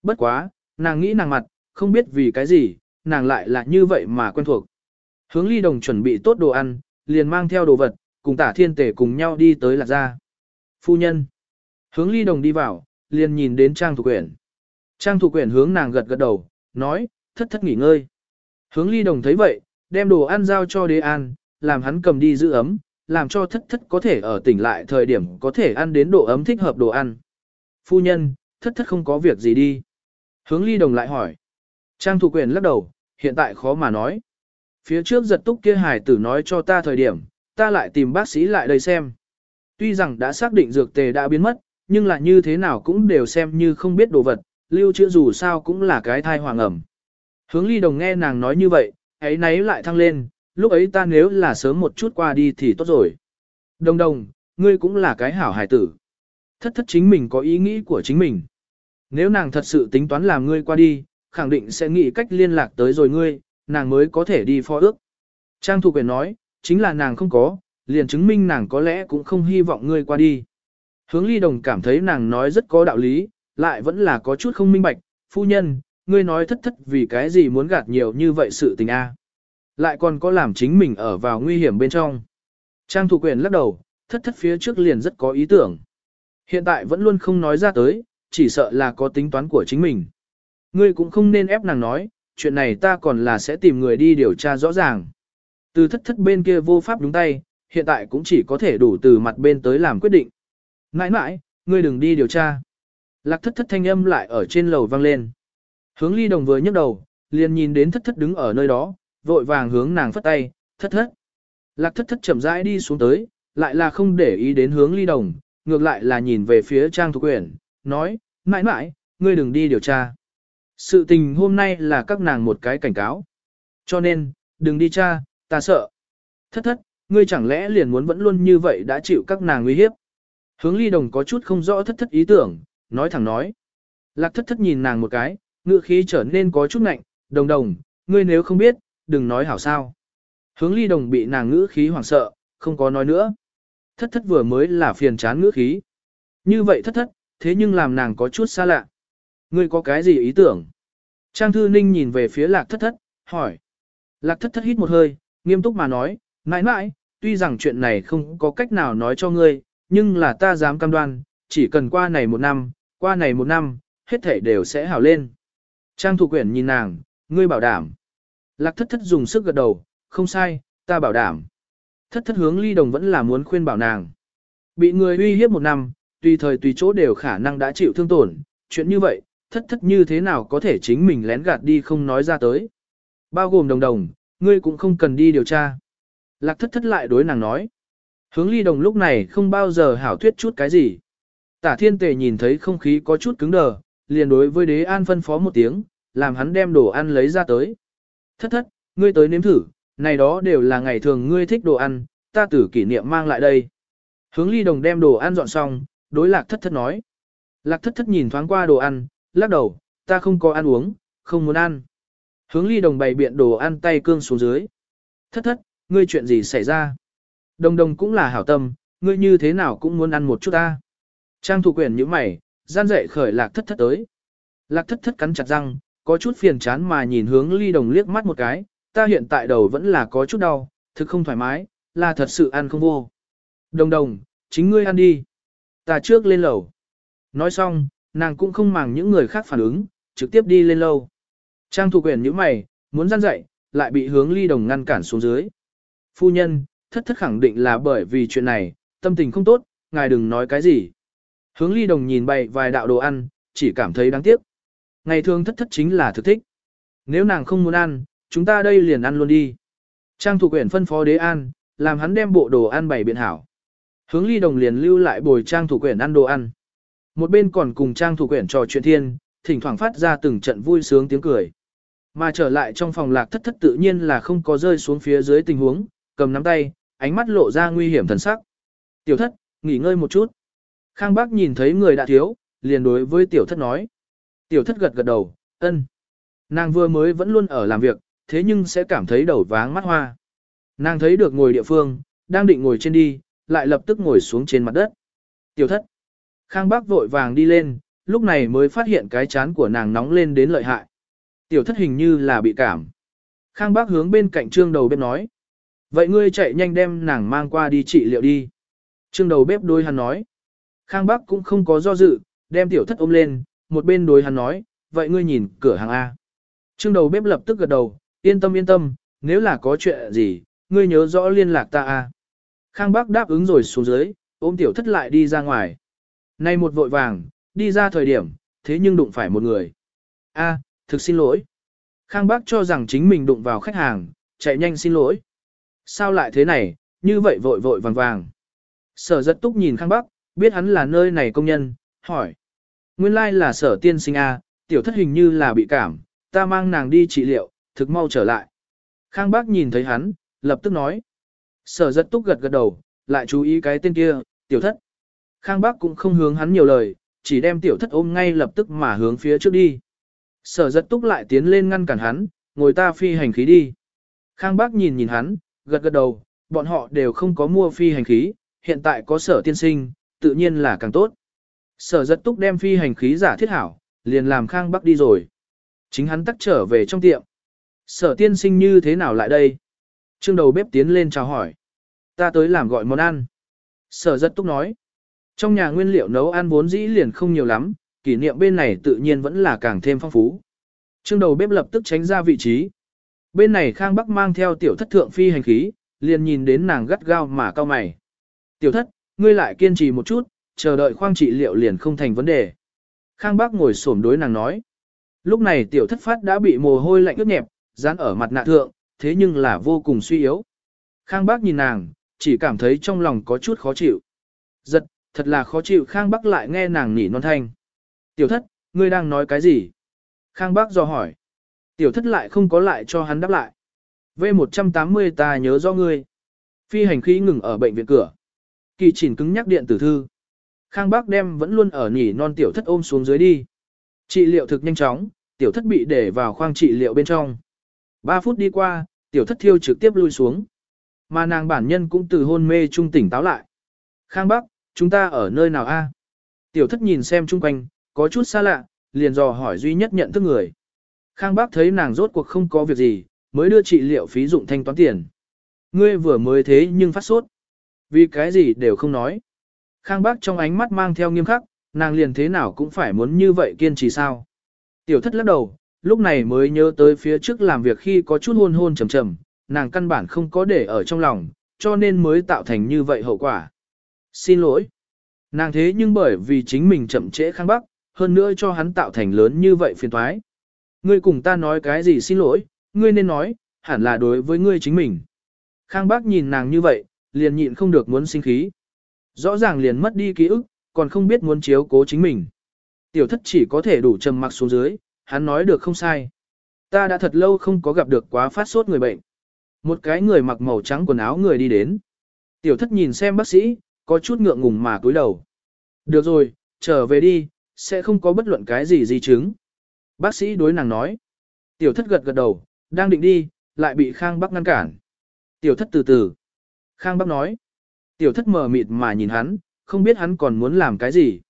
Bất quá, nàng nghĩ nàng mặt, không biết vì cái gì, nàng lại là như vậy mà quen thuộc. Hướng ly đồng chuẩn bị tốt đồ ăn, liền mang theo đồ vật, cùng tả thiên tể cùng nhau đi tới lạc gia. Phu nhân. Hướng ly đồng đi vào, liền nhìn đến Trang thủ Quyển. Trang thủ Quyển hướng nàng gật gật đầu, nói, thất thất nghỉ ngơi. Hướng ly đồng thấy vậy, đem đồ ăn giao cho đế an, làm hắn cầm đi giữ ấm, làm cho thất thất có thể ở tỉnh lại thời điểm có thể ăn đến độ ấm thích hợp đồ ăn. Phu nhân, thất thất không có việc gì đi. Hướng ly đồng lại hỏi. Trang thủ quyền lắc đầu, hiện tại khó mà nói. Phía trước giật túc kia hải tử nói cho ta thời điểm, ta lại tìm bác sĩ lại đây xem. Tuy rằng đã xác định dược tề đã biến mất, nhưng là như thế nào cũng đều xem như không biết đồ vật, lưu trữ dù sao cũng là cái thai hoàng ẩm. Hướng ly đồng nghe nàng nói như vậy, ấy nấy lại thăng lên, lúc ấy ta nếu là sớm một chút qua đi thì tốt rồi. Đồng đồng, ngươi cũng là cái hảo Hải tử. Thất thất chính mình có ý nghĩ của chính mình. Nếu nàng thật sự tính toán làm ngươi qua đi, khẳng định sẽ nghĩ cách liên lạc tới rồi ngươi, nàng mới có thể đi phó ước. Trang Thục Quyền nói, chính là nàng không có, liền chứng minh nàng có lẽ cũng không hy vọng ngươi qua đi. Hướng ly đồng cảm thấy nàng nói rất có đạo lý, lại vẫn là có chút không minh bạch, phu nhân, ngươi nói thất thất vì cái gì muốn gạt nhiều như vậy sự tình a Lại còn có làm chính mình ở vào nguy hiểm bên trong. Trang Thục quyền lắc đầu, thất thất phía trước liền rất có ý tưởng. Hiện tại vẫn luôn không nói ra tới, chỉ sợ là có tính toán của chính mình. Ngươi cũng không nên ép nàng nói, chuyện này ta còn là sẽ tìm người đi điều tra rõ ràng. Từ thất thất bên kia vô pháp đúng tay, hiện tại cũng chỉ có thể đủ từ mặt bên tới làm quyết định. Nãi nãi, ngươi đừng đi điều tra. Lạc thất thất thanh âm lại ở trên lầu vang lên. Hướng ly đồng vừa nhấc đầu, liền nhìn đến thất thất đứng ở nơi đó, vội vàng hướng nàng phất tay, thất thất. Lạc thất thất chậm rãi đi xuống tới, lại là không để ý đến hướng ly đồng, ngược lại là nhìn về phía trang Thục quyển, nói, mãi mãi, ngươi đừng đi điều tra. Sự tình hôm nay là các nàng một cái cảnh cáo. Cho nên, đừng đi tra, ta sợ. Thất thất, ngươi chẳng lẽ liền muốn vẫn luôn như vậy đã chịu các nàng nguy hiếp. Hướng ly đồng có chút không rõ thất thất ý tưởng, nói thẳng nói. Lạc thất thất nhìn nàng một cái, ngựa khí trở nên có chút nạnh, đồng đồng, ngươi nếu không biết, đừng nói hảo sao. Hướng ly đồng bị nàng ngữ khí hoảng sợ, không có nói nữa. Thất thất vừa mới là phiền chán ngữ khí. Như vậy thất thất, thế nhưng làm nàng có chút xa lạ. Ngươi có cái gì ý tưởng? Trang thư ninh nhìn về phía lạc thất thất, hỏi. Lạc thất thất hít một hơi, nghiêm túc mà nói, mãi mãi, tuy rằng chuyện này không có cách nào nói cho ngươi, nhưng là ta dám cam đoan, chỉ cần qua này một năm, qua này một năm, hết thể đều sẽ hảo lên. Trang thủ quyển nhìn nàng, ngươi bảo đảm. Lạc thất thất dùng sức gật đầu, không sai, ta bảo đảm. Thất thất hướng ly đồng vẫn là muốn khuyên bảo nàng. Bị người uy hiếp một năm, tùy thời tùy chỗ đều khả năng đã chịu thương tổn, chuyện như vậy, thất thất như thế nào có thể chính mình lén gạt đi không nói ra tới. Bao gồm đồng đồng, ngươi cũng không cần đi điều tra. Lạc thất thất lại đối nàng nói. Hướng ly đồng lúc này không bao giờ hảo thuyết chút cái gì. Tả thiên tề nhìn thấy không khí có chút cứng đờ, liền đối với đế an phân phó một tiếng, làm hắn đem đồ ăn lấy ra tới. Thất thất, ngươi tới nếm thử, này đó đều là ngày thường ngươi thích đồ ăn, ta tử kỷ niệm mang lại đây. Hướng ly đồng đem đồ ăn dọn xong, đối lạc thất thất nói. Lạc thất thất nhìn thoáng qua đồ ăn, lắc đầu, ta không có ăn uống, không muốn ăn. Hướng ly đồng bày biện đồ ăn tay cương xuống dưới. Thất thất, ngươi chuyện gì xảy ra? Đồng đồng cũng là hảo tâm, ngươi như thế nào cũng muốn ăn một chút ta. Trang thủ Quyển như mày, gian dậy khởi lạc thất thất tới. Lạc thất thất cắn chặt răng, có chút phiền chán mà nhìn hướng ly đồng liếc mắt một cái, ta hiện tại đầu vẫn là có chút đau, thực không thoải mái, là thật sự ăn không vô. Đồng đồng, chính ngươi ăn đi. Ta trước lên lầu. Nói xong, nàng cũng không màng những người khác phản ứng, trực tiếp đi lên lầu. Trang thủ quyền như mày, muốn gian dậy, lại bị hướng ly đồng ngăn cản xuống dưới. Phu nhân, thất thất khẳng định là bởi vì chuyện này, tâm tình không tốt, ngài đừng nói cái gì. Hướng ly đồng nhìn bày vài đạo đồ ăn, chỉ cảm thấy đáng tiếc. Ngày thường thất thất chính là thực thích. Nếu nàng không muốn ăn, chúng ta đây liền ăn luôn đi. Trang thủ quyển phân phó đế an, làm hắn đem bộ đồ ăn bày biện hảo. Hướng ly đồng liền lưu lại bồi trang thủ quyển ăn đồ ăn. Một bên còn cùng trang thủ quyển trò chuyện thiên, thỉnh thoảng phát ra từng trận vui sướng tiếng cười. Mà trở lại trong phòng lạc thất thất tự nhiên là không có rơi xuống phía dưới tình huống, cầm nắm tay, ánh mắt lộ ra nguy hiểm thần sắc. Tiểu thất, nghỉ ngơi một chút. Khang bác nhìn thấy người đã thiếu, liền đối với tiểu thất nói. Tiểu thất gật gật đầu, ân. Nàng vừa mới vẫn luôn ở làm việc, thế nhưng sẽ cảm thấy đầu váng mắt hoa. Nàng thấy được ngồi địa phương, đang định ngồi trên đi, lại lập tức ngồi xuống trên mặt đất. Tiểu thất. Khang bác vội vàng đi lên, lúc này mới phát hiện cái chán của nàng nóng lên đến lợi hại. Tiểu thất hình như là bị cảm. Khang bác hướng bên cạnh trương đầu bếp nói. Vậy ngươi chạy nhanh đem nàng mang qua đi trị liệu đi. Trương đầu bếp đôi hắn nói. Khang bác cũng không có do dự, đem tiểu thất ôm lên, một bên đối hắn nói, vậy ngươi nhìn cửa hàng A. Trương đầu bếp lập tức gật đầu, yên tâm yên tâm, nếu là có chuyện gì, ngươi nhớ rõ liên lạc ta A. Khang Bác đáp ứng rồi xuống dưới, ôm tiểu thất lại đi ra ngoài. Nay một vội vàng, đi ra thời điểm, thế nhưng đụng phải một người. A, thực xin lỗi. Khang Bác cho rằng chính mình đụng vào khách hàng, chạy nhanh xin lỗi. Sao lại thế này, như vậy vội vội vàng vàng. Sở rất túc nhìn Khang Bác, biết hắn là nơi này công nhân, hỏi. Nguyên lai like là sở tiên sinh A, tiểu thất hình như là bị cảm, ta mang nàng đi trị liệu, thực mau trở lại. Khang Bác nhìn thấy hắn, lập tức nói. Sở giật túc gật gật đầu, lại chú ý cái tên kia, tiểu thất. Khang Bác cũng không hướng hắn nhiều lời, chỉ đem tiểu thất ôm ngay lập tức mà hướng phía trước đi. Sở giật túc lại tiến lên ngăn cản hắn, ngồi ta phi hành khí đi. Khang Bác nhìn nhìn hắn, gật gật đầu, bọn họ đều không có mua phi hành khí, hiện tại có sở tiên sinh, tự nhiên là càng tốt. Sở giật túc đem phi hành khí giả thiết hảo, liền làm Khang Bác đi rồi. Chính hắn tắt trở về trong tiệm. Sở tiên sinh như thế nào lại đây? Trương đầu bếp tiến lên chào hỏi. Ta tới làm gọi món ăn. Sở rất túc nói. Trong nhà nguyên liệu nấu ăn vốn dĩ liền không nhiều lắm, kỷ niệm bên này tự nhiên vẫn là càng thêm phong phú. Trương đầu bếp lập tức tránh ra vị trí. Bên này Khang Bắc mang theo tiểu thất thượng phi hành khí, liền nhìn đến nàng gắt gao mà cao mày. Tiểu thất, ngươi lại kiên trì một chút, chờ đợi khoang trị liệu liền không thành vấn đề. Khang Bắc ngồi xổm đối nàng nói. Lúc này tiểu thất phát đã bị mồ hôi lạnh ướt nhẹp, dán ở mặt nạ thượng, thế nhưng là vô cùng suy yếu. Khang Bác nhìn nàng, chỉ cảm thấy trong lòng có chút khó chịu. Giật, thật là khó chịu Khang Bác lại nghe nàng nỉ non thanh. Tiểu thất, ngươi đang nói cái gì? Khang Bác do hỏi. Tiểu thất lại không có lại cho hắn đáp lại. V180 ta nhớ do ngươi. Phi hành khí ngừng ở bệnh viện cửa. Kỳ chỉnh cứng nhắc điện tử thư. Khang Bác đem vẫn luôn ở nhỉ non tiểu thất ôm xuống dưới đi. Trị liệu thực nhanh chóng, tiểu thất bị để vào khoang trị liệu bên trong. 3 phút đi qua, tiểu thất thiêu trực tiếp lui xuống. Mà nàng bản nhân cũng từ hôn mê trung tỉnh táo lại. Khang Bắc, chúng ta ở nơi nào a? Tiểu thất nhìn xem chung quanh, có chút xa lạ, liền dò hỏi duy nhất nhận thức người. Khang Bắc thấy nàng rốt cuộc không có việc gì, mới đưa trị liệu phí dụng thanh toán tiền. Ngươi vừa mới thế nhưng phát sốt. Vì cái gì đều không nói. Khang bác trong ánh mắt mang theo nghiêm khắc, nàng liền thế nào cũng phải muốn như vậy kiên trì sao. Tiểu thất lắc đầu, lúc này mới nhớ tới phía trước làm việc khi có chút hôn hôn trầm trầm, nàng căn bản không có để ở trong lòng, cho nên mới tạo thành như vậy hậu quả. Xin lỗi. Nàng thế nhưng bởi vì chính mình chậm trễ khang bắc, hơn nữa cho hắn tạo thành lớn như vậy phiền toái. Ngươi cùng ta nói cái gì xin lỗi, ngươi nên nói, hẳn là đối với ngươi chính mình. Khang bác nhìn nàng như vậy, liền nhịn không được muốn sinh khí. Rõ ràng liền mất đi ký ức, còn không biết muốn chiếu cố chính mình. Tiểu thất chỉ có thể đủ trầm mặc xuống dưới, hắn nói được không sai. Ta đã thật lâu không có gặp được quá phát sốt người bệnh. Một cái người mặc màu trắng quần áo người đi đến. Tiểu thất nhìn xem bác sĩ, có chút ngượng ngùng mà cúi đầu. Được rồi, trở về đi, sẽ không có bất luận cái gì di chứng. Bác sĩ đối nàng nói. Tiểu thất gật gật đầu, đang định đi, lại bị Khang Bắc ngăn cản. Tiểu thất từ từ. Khang Bắc nói. Tiểu thất mờ mịt mà nhìn hắn, không biết hắn còn muốn làm cái gì.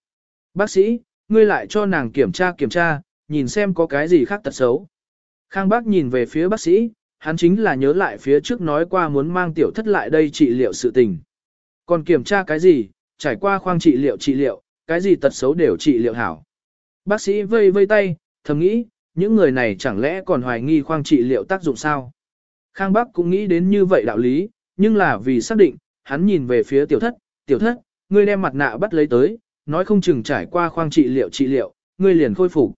Bác sĩ, ngươi lại cho nàng kiểm tra kiểm tra, nhìn xem có cái gì khác tật xấu. Khang bác nhìn về phía bác sĩ, hắn chính là nhớ lại phía trước nói qua muốn mang tiểu thất lại đây trị liệu sự tình. Còn kiểm tra cái gì, trải qua khoang trị liệu trị liệu, cái gì tật xấu đều trị liệu hảo. Bác sĩ vây vây tay, thầm nghĩ, những người này chẳng lẽ còn hoài nghi khoang trị liệu tác dụng sao? Khang Bắc cũng nghĩ đến như vậy đạo lý, nhưng là vì xác định, hắn nhìn về phía tiểu thất, tiểu thất, ngươi đem mặt nạ bắt lấy tới, nói không chừng trải qua khoang trị liệu trị liệu, ngươi liền khôi phục.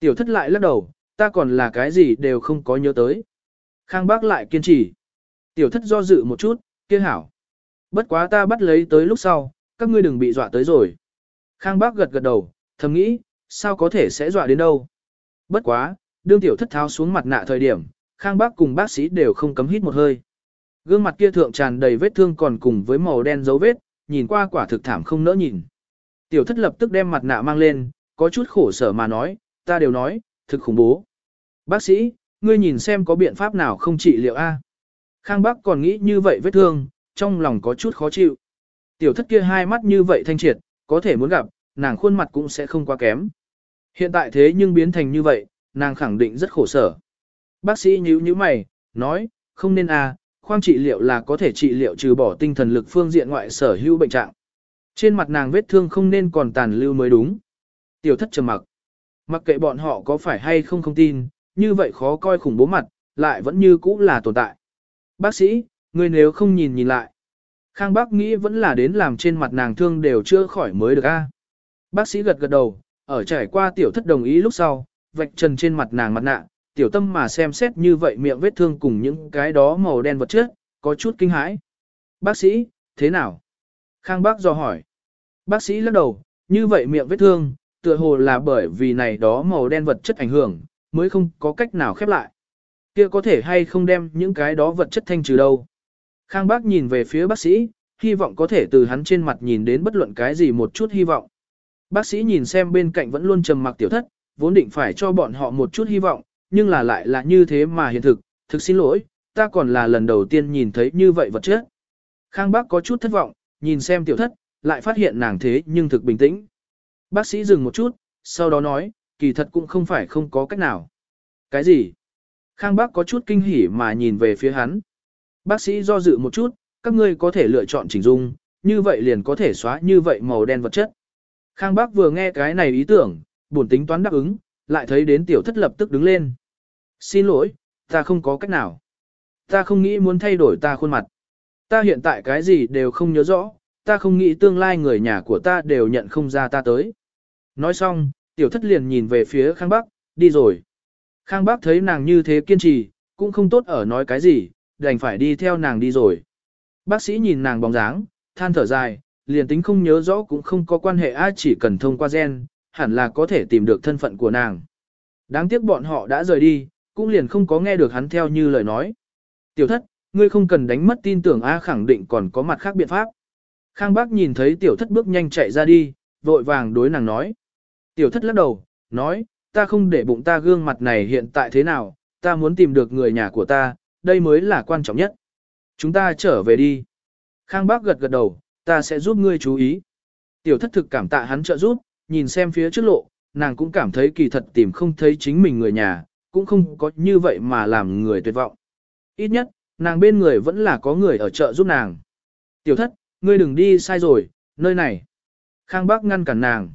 Tiểu thất lại lắc đầu, ta còn là cái gì đều không có nhớ tới. Khang bác lại kiên trì. Tiểu thất do dự một chút, kia hảo. Bất quá ta bắt lấy tới lúc sau, các ngươi đừng bị dọa tới rồi. Khang bác gật gật đầu, thầm nghĩ, sao có thể sẽ dọa đến đâu. Bất quá, đương tiểu thất tháo xuống mặt nạ thời điểm, Khang bác cùng bác sĩ đều không cấm hít một hơi. Gương mặt kia thượng tràn đầy vết thương còn cùng với màu đen dấu vết, nhìn qua quả thực thảm không nỡ nhìn. Tiểu thất lập tức đem mặt nạ mang lên, có chút khổ sở mà nói, ta đều nói, thực khủng bố. Bác sĩ, ngươi nhìn xem có biện pháp nào không trị liệu A. Khang bác còn nghĩ như vậy vết thương, trong lòng có chút khó chịu. Tiểu thất kia hai mắt như vậy thanh triệt, có thể muốn gặp, nàng khuôn mặt cũng sẽ không quá kém. Hiện tại thế nhưng biến thành như vậy, nàng khẳng định rất khổ sở. Bác sĩ nhíu nhíu mày, nói, không nên a, khoang trị liệu là có thể trị liệu trừ bỏ tinh thần lực phương diện ngoại sở hữu bệnh trạng. Trên mặt nàng vết thương không nên còn tàn lưu mới đúng. Tiểu thất trầm mặc. Mặc kệ bọn họ có phải hay không không tin, như vậy khó coi khủng bố mặt, lại vẫn như cũ là tồn tại. Bác sĩ, người nếu không nhìn nhìn lại. Khang bác nghĩ vẫn là đến làm trên mặt nàng thương đều chưa khỏi mới được a. Bác sĩ gật gật đầu, ở trải qua tiểu thất đồng ý lúc sau, vạch trần trên mặt nàng mặt nạ, tiểu tâm mà xem xét như vậy miệng vết thương cùng những cái đó màu đen vật chất, có chút kinh hãi. Bác sĩ, thế nào? Khang bác dò hỏi. Bác sĩ lắc đầu, như vậy miệng vết thương, tựa hồ là bởi vì này đó màu đen vật chất ảnh hưởng, mới không có cách nào khép lại. Kia có thể hay không đem những cái đó vật chất thanh trừ đâu. Khang bác nhìn về phía bác sĩ, hy vọng có thể từ hắn trên mặt nhìn đến bất luận cái gì một chút hy vọng. Bác sĩ nhìn xem bên cạnh vẫn luôn trầm mặc tiểu thất, vốn định phải cho bọn họ một chút hy vọng, nhưng là lại là như thế mà hiện thực, thực xin lỗi, ta còn là lần đầu tiên nhìn thấy như vậy vật chất. Khang bác có chút thất vọng, nhìn xem tiểu thất, lại phát hiện nàng thế nhưng thực bình tĩnh. Bác sĩ dừng một chút, sau đó nói, kỳ thật cũng không phải không có cách nào. Cái gì? Khang bác có chút kinh hỉ mà nhìn về phía hắn. Bác sĩ do dự một chút, các ngươi có thể lựa chọn chỉnh dung, như vậy liền có thể xóa như vậy màu đen vật chất. Khang bác vừa nghe cái này ý tưởng, buồn tính toán đáp ứng, lại thấy đến tiểu thất lập tức đứng lên. Xin lỗi, ta không có cách nào. Ta không nghĩ muốn thay đổi ta khuôn mặt. Ta hiện tại cái gì đều không nhớ rõ, ta không nghĩ tương lai người nhà của ta đều nhận không ra ta tới. Nói xong, tiểu thất liền nhìn về phía Khang Bắc, đi rồi. Khang Bắc thấy nàng như thế kiên trì, cũng không tốt ở nói cái gì, đành phải đi theo nàng đi rồi. Bác sĩ nhìn nàng bóng dáng, than thở dài, liền tính không nhớ rõ cũng không có quan hệ ai chỉ cần thông qua gen, hẳn là có thể tìm được thân phận của nàng. Đáng tiếc bọn họ đã rời đi, cũng liền không có nghe được hắn theo như lời nói. Tiểu thất, ngươi không cần đánh mất tin tưởng A khẳng định còn có mặt khác biện pháp. Khang bác nhìn thấy tiểu thất bước nhanh chạy ra đi, vội vàng đối nàng nói. Tiểu thất lắc đầu, nói, ta không để bụng ta gương mặt này hiện tại thế nào, ta muốn tìm được người nhà của ta, đây mới là quan trọng nhất. Chúng ta trở về đi. Khang bác gật gật đầu, ta sẽ giúp ngươi chú ý. Tiểu thất thực cảm tạ hắn trợ giúp, nhìn xem phía trước lộ, nàng cũng cảm thấy kỳ thật tìm không thấy chính mình người nhà, cũng không có như vậy mà làm người tuyệt vọng. Ít nhất, nàng bên người vẫn là có người ở chợ giúp nàng. Tiểu thất, ngươi đừng đi sai rồi, nơi này. Khang bác ngăn cản nàng.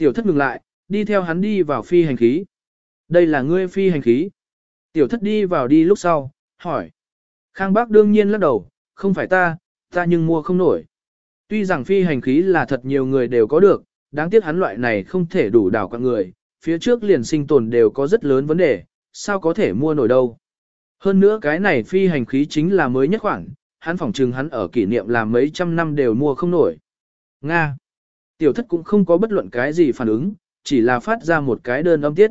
Tiểu thất ngừng lại, đi theo hắn đi vào phi hành khí. Đây là ngươi phi hành khí. Tiểu thất đi vào đi lúc sau, hỏi. Khang bác đương nhiên lắc đầu, không phải ta, ta nhưng mua không nổi. Tuy rằng phi hành khí là thật nhiều người đều có được, đáng tiếc hắn loại này không thể đủ đảo các người, phía trước liền sinh tồn đều có rất lớn vấn đề, sao có thể mua nổi đâu. Hơn nữa cái này phi hành khí chính là mới nhất khoảng, hắn phỏng trừng hắn ở kỷ niệm là mấy trăm năm đều mua không nổi. Nga. Tiểu thất cũng không có bất luận cái gì phản ứng, chỉ là phát ra một cái đơn âm tiết.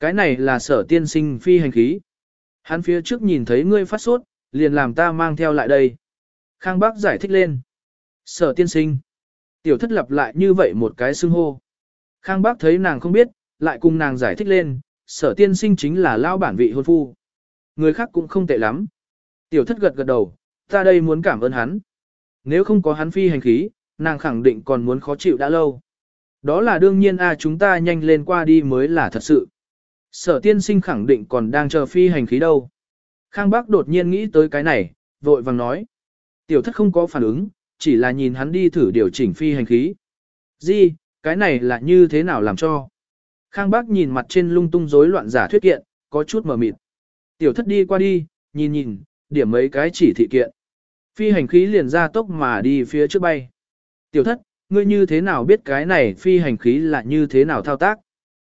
Cái này là sở tiên sinh phi hành khí. Hắn phía trước nhìn thấy ngươi phát sốt, liền làm ta mang theo lại đây. Khang bác giải thích lên. Sở tiên sinh. Tiểu thất lặp lại như vậy một cái xưng hô. Khang bác thấy nàng không biết, lại cùng nàng giải thích lên, sở tiên sinh chính là lao bản vị hôn phu. Người khác cũng không tệ lắm. Tiểu thất gật gật đầu, ta đây muốn cảm ơn hắn. Nếu không có hắn phi hành khí, nàng khẳng định còn muốn khó chịu đã lâu. Đó là đương nhiên a chúng ta nhanh lên qua đi mới là thật sự. Sở tiên sinh khẳng định còn đang chờ phi hành khí đâu. Khang bác đột nhiên nghĩ tới cái này, vội vàng nói. Tiểu thất không có phản ứng, chỉ là nhìn hắn đi thử điều chỉnh phi hành khí. Di, cái này là như thế nào làm cho? Khang bác nhìn mặt trên lung tung rối loạn giả thuyết kiện, có chút mờ mịt. Tiểu thất đi qua đi, nhìn nhìn, điểm mấy cái chỉ thị kiện. Phi hành khí liền ra tốc mà đi phía trước bay. Tiểu thất, ngươi như thế nào biết cái này phi hành khí là như thế nào thao tác?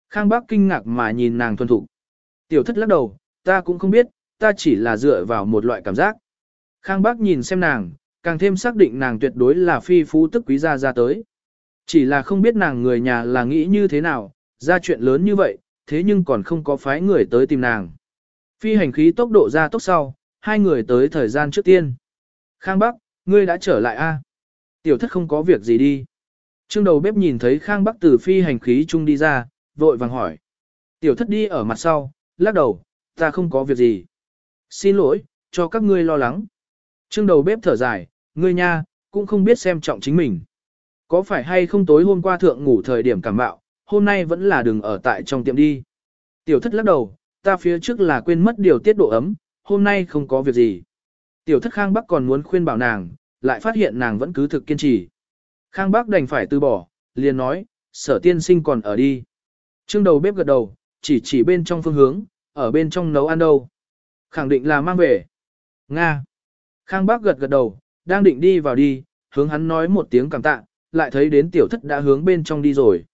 Khang bác kinh ngạc mà nhìn nàng thuần thục. Tiểu thất lắc đầu, ta cũng không biết, ta chỉ là dựa vào một loại cảm giác. Khang bác nhìn xem nàng, càng thêm xác định nàng tuyệt đối là phi phú tức quý gia ra tới. Chỉ là không biết nàng người nhà là nghĩ như thế nào, ra chuyện lớn như vậy, thế nhưng còn không có phái người tới tìm nàng. Phi hành khí tốc độ ra tốc sau, hai người tới thời gian trước tiên. Khang Bắc, ngươi đã trở lại a? Tiểu thất không có việc gì đi. Trương đầu bếp nhìn thấy Khang Bắc từ phi hành khí chung đi ra, vội vàng hỏi. Tiểu thất đi ở mặt sau, lắc đầu, ta không có việc gì. Xin lỗi, cho các ngươi lo lắng. Trương đầu bếp thở dài, ngươi nha, cũng không biết xem trọng chính mình. Có phải hay không tối hôm qua thượng ngủ thời điểm cảm bạo, hôm nay vẫn là đừng ở tại trong tiệm đi. Tiểu thất lắc đầu, ta phía trước là quên mất điều tiết độ ấm, hôm nay không có việc gì. Tiểu thất Khang Bắc còn muốn khuyên bảo nàng, lại phát hiện nàng vẫn cứ thực kiên trì. Khang Bắc đành phải từ bỏ, liền nói, sở tiên sinh còn ở đi. Trương đầu bếp gật đầu, chỉ chỉ bên trong phương hướng, ở bên trong nấu ăn đâu. Khẳng định là mang về. Nga. Khang Bắc gật gật đầu, đang định đi vào đi, hướng hắn nói một tiếng cảm tạ, lại thấy đến tiểu thất đã hướng bên trong đi rồi.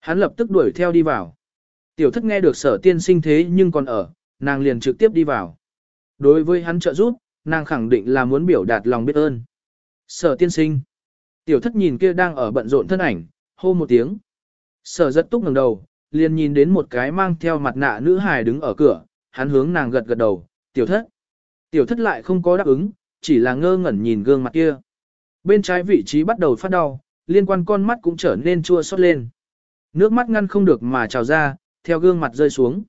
Hắn lập tức đuổi theo đi vào. Tiểu thất nghe được sở tiên sinh thế nhưng còn ở, nàng liền trực tiếp đi vào. Đối với hắn trợ giúp, nàng khẳng định là muốn biểu đạt lòng biết ơn. Sở tiên sinh. Tiểu thất nhìn kia đang ở bận rộn thân ảnh, hô một tiếng. Sở rất túc ngẩng đầu, liền nhìn đến một cái mang theo mặt nạ nữ hài đứng ở cửa, hắn hướng nàng gật gật đầu, tiểu thất. Tiểu thất lại không có đáp ứng, chỉ là ngơ ngẩn nhìn gương mặt kia. Bên trái vị trí bắt đầu phát đau, liên quan con mắt cũng trở nên chua xót lên. Nước mắt ngăn không được mà trào ra, theo gương mặt rơi xuống.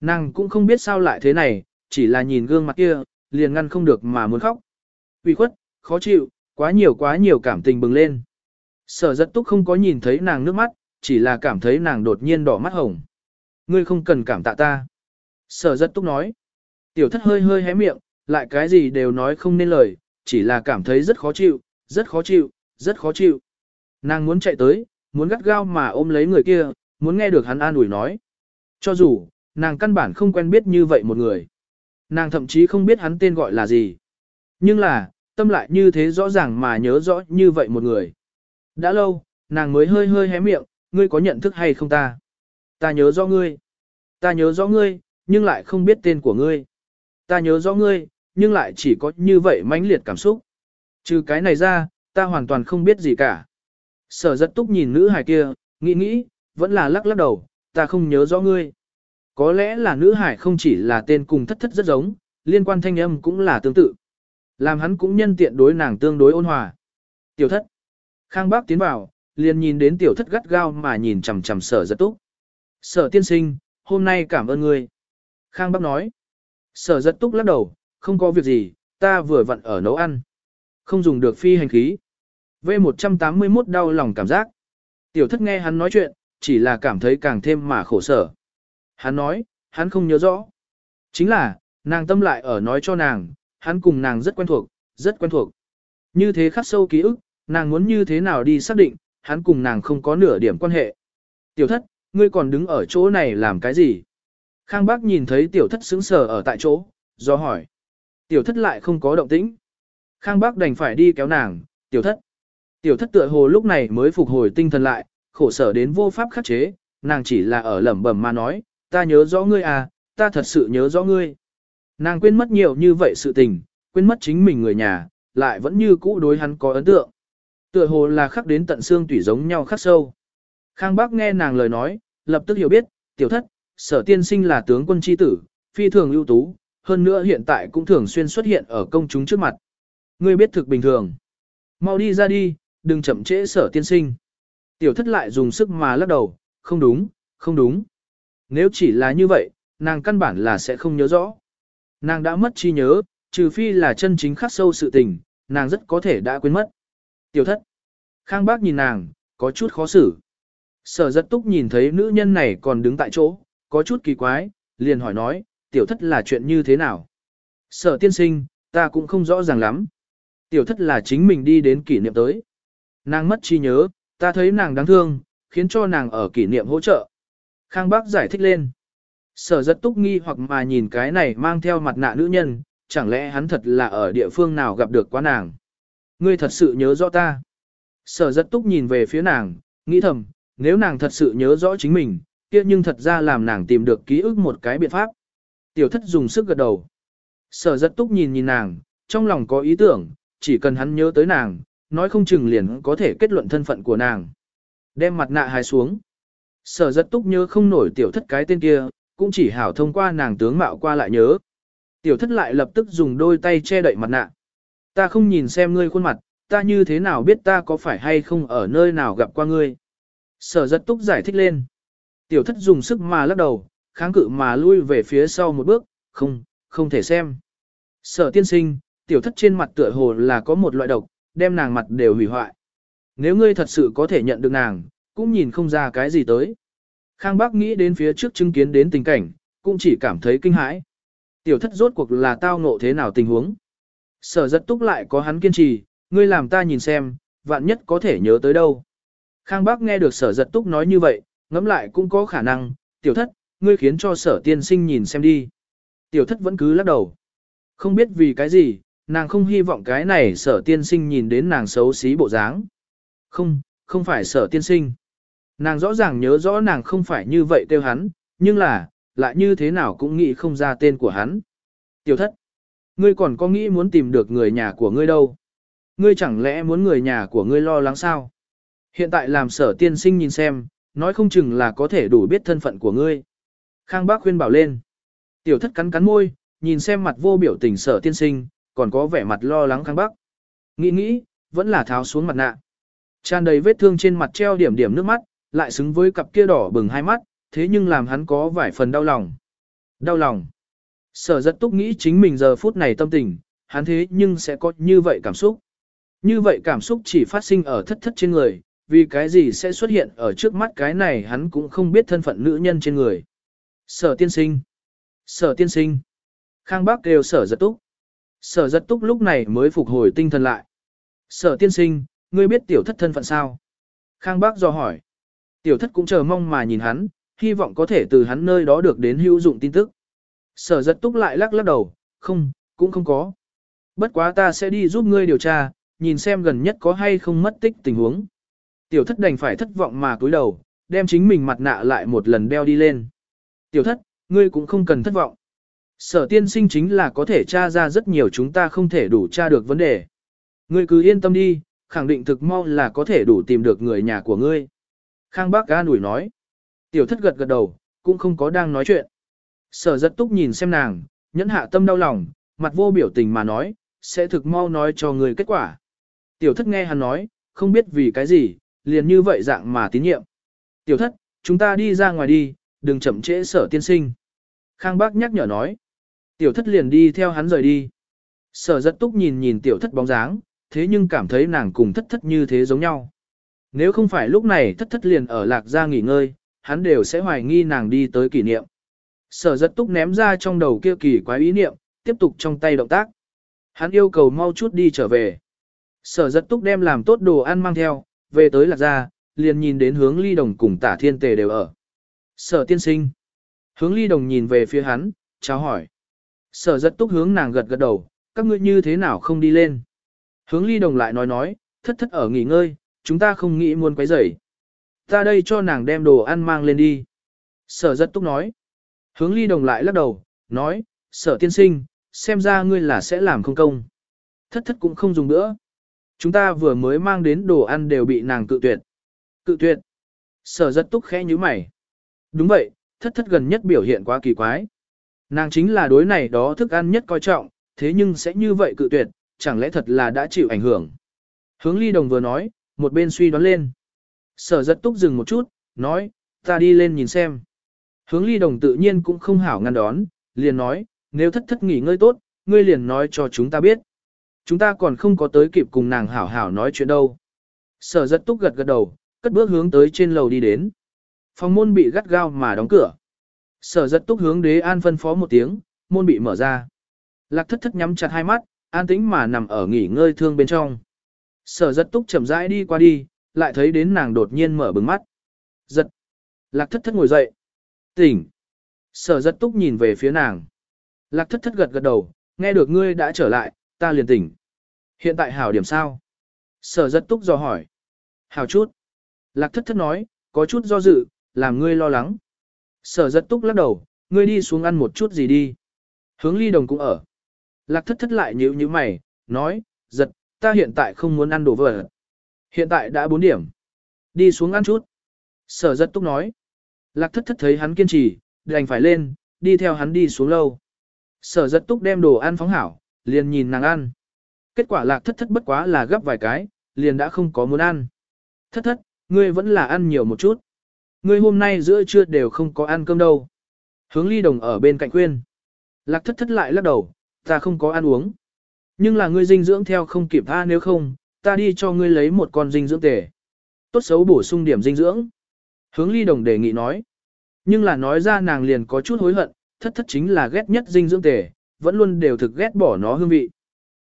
Nàng cũng không biết sao lại thế này, chỉ là nhìn gương mặt kia, liền ngăn không được mà muốn khóc. Ủy khuất, khó chịu, quá nhiều quá nhiều cảm tình bừng lên. Sở giật túc không có nhìn thấy nàng nước mắt, chỉ là cảm thấy nàng đột nhiên đỏ mắt hồng. Ngươi không cần cảm tạ ta. Sở giật túc nói. Tiểu thất hơi hơi hé miệng, lại cái gì đều nói không nên lời, chỉ là cảm thấy rất khó chịu, rất khó chịu, rất khó chịu. Nàng muốn chạy tới, muốn gắt gao mà ôm lấy người kia, muốn nghe được hắn an ủi nói. Cho dù, nàng căn bản không quen biết như vậy một người. Nàng thậm chí không biết hắn tên gọi là gì. Nhưng là, tâm lại như thế rõ ràng mà nhớ rõ như vậy một người. Đã lâu, nàng mới hơi hơi hé miệng, ngươi có nhận thức hay không ta? Ta nhớ rõ ngươi. Ta nhớ rõ ngươi, nhưng lại không biết tên của ngươi. Ta nhớ rõ ngươi, nhưng lại chỉ có như vậy mãnh liệt cảm xúc. Trừ cái này ra, ta hoàn toàn không biết gì cả. Sở giật túc nhìn nữ hài kia, nghĩ nghĩ, vẫn là lắc lắc đầu, ta không nhớ rõ ngươi. Có lẽ là nữ hải không chỉ là tên cùng thất thất rất giống, liên quan thanh âm cũng là tương tự. Làm hắn cũng nhân tiện đối nàng tương đối ôn hòa. Tiểu thất. Khang bác tiến vào, liền nhìn đến tiểu thất gắt gao mà nhìn chằm chằm sở giật túc. Sở tiên sinh, hôm nay cảm ơn ngươi. Khang bác nói. Sở giật túc lắc đầu, không có việc gì, ta vừa vặn ở nấu ăn. Không dùng được phi hành khí. V181 đau lòng cảm giác. Tiểu thất nghe hắn nói chuyện, chỉ là cảm thấy càng thêm mà khổ sở. Hắn nói, hắn không nhớ rõ. Chính là, nàng tâm lại ở nói cho nàng, hắn cùng nàng rất quen thuộc, rất quen thuộc. Như thế khắc sâu ký ức, nàng muốn như thế nào đi xác định, hắn cùng nàng không có nửa điểm quan hệ. Tiểu thất, ngươi còn đứng ở chỗ này làm cái gì? Khang bác nhìn thấy tiểu thất sững sờ ở tại chỗ, do hỏi. Tiểu thất lại không có động tĩnh. Khang bác đành phải đi kéo nàng, tiểu thất. Tiểu thất tựa hồ lúc này mới phục hồi tinh thần lại, khổ sở đến vô pháp khắc chế, nàng chỉ là ở lẩm bẩm mà nói, ta nhớ rõ ngươi à, ta thật sự nhớ rõ ngươi. Nàng quên mất nhiều như vậy sự tình, quên mất chính mình người nhà, lại vẫn như cũ đối hắn có ấn tượng. Tựa hồ là khắc đến tận xương tủy giống nhau khắc sâu. Khang Bác nghe nàng lời nói, lập tức hiểu biết, tiểu thất, sở tiên sinh là tướng quân chi tử, phi thường ưu tú, hơn nữa hiện tại cũng thường xuyên xuất hiện ở công chúng trước mặt. Ngươi biết thực bình thường. Mau đi ra đi, đừng chậm trễ sở tiên sinh. Tiểu thất lại dùng sức mà lắc đầu, không đúng, không đúng. Nếu chỉ là như vậy, nàng căn bản là sẽ không nhớ rõ. Nàng đã mất trí nhớ, trừ phi là chân chính khắc sâu sự tình, nàng rất có thể đã quên mất. Tiểu thất. Khang bác nhìn nàng, có chút khó xử. Sở rất túc nhìn thấy nữ nhân này còn đứng tại chỗ, có chút kỳ quái, liền hỏi nói, tiểu thất là chuyện như thế nào? Sở tiên sinh, ta cũng không rõ ràng lắm. Tiểu thất là chính mình đi đến kỷ niệm tới. Nàng mất trí nhớ, ta thấy nàng đáng thương, khiến cho nàng ở kỷ niệm hỗ trợ. Khang bác giải thích lên. Sở rất túc nghi hoặc mà nhìn cái này mang theo mặt nạ nữ nhân, chẳng lẽ hắn thật là ở địa phương nào gặp được quá nàng. Ngươi thật sự nhớ rõ ta. Sở rất túc nhìn về phía nàng, nghĩ thầm, nếu nàng thật sự nhớ rõ chính mình, kia nhưng thật ra làm nàng tìm được ký ức một cái biện pháp. Tiểu thất dùng sức gật đầu. Sở rất túc nhìn nhìn nàng, trong lòng có ý tưởng, chỉ cần hắn nhớ tới nàng, nói không chừng liền có thể kết luận thân phận của nàng. Đem mặt nạ hài xuống. Sở rất túc nhớ không nổi tiểu thất cái tên kia, cũng chỉ hảo thông qua nàng tướng mạo qua lại nhớ. Tiểu thất lại lập tức dùng đôi tay che đậy mặt nạ. Ta không nhìn xem ngươi khuôn mặt, ta như thế nào biết ta có phải hay không ở nơi nào gặp qua ngươi. Sở rất túc giải thích lên. Tiểu thất dùng sức mà lắc đầu, kháng cự mà lui về phía sau một bước, không, không thể xem. Sở tiên sinh, tiểu thất trên mặt tựa hồ là có một loại độc, đem nàng mặt đều hủy hoại. Nếu ngươi thật sự có thể nhận được nàng, cũng nhìn không ra cái gì tới. Khang Bác nghĩ đến phía trước chứng kiến đến tình cảnh, cũng chỉ cảm thấy kinh hãi. Tiểu thất rốt cuộc là tao ngộ thế nào tình huống. Sở giật túc lại có hắn kiên trì, ngươi làm ta nhìn xem, vạn nhất có thể nhớ tới đâu. Khang Bác nghe được sở giật túc nói như vậy, ngẫm lại cũng có khả năng, tiểu thất, ngươi khiến cho sở tiên sinh nhìn xem đi. Tiểu thất vẫn cứ lắc đầu. Không biết vì cái gì, nàng không hy vọng cái này sở tiên sinh nhìn đến nàng xấu xí bộ dáng. Không, không phải sở tiên sinh. Nàng rõ ràng nhớ rõ nàng không phải như vậy kêu hắn, nhưng là, lại như thế nào cũng nghĩ không ra tên của hắn. Tiểu thất, ngươi còn có nghĩ muốn tìm được người nhà của ngươi đâu? Ngươi chẳng lẽ muốn người nhà của ngươi lo lắng sao? Hiện tại làm sở tiên sinh nhìn xem, nói không chừng là có thể đủ biết thân phận của ngươi. Khang bác khuyên bảo lên. Tiểu thất cắn cắn môi, nhìn xem mặt vô biểu tình sở tiên sinh, còn có vẻ mặt lo lắng khang bác. Nghĩ nghĩ, vẫn là tháo xuống mặt nạ. Tràn đầy vết thương trên mặt treo điểm điểm nước mắt, lại xứng với cặp kia đỏ bừng hai mắt, thế nhưng làm hắn có vài phần đau lòng. Đau lòng. Sở rất túc nghĩ chính mình giờ phút này tâm tình, hắn thế nhưng sẽ có như vậy cảm xúc. Như vậy cảm xúc chỉ phát sinh ở thất thất trên người, vì cái gì sẽ xuất hiện ở trước mắt cái này hắn cũng không biết thân phận nữ nhân trên người. Sở tiên sinh. Sở tiên sinh. Khang bác kêu sở giật túc. Sở giật túc lúc này mới phục hồi tinh thần lại. Sở tiên sinh, ngươi biết tiểu thất thân phận sao? Khang bác do hỏi. Tiểu thất cũng chờ mong mà nhìn hắn, hy vọng có thể từ hắn nơi đó được đến hữu dụng tin tức. Sở giật túc lại lắc lắc đầu, không, cũng không có. Bất quá ta sẽ đi giúp ngươi điều tra, nhìn xem gần nhất có hay không mất tích tình huống. Tiểu thất đành phải thất vọng mà cúi đầu, đem chính mình mặt nạ lại một lần đeo đi lên. Tiểu thất, ngươi cũng không cần thất vọng. Sở tiên sinh chính là có thể tra ra rất nhiều chúng ta không thể đủ tra được vấn đề. Ngươi cứ yên tâm đi, khẳng định thực mau là có thể đủ tìm được người nhà của ngươi. Khang bác ga nủi nói. Tiểu thất gật gật đầu, cũng không có đang nói chuyện. Sở giật túc nhìn xem nàng, nhẫn hạ tâm đau lòng, mặt vô biểu tình mà nói, sẽ thực mau nói cho người kết quả. Tiểu thất nghe hắn nói, không biết vì cái gì, liền như vậy dạng mà tín nhiệm. Tiểu thất, chúng ta đi ra ngoài đi, đừng chậm trễ sở tiên sinh. Khang bác nhắc nhở nói. Tiểu thất liền đi theo hắn rời đi. Sở giật túc nhìn nhìn tiểu thất bóng dáng, thế nhưng cảm thấy nàng cùng thất thất như thế giống nhau. Nếu không phải lúc này thất thất liền ở lạc gia nghỉ ngơi, hắn đều sẽ hoài nghi nàng đi tới kỷ niệm. Sở rất túc ném ra trong đầu kia kỳ quái ý niệm, tiếp tục trong tay động tác. Hắn yêu cầu mau chút đi trở về. Sở rất túc đem làm tốt đồ ăn mang theo, về tới lạc gia, liền nhìn đến hướng ly đồng cùng tả thiên tề đều ở. Sở tiên sinh. Hướng ly đồng nhìn về phía hắn, chào hỏi. Sở rất túc hướng nàng gật gật đầu, các ngươi như thế nào không đi lên. Hướng ly đồng lại nói nói, thất thất ở nghỉ ngơi, chúng ta không nghĩ muốn quấy rầy. Ta đây cho nàng đem đồ ăn mang lên đi. Sở rất túc nói. Hướng ly đồng lại lắc đầu, nói, sở tiên sinh, xem ra ngươi là sẽ làm không công. Thất thất cũng không dùng nữa. Chúng ta vừa mới mang đến đồ ăn đều bị nàng cự tuyệt. Cự tuyệt. Sở rất túc khẽ như mày. Đúng vậy, thất thất gần nhất biểu hiện quá kỳ quái. Nàng chính là đối này đó thức ăn nhất coi trọng, thế nhưng sẽ như vậy cự tuyệt, chẳng lẽ thật là đã chịu ảnh hưởng. Hướng ly đồng vừa nói, một bên suy đoán lên. Sở rất túc dừng một chút, nói, ta đi lên nhìn xem. Hướng ly đồng tự nhiên cũng không hảo ngăn đón, liền nói, nếu thất thất nghỉ ngơi tốt, ngươi liền nói cho chúng ta biết. Chúng ta còn không có tới kịp cùng nàng hảo hảo nói chuyện đâu. Sở rất túc gật gật đầu, cất bước hướng tới trên lầu đi đến. Phòng môn bị gắt gao mà đóng cửa. Sở rất túc hướng đế an phân phó một tiếng, môn bị mở ra. Lạc thất thất nhắm chặt hai mắt, an tĩnh mà nằm ở nghỉ ngơi thương bên trong. Sở rất túc chậm rãi đi qua đi, lại thấy đến nàng đột nhiên mở bừng mắt. Giật. Lạc thất thất ngồi dậy. Tỉnh. Sở rất túc nhìn về phía nàng. Lạc thất thất gật gật đầu, nghe được ngươi đã trở lại, ta liền tỉnh. Hiện tại hảo điểm sao? Sở rất túc dò hỏi. Hảo chút. Lạc thất thất nói, có chút do dự, làm ngươi lo lắng. Sở rất túc lắc đầu, ngươi đi xuống ăn một chút gì đi. Hướng ly đồng cũng ở. Lạc thất thất lại nhíu như mày, nói, giật, ta hiện tại không muốn ăn đồ vỡ. Hiện tại đã 4 điểm. Đi xuống ăn chút. Sở giật túc nói. Lạc thất thất thấy hắn kiên trì, đành phải lên, đi theo hắn đi xuống lâu. Sở giật túc đem đồ ăn phóng hảo, liền nhìn nàng ăn. Kết quả lạc thất thất bất quá là gấp vài cái, liền đã không có muốn ăn. Thất thất, ngươi vẫn là ăn nhiều một chút. Ngươi hôm nay giữa trưa đều không có ăn cơm đâu. Hướng ly đồng ở bên cạnh khuyên. Lạc thất thất lại lắc đầu, ta không có ăn uống. Nhưng là ngươi dinh dưỡng theo không kịp tha nếu không, ta đi cho ngươi lấy một con dinh dưỡng tề. Tốt xấu bổ sung điểm dinh dưỡng. Hướng ly đồng đề nghị nói. Nhưng là nói ra nàng liền có chút hối hận, thất thất chính là ghét nhất dinh dưỡng tề, vẫn luôn đều thực ghét bỏ nó hương vị.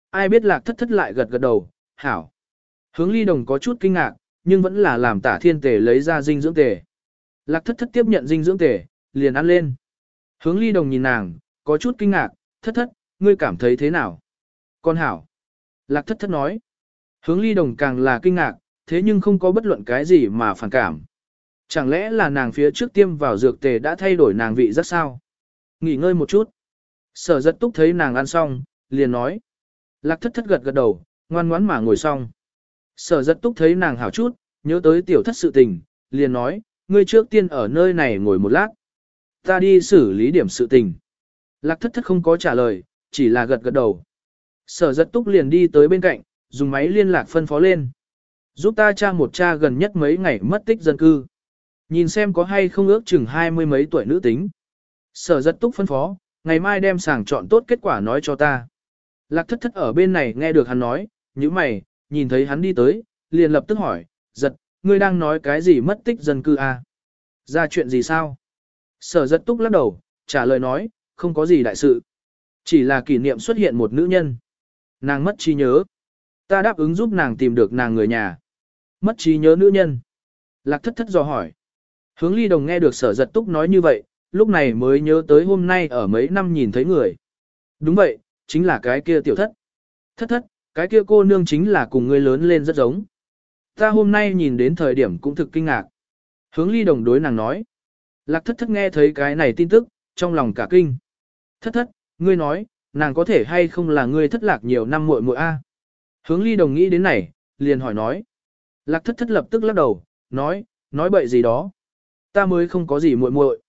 Ai biết lạc thất thất lại gật gật đầu, hảo. Hướng ly đồng có chút kinh ngạc, nhưng vẫn là làm tả thiên tề lấy ra dinh dưỡng tề. Lạc thất thất tiếp nhận dinh dưỡng tề, liền ăn lên. Hướng ly đồng nhìn nàng, có chút kinh ngạc, thất thất, ngươi cảm thấy thế nào? Con hảo. Lạc thất thất nói. Hướng ly đồng càng là kinh ngạc, thế nhưng không có bất luận cái gì mà phản cảm. Chẳng lẽ là nàng phía trước tiêm vào dược tề đã thay đổi nàng vị rất sao? Nghỉ ngơi một chút. Sở giật túc thấy nàng ăn xong, liền nói. Lạc thất thất gật gật đầu, ngoan ngoãn mà ngồi xong. Sở giật túc thấy nàng hảo chút, nhớ tới tiểu thất sự tình, liền nói, ngươi trước tiên ở nơi này ngồi một lát. Ta đi xử lý điểm sự tình. Lạc thất thất không có trả lời, chỉ là gật gật đầu. Sở giật túc liền đi tới bên cạnh, dùng máy liên lạc phân phó lên. Giúp ta tra một cha gần nhất mấy ngày mất tích dân cư. Nhìn xem có hay không ước chừng hai mươi mấy tuổi nữ tính. Sở giật túc phân phó, ngày mai đem sàng chọn tốt kết quả nói cho ta. Lạc thất thất ở bên này nghe được hắn nói, như mày, nhìn thấy hắn đi tới, liền lập tức hỏi, giật, ngươi đang nói cái gì mất tích dân cư à? Ra chuyện gì sao? Sở giật túc lắc đầu, trả lời nói, không có gì đại sự. Chỉ là kỷ niệm xuất hiện một nữ nhân. Nàng mất trí nhớ. Ta đáp ứng giúp nàng tìm được nàng người nhà. Mất trí nhớ nữ nhân. Lạc thất thất dò hỏi. Hướng ly đồng nghe được sở giật túc nói như vậy, lúc này mới nhớ tới hôm nay ở mấy năm nhìn thấy người. Đúng vậy, chính là cái kia tiểu thất. Thất thất, cái kia cô nương chính là cùng ngươi lớn lên rất giống. Ta hôm nay nhìn đến thời điểm cũng thực kinh ngạc. Hướng ly đồng đối nàng nói. Lạc thất thất nghe thấy cái này tin tức, trong lòng cả kinh. Thất thất, ngươi nói, nàng có thể hay không là ngươi thất lạc nhiều năm muội muội a? Hướng ly đồng nghĩ đến này, liền hỏi nói. Lạc thất thất lập tức lắc đầu, nói, nói bậy gì đó. Ta mới không có gì muội muội.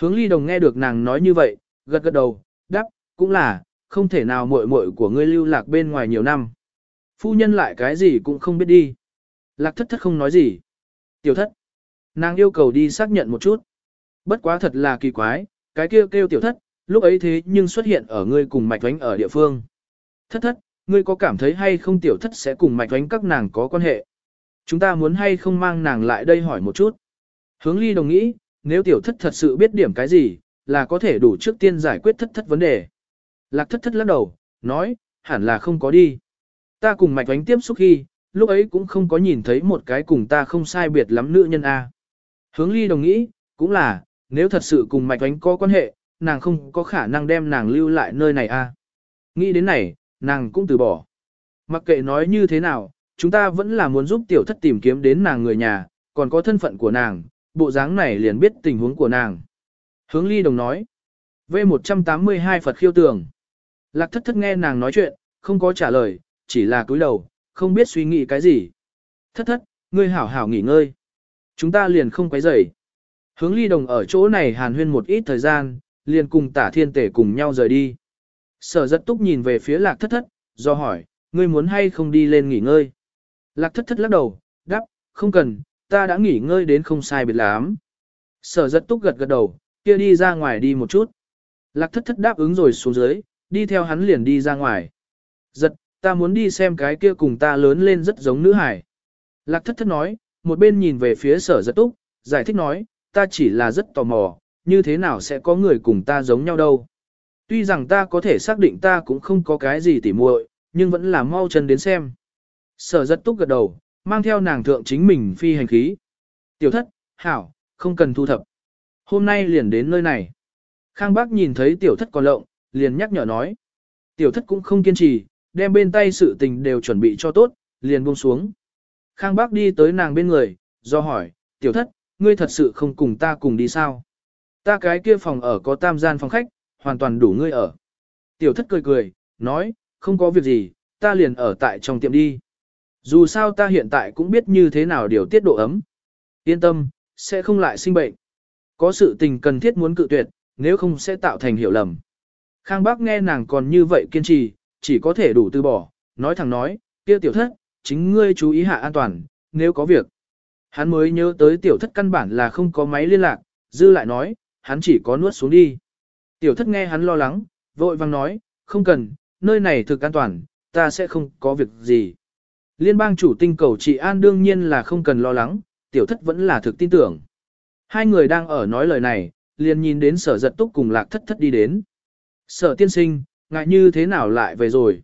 Hướng ly đồng nghe được nàng nói như vậy, gật gật đầu, đáp, cũng là, không thể nào muội muội của ngươi lưu lạc bên ngoài nhiều năm. Phu nhân lại cái gì cũng không biết đi. Lạc thất thất không nói gì. Tiểu thất. Nàng yêu cầu đi xác nhận một chút. Bất quá thật là kỳ quái, cái kia kêu, kêu tiểu thất, lúc ấy thế nhưng xuất hiện ở ngươi cùng mạch vánh ở địa phương. Thất thất, ngươi có cảm thấy hay không tiểu thất sẽ cùng mạch vánh các nàng có quan hệ? Chúng ta muốn hay không mang nàng lại đây hỏi một chút. Hướng ly đồng nghĩ, nếu tiểu thất thật sự biết điểm cái gì, là có thể đủ trước tiên giải quyết thất thất vấn đề. Lạc thất thất lắc đầu, nói, hẳn là không có đi. Ta cùng mạch vánh tiếp xúc khi, lúc ấy cũng không có nhìn thấy một cái cùng ta không sai biệt lắm nữ nhân A. Hướng ly đồng nghĩ, cũng là, nếu thật sự cùng mạch vánh có quan hệ, nàng không có khả năng đem nàng lưu lại nơi này A. Nghĩ đến này, nàng cũng từ bỏ. Mặc kệ nói như thế nào, chúng ta vẫn là muốn giúp tiểu thất tìm kiếm đến nàng người nhà, còn có thân phận của nàng, bộ dáng này liền biết tình huống của nàng. Hướng ly đồng nói. V182 Phật khiêu tường. Lạc thất thất nghe nàng nói chuyện, không có trả lời, chỉ là cúi đầu, không biết suy nghĩ cái gì. Thất thất, ngươi hảo hảo nghỉ ngơi. Chúng ta liền không quấy rầy. Hướng ly đồng ở chỗ này hàn huyên một ít thời gian, liền cùng tả thiên tể cùng nhau rời đi. Sở giật túc nhìn về phía lạc thất thất, do hỏi, ngươi muốn hay không đi lên nghỉ ngơi. Lạc thất thất lắc đầu, đáp, không cần, ta đã nghỉ ngơi đến không sai biệt lắm. Sở giật túc gật gật đầu, kia đi ra ngoài đi một chút. Lạc thất thất đáp ứng rồi xuống dưới, đi theo hắn liền đi ra ngoài. Giật, ta muốn đi xem cái kia cùng ta lớn lên rất giống nữ hải. Lạc thất thất nói, một bên nhìn về phía sở giật túc, giải thích nói, ta chỉ là rất tò mò, như thế nào sẽ có người cùng ta giống nhau đâu. Tuy rằng ta có thể xác định ta cũng không có cái gì tỉ muội, nhưng vẫn là mau chân đến xem. Sở giật túc gật đầu, mang theo nàng thượng chính mình phi hành khí. Tiểu thất, hảo, không cần thu thập. Hôm nay liền đến nơi này. Khang bác nhìn thấy tiểu thất còn lộng, liền nhắc nhở nói. Tiểu thất cũng không kiên trì, đem bên tay sự tình đều chuẩn bị cho tốt, liền buông xuống. Khang bác đi tới nàng bên người, do hỏi, tiểu thất, ngươi thật sự không cùng ta cùng đi sao? Ta cái kia phòng ở có tam gian phòng khách, hoàn toàn đủ ngươi ở. Tiểu thất cười cười, nói, không có việc gì, ta liền ở tại trong tiệm đi. Dù sao ta hiện tại cũng biết như thế nào điều tiết độ ấm. Yên tâm, sẽ không lại sinh bệnh. Có sự tình cần thiết muốn cự tuyệt, nếu không sẽ tạo thành hiểu lầm. Khang Bác nghe nàng còn như vậy kiên trì, chỉ có thể đủ từ bỏ, nói thẳng nói, kia tiểu thất, chính ngươi chú ý hạ an toàn, nếu có việc. Hắn mới nhớ tới tiểu thất căn bản là không có máy liên lạc, dư lại nói, hắn chỉ có nuốt xuống đi. Tiểu thất nghe hắn lo lắng, vội vang nói, không cần, nơi này thực an toàn, ta sẽ không có việc gì. Liên bang chủ tinh cầu chị an đương nhiên là không cần lo lắng, tiểu thất vẫn là thực tin tưởng. Hai người đang ở nói lời này, liền nhìn đến sở giật túc cùng lạc thất thất đi đến. Sở tiên sinh, ngại như thế nào lại về rồi?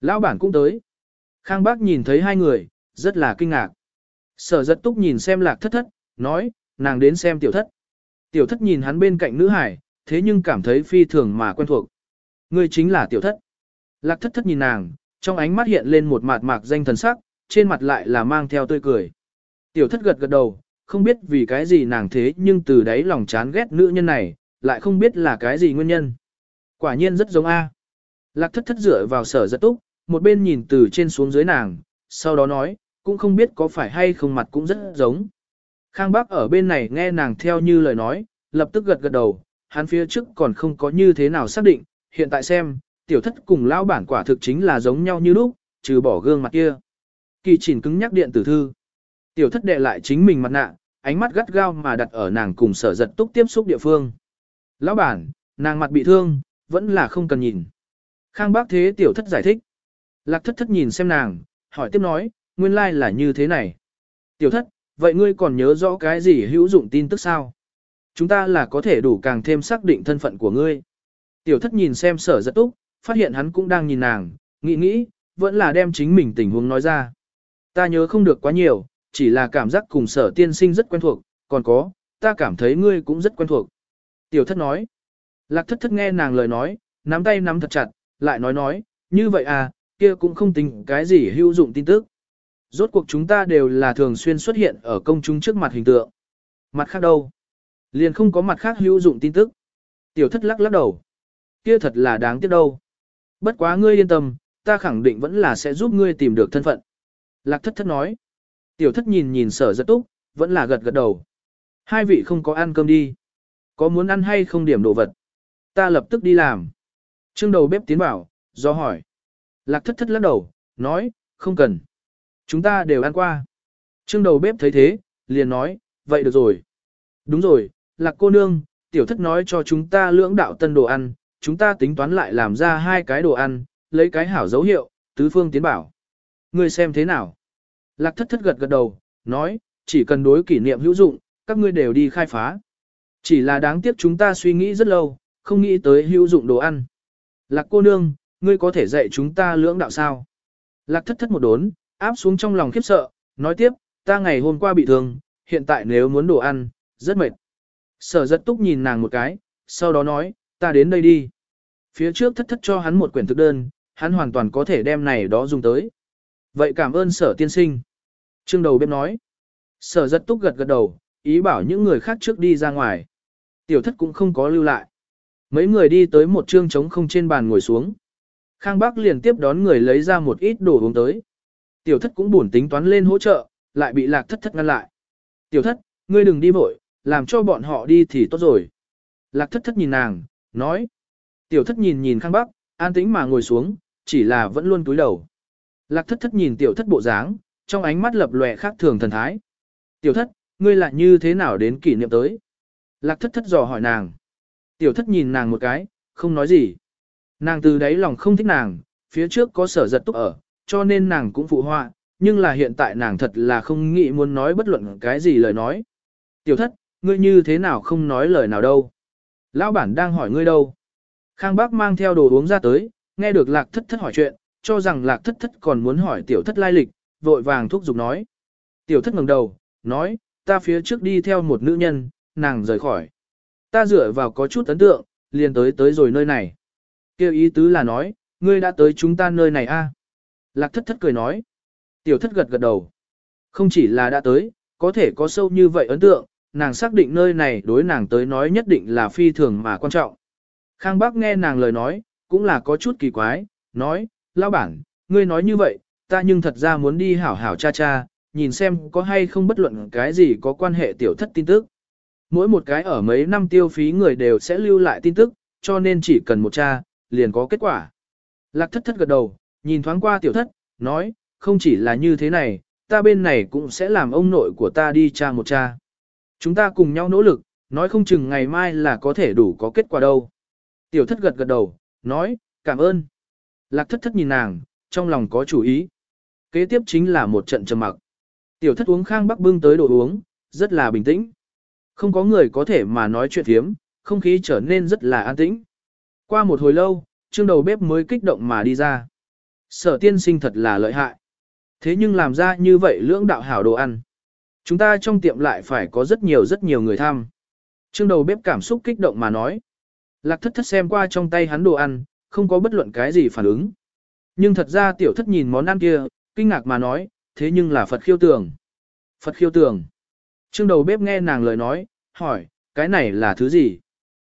Lão bản cũng tới. Khang bác nhìn thấy hai người, rất là kinh ngạc. Sở giật túc nhìn xem lạc thất thất, nói, nàng đến xem tiểu thất. Tiểu thất nhìn hắn bên cạnh nữ hải, thế nhưng cảm thấy phi thường mà quen thuộc. Ngươi chính là tiểu thất. Lạc thất thất nhìn nàng, trong ánh mắt hiện lên một mạt mạc danh thần sắc, trên mặt lại là mang theo tươi cười. Tiểu thất gật gật đầu, không biết vì cái gì nàng thế nhưng từ đấy lòng chán ghét nữ nhân này, lại không biết là cái gì nguyên nhân. Quả nhiên rất giống A. Lạc thất thất dựa vào sở giật túc, một bên nhìn từ trên xuống dưới nàng, sau đó nói, cũng không biết có phải hay không mặt cũng rất giống. Khang Bắc ở bên này nghe nàng theo như lời nói, lập tức gật gật đầu, hắn phía trước còn không có như thế nào xác định, hiện tại xem, tiểu thất cùng lão bản quả thực chính là giống nhau như lúc, trừ bỏ gương mặt kia. Kỳ chỉnh cứng nhắc điện tử thư. Tiểu thất đệ lại chính mình mặt nạ, ánh mắt gắt gao mà đặt ở nàng cùng sở giật túc tiếp xúc địa phương. Lão bản, nàng mặt bị thương, vẫn là không cần nhìn. Khang bác thế tiểu thất giải thích. Lạc thất thất nhìn xem nàng, hỏi tiếp nói, nguyên lai like là như thế này. Tiểu thất, vậy ngươi còn nhớ rõ cái gì hữu dụng tin tức sao? Chúng ta là có thể đủ càng thêm xác định thân phận của ngươi. Tiểu thất nhìn xem sở giật túc, phát hiện hắn cũng đang nhìn nàng, nghĩ nghĩ, vẫn là đem chính mình tình huống nói ra. Ta nhớ không được quá nhiều, chỉ là cảm giác cùng sở tiên sinh rất quen thuộc, còn có, ta cảm thấy ngươi cũng rất quen thuộc. Tiểu thất nói. Lạc thất thất nghe nàng lời nói, nắm tay nắm thật chặt, lại nói nói, như vậy à, kia cũng không tính cái gì hữu dụng tin tức. Rốt cuộc chúng ta đều là thường xuyên xuất hiện ở công chúng trước mặt hình tượng. Mặt khác đâu? Liền không có mặt khác hữu dụng tin tức. Tiểu thất lắc lắc đầu. Kia thật là đáng tiếc đâu. Bất quá ngươi yên tâm, ta khẳng định vẫn là sẽ giúp ngươi tìm được thân phận. Lạc thất thất nói. Tiểu thất nhìn nhìn sở rất túc, vẫn là gật gật đầu. Hai vị không có ăn cơm đi. Có muốn ăn hay không điểm đồ vật? Ta lập tức đi làm. Trương đầu bếp tiến bảo, do hỏi. Lạc thất thất lắc đầu, nói, không cần. Chúng ta đều ăn qua. Trương đầu bếp thấy thế, liền nói, vậy được rồi. Đúng rồi, lạc cô nương, tiểu thất nói cho chúng ta lưỡng đạo tân đồ ăn, chúng ta tính toán lại làm ra hai cái đồ ăn, lấy cái hảo dấu hiệu, tứ phương tiến bảo. Ngươi xem thế nào? Lạc thất thất gật gật đầu, nói, chỉ cần đối kỷ niệm hữu dụng, các ngươi đều đi khai phá. Chỉ là đáng tiếc chúng ta suy nghĩ rất lâu, không nghĩ tới hữu dụng đồ ăn. Lạc cô nương, ngươi có thể dạy chúng ta lưỡng đạo sao? Lạc thất thất một đốn, áp xuống trong lòng khiếp sợ, nói tiếp, ta ngày hôm qua bị thương, hiện tại nếu muốn đồ ăn, rất mệt. Sở rất túc nhìn nàng một cái, sau đó nói, ta đến đây đi. Phía trước thất thất cho hắn một quyển thực đơn, hắn hoàn toàn có thể đem này đó dùng tới. Vậy cảm ơn sở tiên sinh. Trương đầu bếp nói. Sở rất túc gật gật đầu, ý bảo những người khác trước đi ra ngoài. Tiểu thất cũng không có lưu lại. Mấy người đi tới một trương trống không trên bàn ngồi xuống. Khang Bắc liền tiếp đón người lấy ra một ít đồ uống tới. Tiểu thất cũng buồn tính toán lên hỗ trợ, lại bị lạc thất thất ngăn lại. Tiểu thất, ngươi đừng đi vội, làm cho bọn họ đi thì tốt rồi. Lạc thất thất nhìn nàng, nói. Tiểu thất nhìn nhìn Khang Bắc, an tĩnh mà ngồi xuống, chỉ là vẫn luôn cúi đầu. Lạc thất thất nhìn tiểu thất bộ dáng, trong ánh mắt lập lòe khác thường thần thái. Tiểu thất, ngươi lại như thế nào đến kỷ niệm tới? Lạc thất thất dò hỏi nàng. Tiểu thất nhìn nàng một cái, không nói gì. Nàng từ đáy lòng không thích nàng, phía trước có sở giật túc ở, cho nên nàng cũng phụ họa, nhưng là hiện tại nàng thật là không nghĩ muốn nói bất luận cái gì lời nói. Tiểu thất, ngươi như thế nào không nói lời nào đâu? Lão bản đang hỏi ngươi đâu? Khang bác mang theo đồ uống ra tới, nghe được lạc thất thất hỏi chuyện, cho rằng lạc thất thất còn muốn hỏi tiểu thất lai lịch, vội vàng thúc giục nói. Tiểu thất ngẩng đầu, nói, ta phía trước đi theo một nữ nhân, nàng rời khỏi. Ta dựa vào có chút ấn tượng, liền tới tới rồi nơi này. Kêu ý tứ là nói, ngươi đã tới chúng ta nơi này a? Lạc thất thất cười nói. Tiểu thất gật gật đầu. Không chỉ là đã tới, có thể có sâu như vậy ấn tượng, nàng xác định nơi này đối nàng tới nói nhất định là phi thường mà quan trọng. Khang Bác nghe nàng lời nói, cũng là có chút kỳ quái, nói, lão bản, ngươi nói như vậy, ta nhưng thật ra muốn đi hảo hảo cha cha, nhìn xem có hay không bất luận cái gì có quan hệ tiểu thất tin tức. Mỗi một cái ở mấy năm tiêu phí người đều sẽ lưu lại tin tức, cho nên chỉ cần một cha, liền có kết quả. Lạc thất thất gật đầu, nhìn thoáng qua tiểu thất, nói, không chỉ là như thế này, ta bên này cũng sẽ làm ông nội của ta đi cha một cha. Chúng ta cùng nhau nỗ lực, nói không chừng ngày mai là có thể đủ có kết quả đâu. Tiểu thất gật gật đầu, nói, cảm ơn. Lạc thất thất nhìn nàng, trong lòng có chủ ý. Kế tiếp chính là một trận trầm mặc. Tiểu thất uống khang bắc bưng tới đồ uống, rất là bình tĩnh. Không có người có thể mà nói chuyện thiếm, không khí trở nên rất là an tĩnh. Qua một hồi lâu, trương đầu bếp mới kích động mà đi ra. Sở tiên sinh thật là lợi hại. Thế nhưng làm ra như vậy lưỡng đạo hảo đồ ăn. Chúng ta trong tiệm lại phải có rất nhiều rất nhiều người tham. Trương đầu bếp cảm xúc kích động mà nói. Lạc thất thất xem qua trong tay hắn đồ ăn, không có bất luận cái gì phản ứng. Nhưng thật ra tiểu thất nhìn món ăn kia, kinh ngạc mà nói, thế nhưng là Phật khiêu tường. Phật khiêu tường. Trương đầu bếp nghe nàng lời nói, hỏi, cái này là thứ gì?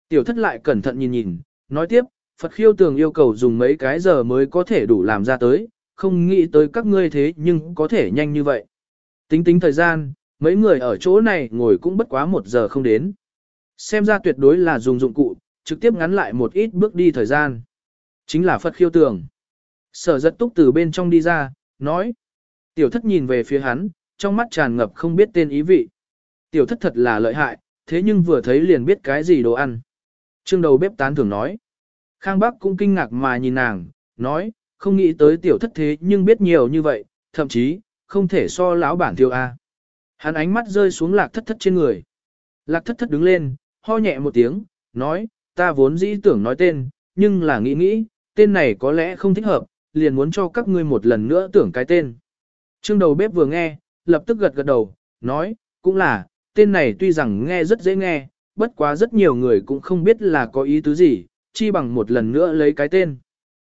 Tiểu thất lại cẩn thận nhìn nhìn, nói tiếp, Phật khiêu tường yêu cầu dùng mấy cái giờ mới có thể đủ làm ra tới, không nghĩ tới các ngươi thế nhưng có thể nhanh như vậy. Tính tính thời gian, mấy người ở chỗ này ngồi cũng bất quá một giờ không đến. Xem ra tuyệt đối là dùng dụng cụ, trực tiếp ngắn lại một ít bước đi thời gian. Chính là Phật khiêu tường. Sở giật túc từ bên trong đi ra, nói. Tiểu thất nhìn về phía hắn, trong mắt tràn ngập không biết tên ý vị. Tiểu thất thật là lợi hại, thế nhưng vừa thấy liền biết cái gì đồ ăn. Trương đầu bếp tán thường nói. Khang Bắc cũng kinh ngạc mà nhìn nàng, nói, không nghĩ tới tiểu thất thế nhưng biết nhiều như vậy, thậm chí, không thể so lão bản Thiêu A. Hắn ánh mắt rơi xuống lạc thất thất trên người. Lạc thất thất đứng lên, ho nhẹ một tiếng, nói, ta vốn dĩ tưởng nói tên, nhưng là nghĩ nghĩ, tên này có lẽ không thích hợp, liền muốn cho các ngươi một lần nữa tưởng cái tên. Trương đầu bếp vừa nghe, lập tức gật gật đầu, nói, cũng là, tên này tuy rằng nghe rất dễ nghe, bất quá rất nhiều người cũng không biết là có ý tứ gì, chi bằng một lần nữa lấy cái tên.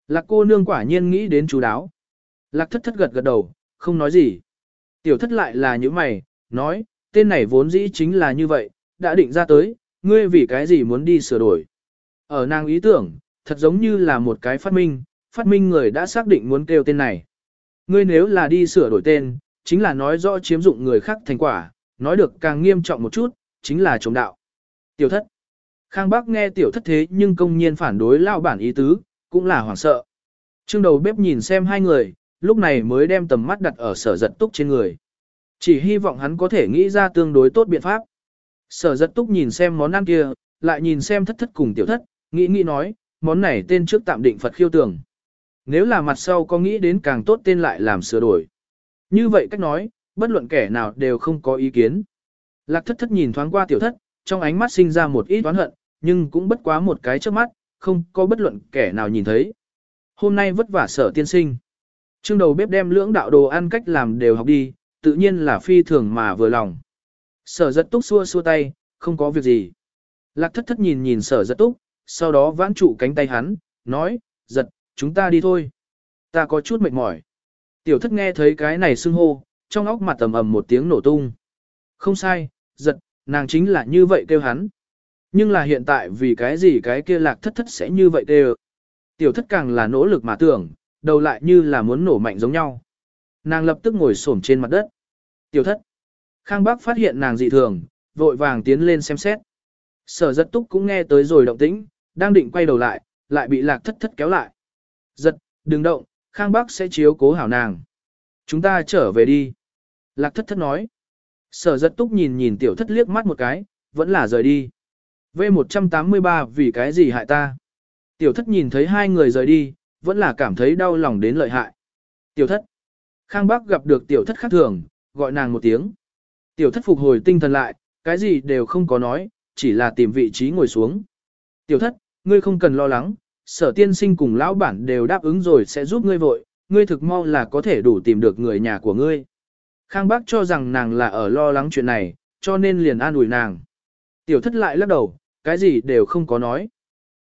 Lạc cô nương quả nhiên nghĩ đến chú đáo. Lạc thất thất gật gật đầu, không nói gì. Tiểu thất lại là như mày, nói, tên này vốn dĩ chính là như vậy, đã định ra tới, ngươi vì cái gì muốn đi sửa đổi. Ở nàng ý tưởng, thật giống như là một cái phát minh, phát minh người đã xác định muốn kêu tên này. Ngươi nếu là đi sửa đổi tên, chính là nói rõ chiếm dụng người khác thành quả, nói được càng nghiêm trọng một chút, chính là chống đạo. Tiểu thất. Khang Bắc nghe tiểu thất thế nhưng công nhiên phản đối lao bản ý tứ, cũng là hoảng sợ. Trương đầu bếp nhìn xem hai người, lúc này mới đem tầm mắt đặt ở sở giật túc trên người. Chỉ hy vọng hắn có thể nghĩ ra tương đối tốt biện pháp. Sở giật túc nhìn xem món ăn kia, lại nhìn xem thất thất cùng tiểu thất, nghĩ nghĩ nói, món này tên trước tạm định Phật khiêu tường. Nếu là mặt sau có nghĩ đến càng tốt tên lại làm sửa đổi. Như vậy cách nói, bất luận kẻ nào đều không có ý kiến. Lạc thất thất nhìn thoáng qua tiểu thất, trong ánh mắt sinh ra một ít oán hận, nhưng cũng bất quá một cái trước mắt, không có bất luận kẻ nào nhìn thấy. Hôm nay vất vả sở tiên sinh. Trương đầu bếp đem lưỡng đạo đồ ăn cách làm đều học đi, tự nhiên là phi thường mà vừa lòng. Sở giật túc xua xua tay, không có việc gì. Lạc thất thất nhìn nhìn sở giật túc, sau đó vãn trụ cánh tay hắn, nói, giật, chúng ta đi thôi. Ta có chút mệt mỏi. Tiểu thất nghe thấy cái này xưng hô, trong óc mặt tầm ầm một tiếng nổ tung. Không sai, giật, nàng chính là như vậy kêu hắn. Nhưng là hiện tại vì cái gì cái kia lạc thất thất sẽ như vậy đều Tiểu thất càng là nỗ lực mà tưởng, đầu lại như là muốn nổ mạnh giống nhau. Nàng lập tức ngồi xổm trên mặt đất. Tiểu thất. Khang Bắc phát hiện nàng dị thường, vội vàng tiến lên xem xét. Sở giật túc cũng nghe tới rồi động tĩnh, đang định quay đầu lại, lại bị lạc thất thất kéo lại. Giật, đừng động, Khang Bắc sẽ chiếu cố hảo nàng. Chúng ta trở về đi. Lạc thất thất nói. Sở giật túc nhìn nhìn tiểu thất liếc mắt một cái, vẫn là rời đi. V183 vì cái gì hại ta? Tiểu thất nhìn thấy hai người rời đi, vẫn là cảm thấy đau lòng đến lợi hại. Tiểu thất. Khang Bắc gặp được tiểu thất khác thường, gọi nàng một tiếng. Tiểu thất phục hồi tinh thần lại, cái gì đều không có nói, chỉ là tìm vị trí ngồi xuống. Tiểu thất, ngươi không cần lo lắng, sở tiên sinh cùng lão bản đều đáp ứng rồi sẽ giúp ngươi vội, ngươi thực mau là có thể đủ tìm được người nhà của ngươi. Khang Bác cho rằng nàng là ở lo lắng chuyện này, cho nên liền an ủi nàng. Tiểu thất lại lắc đầu, cái gì đều không có nói.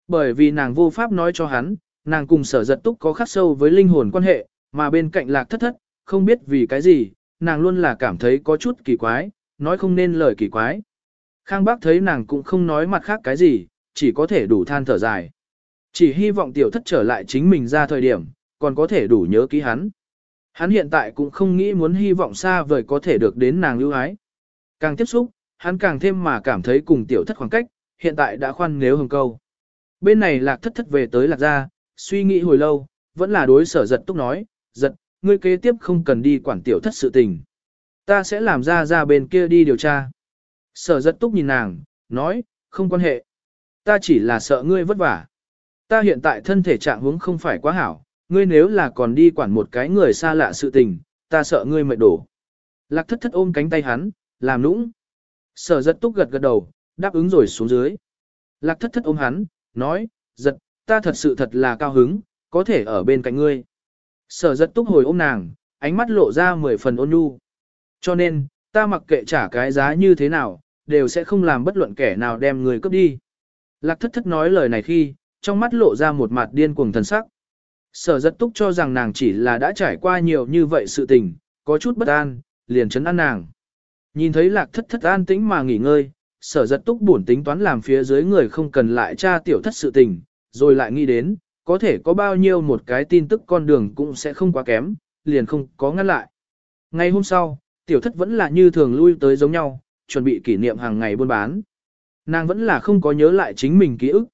Bởi vì nàng vô pháp nói cho hắn, nàng cùng sở giật túc có khắc sâu với linh hồn quan hệ, mà bên cạnh lạc thất thất, không biết vì cái gì, nàng luôn là cảm thấy có chút kỳ quái, nói không nên lời kỳ quái. Khang bác thấy nàng cũng không nói mặt khác cái gì, chỉ có thể đủ than thở dài. Chỉ hy vọng tiểu thất trở lại chính mình ra thời điểm, còn có thể đủ nhớ ký hắn. Hắn hiện tại cũng không nghĩ muốn hy vọng xa vời có thể được đến nàng lưu ái. Càng tiếp xúc, hắn càng thêm mà cảm thấy cùng tiểu thất khoảng cách, hiện tại đã khoan nếu hồng câu. Bên này lạc thất thất về tới lạc ra, suy nghĩ hồi lâu, vẫn là đối sở giật túc nói, giật, ngươi kế tiếp không cần đi quản tiểu thất sự tình. Ta sẽ làm ra ra bên kia đi điều tra. Sở giật túc nhìn nàng, nói, không quan hệ. Ta chỉ là sợ ngươi vất vả. Ta hiện tại thân thể trạng huống không phải quá hảo, ngươi nếu là còn đi quản một cái người xa lạ sự tình, ta sợ ngươi mệt đổ. Lạc thất thất ôm cánh tay hắn, làm nũng. Sở giật túc gật gật đầu, đáp ứng rồi xuống dưới. Lạc thất thất ôm hắn, nói, giật, ta thật sự thật là cao hứng, có thể ở bên cạnh ngươi. Sở giật túc hồi ôm nàng, ánh mắt lộ ra mười phần ôn nhu. Cho nên, ta mặc kệ trả cái giá như thế nào, đều sẽ không làm bất luận kẻ nào đem người cướp đi. Lạc thất thất nói lời này khi, trong mắt lộ ra một mặt điên cuồng thần sắc. Sở giật túc cho rằng nàng chỉ là đã trải qua nhiều như vậy sự tình, có chút bất an, liền chấn an nàng. Nhìn thấy lạc thất thất an tĩnh mà nghỉ ngơi, sở giật túc buồn tính toán làm phía dưới người không cần lại tra tiểu thất sự tình, rồi lại nghĩ đến, có thể có bao nhiêu một cái tin tức con đường cũng sẽ không quá kém, liền không có ngăn lại. Ngày hôm sau, tiểu thất vẫn là như thường lui tới giống nhau, chuẩn bị kỷ niệm hàng ngày buôn bán. Nàng vẫn là không có nhớ lại chính mình ký ức.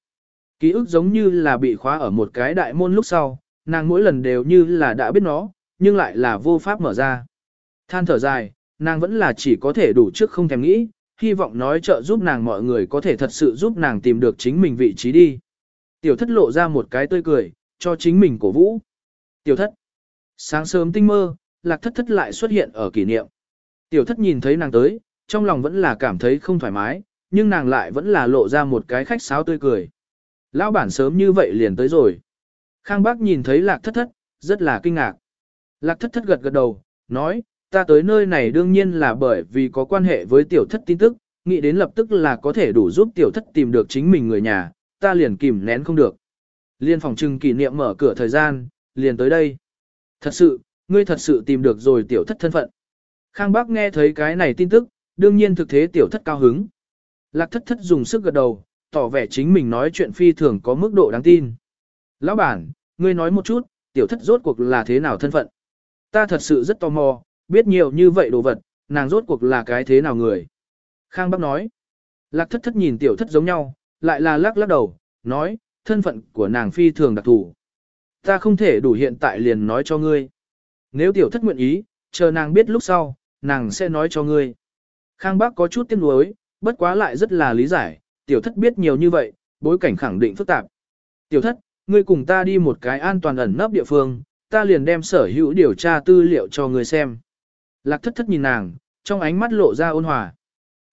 Ký ức giống như là bị khóa ở một cái đại môn lúc sau, nàng mỗi lần đều như là đã biết nó, nhưng lại là vô pháp mở ra. Than thở dài, nàng vẫn là chỉ có thể đủ trước không thèm nghĩ, hy vọng nói trợ giúp nàng mọi người có thể thật sự giúp nàng tìm được chính mình vị trí đi. Tiểu thất lộ ra một cái tươi cười, cho chính mình cổ vũ. Tiểu thất. Sáng sớm tinh mơ, lạc thất thất lại xuất hiện ở kỷ niệm. Tiểu thất nhìn thấy nàng tới, trong lòng vẫn là cảm thấy không thoải mái, nhưng nàng lại vẫn là lộ ra một cái khách sáo tươi cười. Lão bản sớm như vậy liền tới rồi. Khang bác nhìn thấy lạc thất thất, rất là kinh ngạc. Lạc thất thất gật gật đầu, nói, ta tới nơi này đương nhiên là bởi vì có quan hệ với tiểu thất tin tức, nghĩ đến lập tức là có thể đủ giúp tiểu thất tìm được chính mình người nhà, ta liền kìm nén không được. Liên phòng trưng kỷ niệm mở cửa thời gian, liền tới đây. Thật sự, ngươi thật sự tìm được rồi tiểu thất thân phận. Khang bác nghe thấy cái này tin tức, đương nhiên thực thế tiểu thất cao hứng. Lạc thất thất dùng sức gật đầu, tỏ vẻ chính mình nói chuyện phi thường có mức độ đáng tin. Lão bản, ngươi nói một chút, tiểu thất rốt cuộc là thế nào thân phận? Ta thật sự rất tò mò, biết nhiều như vậy đồ vật, nàng rốt cuộc là cái thế nào người? Khang Bắc nói. Lạc thất thất nhìn tiểu thất giống nhau, lại là lắc lắc đầu, nói, thân phận của nàng phi thường đặc thù. Ta không thể đủ hiện tại liền nói cho ngươi. Nếu tiểu thất nguyện ý, chờ nàng biết lúc sau, nàng sẽ nói cho ngươi. Khang Bắc có chút tiếc nuối, bất quá lại rất là lý giải, tiểu thất biết nhiều như vậy, bối cảnh khẳng định phức tạp. Tiểu thất, ngươi cùng ta đi một cái an toàn ẩn nấp địa phương, ta liền đem sở hữu điều tra tư liệu cho ngươi xem. Lạc thất thất nhìn nàng, trong ánh mắt lộ ra ôn hòa.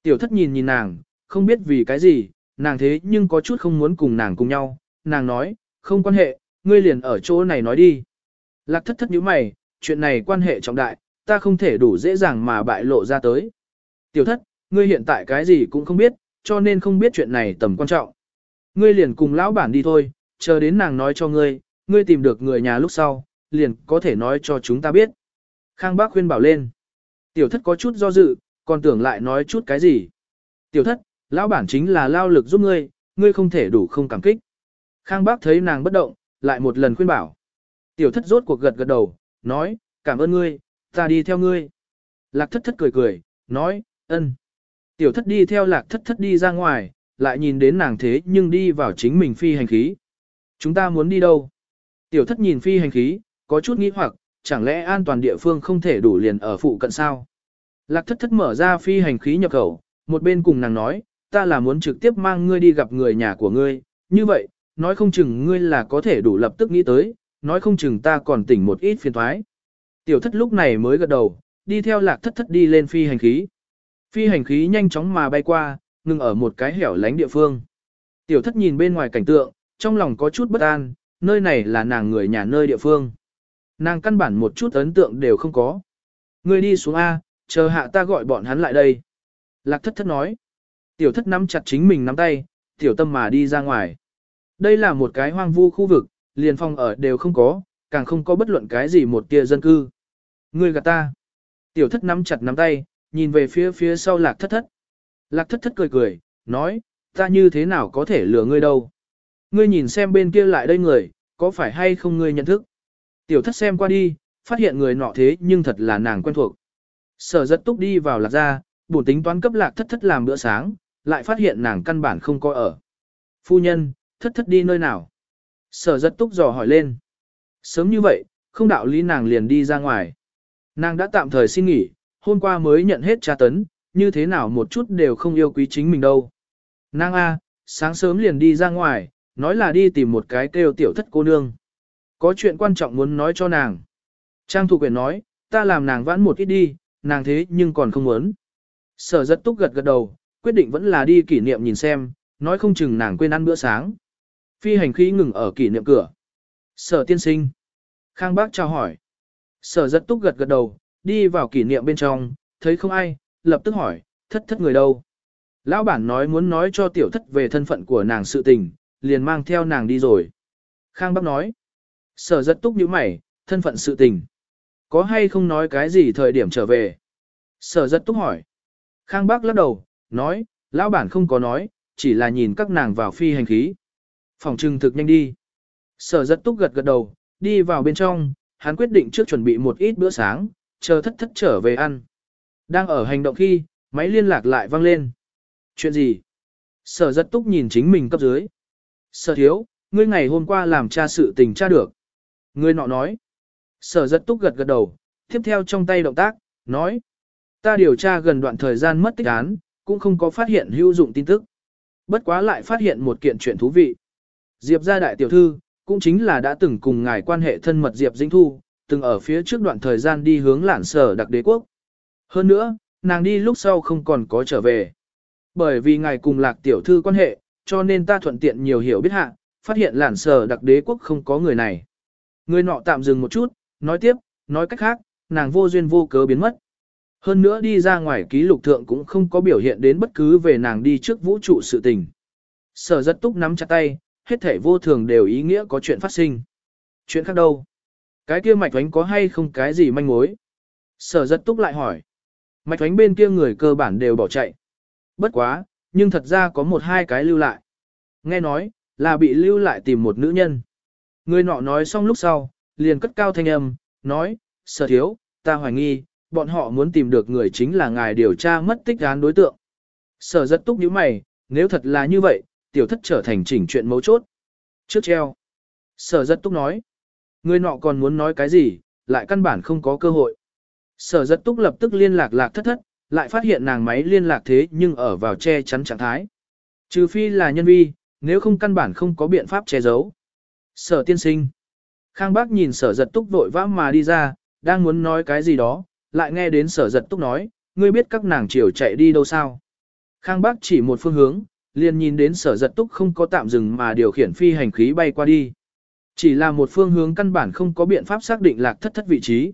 Tiểu thất nhìn nhìn nàng, không biết vì cái gì, nàng thế nhưng có chút không muốn cùng nàng cùng nhau. Nàng nói, không quan hệ, ngươi liền ở chỗ này nói đi. Lạc thất thất nhíu mày, chuyện này quan hệ trọng đại, ta không thể đủ dễ dàng mà bại lộ ra tới. Tiểu thất, ngươi hiện tại cái gì cũng không biết, cho nên không biết chuyện này tầm quan trọng. Ngươi liền cùng lão bản đi thôi, chờ đến nàng nói cho ngươi, ngươi tìm được người nhà lúc sau, liền có thể nói cho chúng ta biết. Khang bác khuyên bảo lên. Tiểu thất có chút do dự, còn tưởng lại nói chút cái gì. Tiểu thất, lão bản chính là lao lực giúp ngươi, ngươi không thể đủ không cảm kích. Khang bác thấy nàng bất động, lại một lần khuyên bảo. Tiểu thất rốt cuộc gật gật đầu, nói, cảm ơn ngươi, ta đi theo ngươi. Lạc thất thất cười cười, nói, ân. Tiểu thất đi theo lạc thất thất đi ra ngoài, lại nhìn đến nàng thế nhưng đi vào chính mình phi hành khí. Chúng ta muốn đi đâu? Tiểu thất nhìn phi hành khí, có chút nghĩ hoặc, chẳng lẽ an toàn địa phương không thể đủ liền ở phụ cận sao? Lạc thất thất mở ra phi hành khí nhập khẩu, một bên cùng nàng nói, ta là muốn trực tiếp mang ngươi đi gặp người nhà của ngươi, như vậy, nói không chừng ngươi là có thể đủ lập tức nghĩ tới, nói không chừng ta còn tỉnh một ít phiền thoái. Tiểu thất lúc này mới gật đầu, đi theo lạc thất thất đi lên phi hành khí. Phi hành khí nhanh chóng mà bay qua, ngừng ở một cái hẻo lánh địa phương. Tiểu thất nhìn bên ngoài cảnh tượng, trong lòng có chút bất an, nơi này là nàng người nhà nơi địa phương. Nàng căn bản một chút ấn tượng đều không có. Ngươi đi xuống A, chờ hạ ta gọi bọn hắn lại đây. Lạc thất thất nói. Tiểu thất nắm chặt chính mình nắm tay, tiểu tâm mà đi ra ngoài. Đây là một cái hoang vu khu vực, liền phòng ở đều không có, càng không có bất luận cái gì một tia dân cư. Ngươi gạt ta. Tiểu thất nắm chặt nắm tay, nhìn về phía phía sau lạc thất thất. Lạc thất thất cười cười, nói, ta như thế nào có thể lừa ngươi đâu. Ngươi nhìn xem bên kia lại đây người, có phải hay không ngươi nhận thức. Tiểu thất xem qua đi, phát hiện người nọ thế nhưng thật là nàng quen thuộc. Sở rất túc đi vào lạc ra, bổn tính toán cấp lạc thất thất làm bữa sáng, lại phát hiện nàng căn bản không có ở. Phu nhân, thất thất đi nơi nào? Sở rất túc dò hỏi lên. Sớm như vậy, không đạo lý nàng liền đi ra ngoài. Nàng đã tạm thời xin nghỉ, hôm qua mới nhận hết tra tấn, như thế nào một chút đều không yêu quý chính mình đâu. Nàng A, sáng sớm liền đi ra ngoài, nói là đi tìm một cái kêu tiểu thất cô nương. Có chuyện quan trọng muốn nói cho nàng. Trang Thục Quyền nói, ta làm nàng vãn một ít đi, nàng thế nhưng còn không muốn. Sở rất túc gật gật đầu, quyết định vẫn là đi kỷ niệm nhìn xem, nói không chừng nàng quên ăn bữa sáng. Phi hành khí ngừng ở kỷ niệm cửa. Sở tiên sinh. Khang bác chào hỏi. Sở rất túc gật gật đầu, đi vào kỷ niệm bên trong, thấy không ai, lập tức hỏi, thất thất người đâu. Lão bản nói muốn nói cho tiểu thất về thân phận của nàng sự tình, liền mang theo nàng đi rồi. Khang bác nói. Sở giật túc như mày, thân phận sự tình. Có hay không nói cái gì thời điểm trở về? Sở giật túc hỏi. Khang bác lắc đầu, nói, lão bản không có nói, chỉ là nhìn các nàng vào phi hành khí. Phòng trưng thực nhanh đi. Sở giật túc gật gật đầu, đi vào bên trong, hắn quyết định trước chuẩn bị một ít bữa sáng, chờ thất thất trở về ăn. Đang ở hành động khi, máy liên lạc lại vang lên. Chuyện gì? Sở giật túc nhìn chính mình cấp dưới. Sở thiếu, ngươi ngày hôm qua làm tra sự tình tra được. Người nọ nói. Sở giật túc gật gật đầu, tiếp theo trong tay động tác, nói. Ta điều tra gần đoạn thời gian mất tích án, cũng không có phát hiện hữu dụng tin tức. Bất quá lại phát hiện một kiện chuyện thú vị. Diệp gia đại tiểu thư, cũng chính là đã từng cùng ngài quan hệ thân mật Diệp Dĩnh Thu, từng ở phía trước đoạn thời gian đi hướng lản sở đặc đế quốc. Hơn nữa, nàng đi lúc sau không còn có trở về. Bởi vì ngài cùng lạc tiểu thư quan hệ, cho nên ta thuận tiện nhiều hiểu biết hạ, phát hiện lản sở đặc đế quốc không có người này. Người nọ tạm dừng một chút, nói tiếp, nói cách khác, nàng vô duyên vô cớ biến mất. Hơn nữa đi ra ngoài ký lục thượng cũng không có biểu hiện đến bất cứ về nàng đi trước vũ trụ sự tình. Sở rất túc nắm chặt tay, hết thể vô thường đều ý nghĩa có chuyện phát sinh. Chuyện khác đâu? Cái kia mạch thoánh có hay không cái gì manh mối? Sở rất túc lại hỏi. Mạch thoánh bên kia người cơ bản đều bỏ chạy. Bất quá, nhưng thật ra có một hai cái lưu lại. Nghe nói, là bị lưu lại tìm một nữ nhân. Người nọ nói xong lúc sau, liền cất cao thanh âm, nói, sở thiếu, ta hoài nghi, bọn họ muốn tìm được người chính là ngài điều tra mất tích án đối tượng. Sở rất túc như mày, nếu thật là như vậy, tiểu thất trở thành chỉnh chuyện mấu chốt. Trước treo. Sở rất túc nói. Người nọ còn muốn nói cái gì, lại căn bản không có cơ hội. Sở rất túc lập tức liên lạc lạc thất thất, lại phát hiện nàng máy liên lạc thế nhưng ở vào che chắn trạng thái. Trừ phi là nhân vi, nếu không căn bản không có biện pháp che giấu. Sở tiên sinh. Khang bác nhìn sở giật túc vội vã mà đi ra, đang muốn nói cái gì đó, lại nghe đến sở giật túc nói, ngươi biết các nàng chiều chạy đi đâu sao. Khang bác chỉ một phương hướng, liền nhìn đến sở giật túc không có tạm dừng mà điều khiển phi hành khí bay qua đi. Chỉ là một phương hướng căn bản không có biện pháp xác định lạc thất thất vị trí.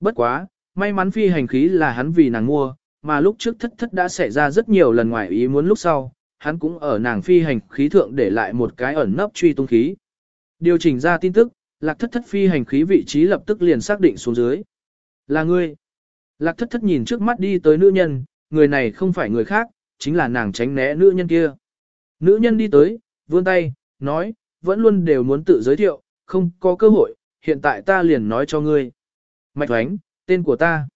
Bất quá, may mắn phi hành khí là hắn vì nàng mua, mà lúc trước thất thất đã xảy ra rất nhiều lần ngoài ý muốn lúc sau, hắn cũng ở nàng phi hành khí thượng để lại một cái ẩn nấp truy tung khí. Điều chỉnh ra tin tức, lạc thất thất phi hành khí vị trí lập tức liền xác định xuống dưới. Là ngươi. Lạc thất thất nhìn trước mắt đi tới nữ nhân, người này không phải người khác, chính là nàng tránh né nữ nhân kia. Nữ nhân đi tới, vươn tay, nói, vẫn luôn đều muốn tự giới thiệu, không có cơ hội, hiện tại ta liền nói cho ngươi. Mạch Thoánh, tên của ta.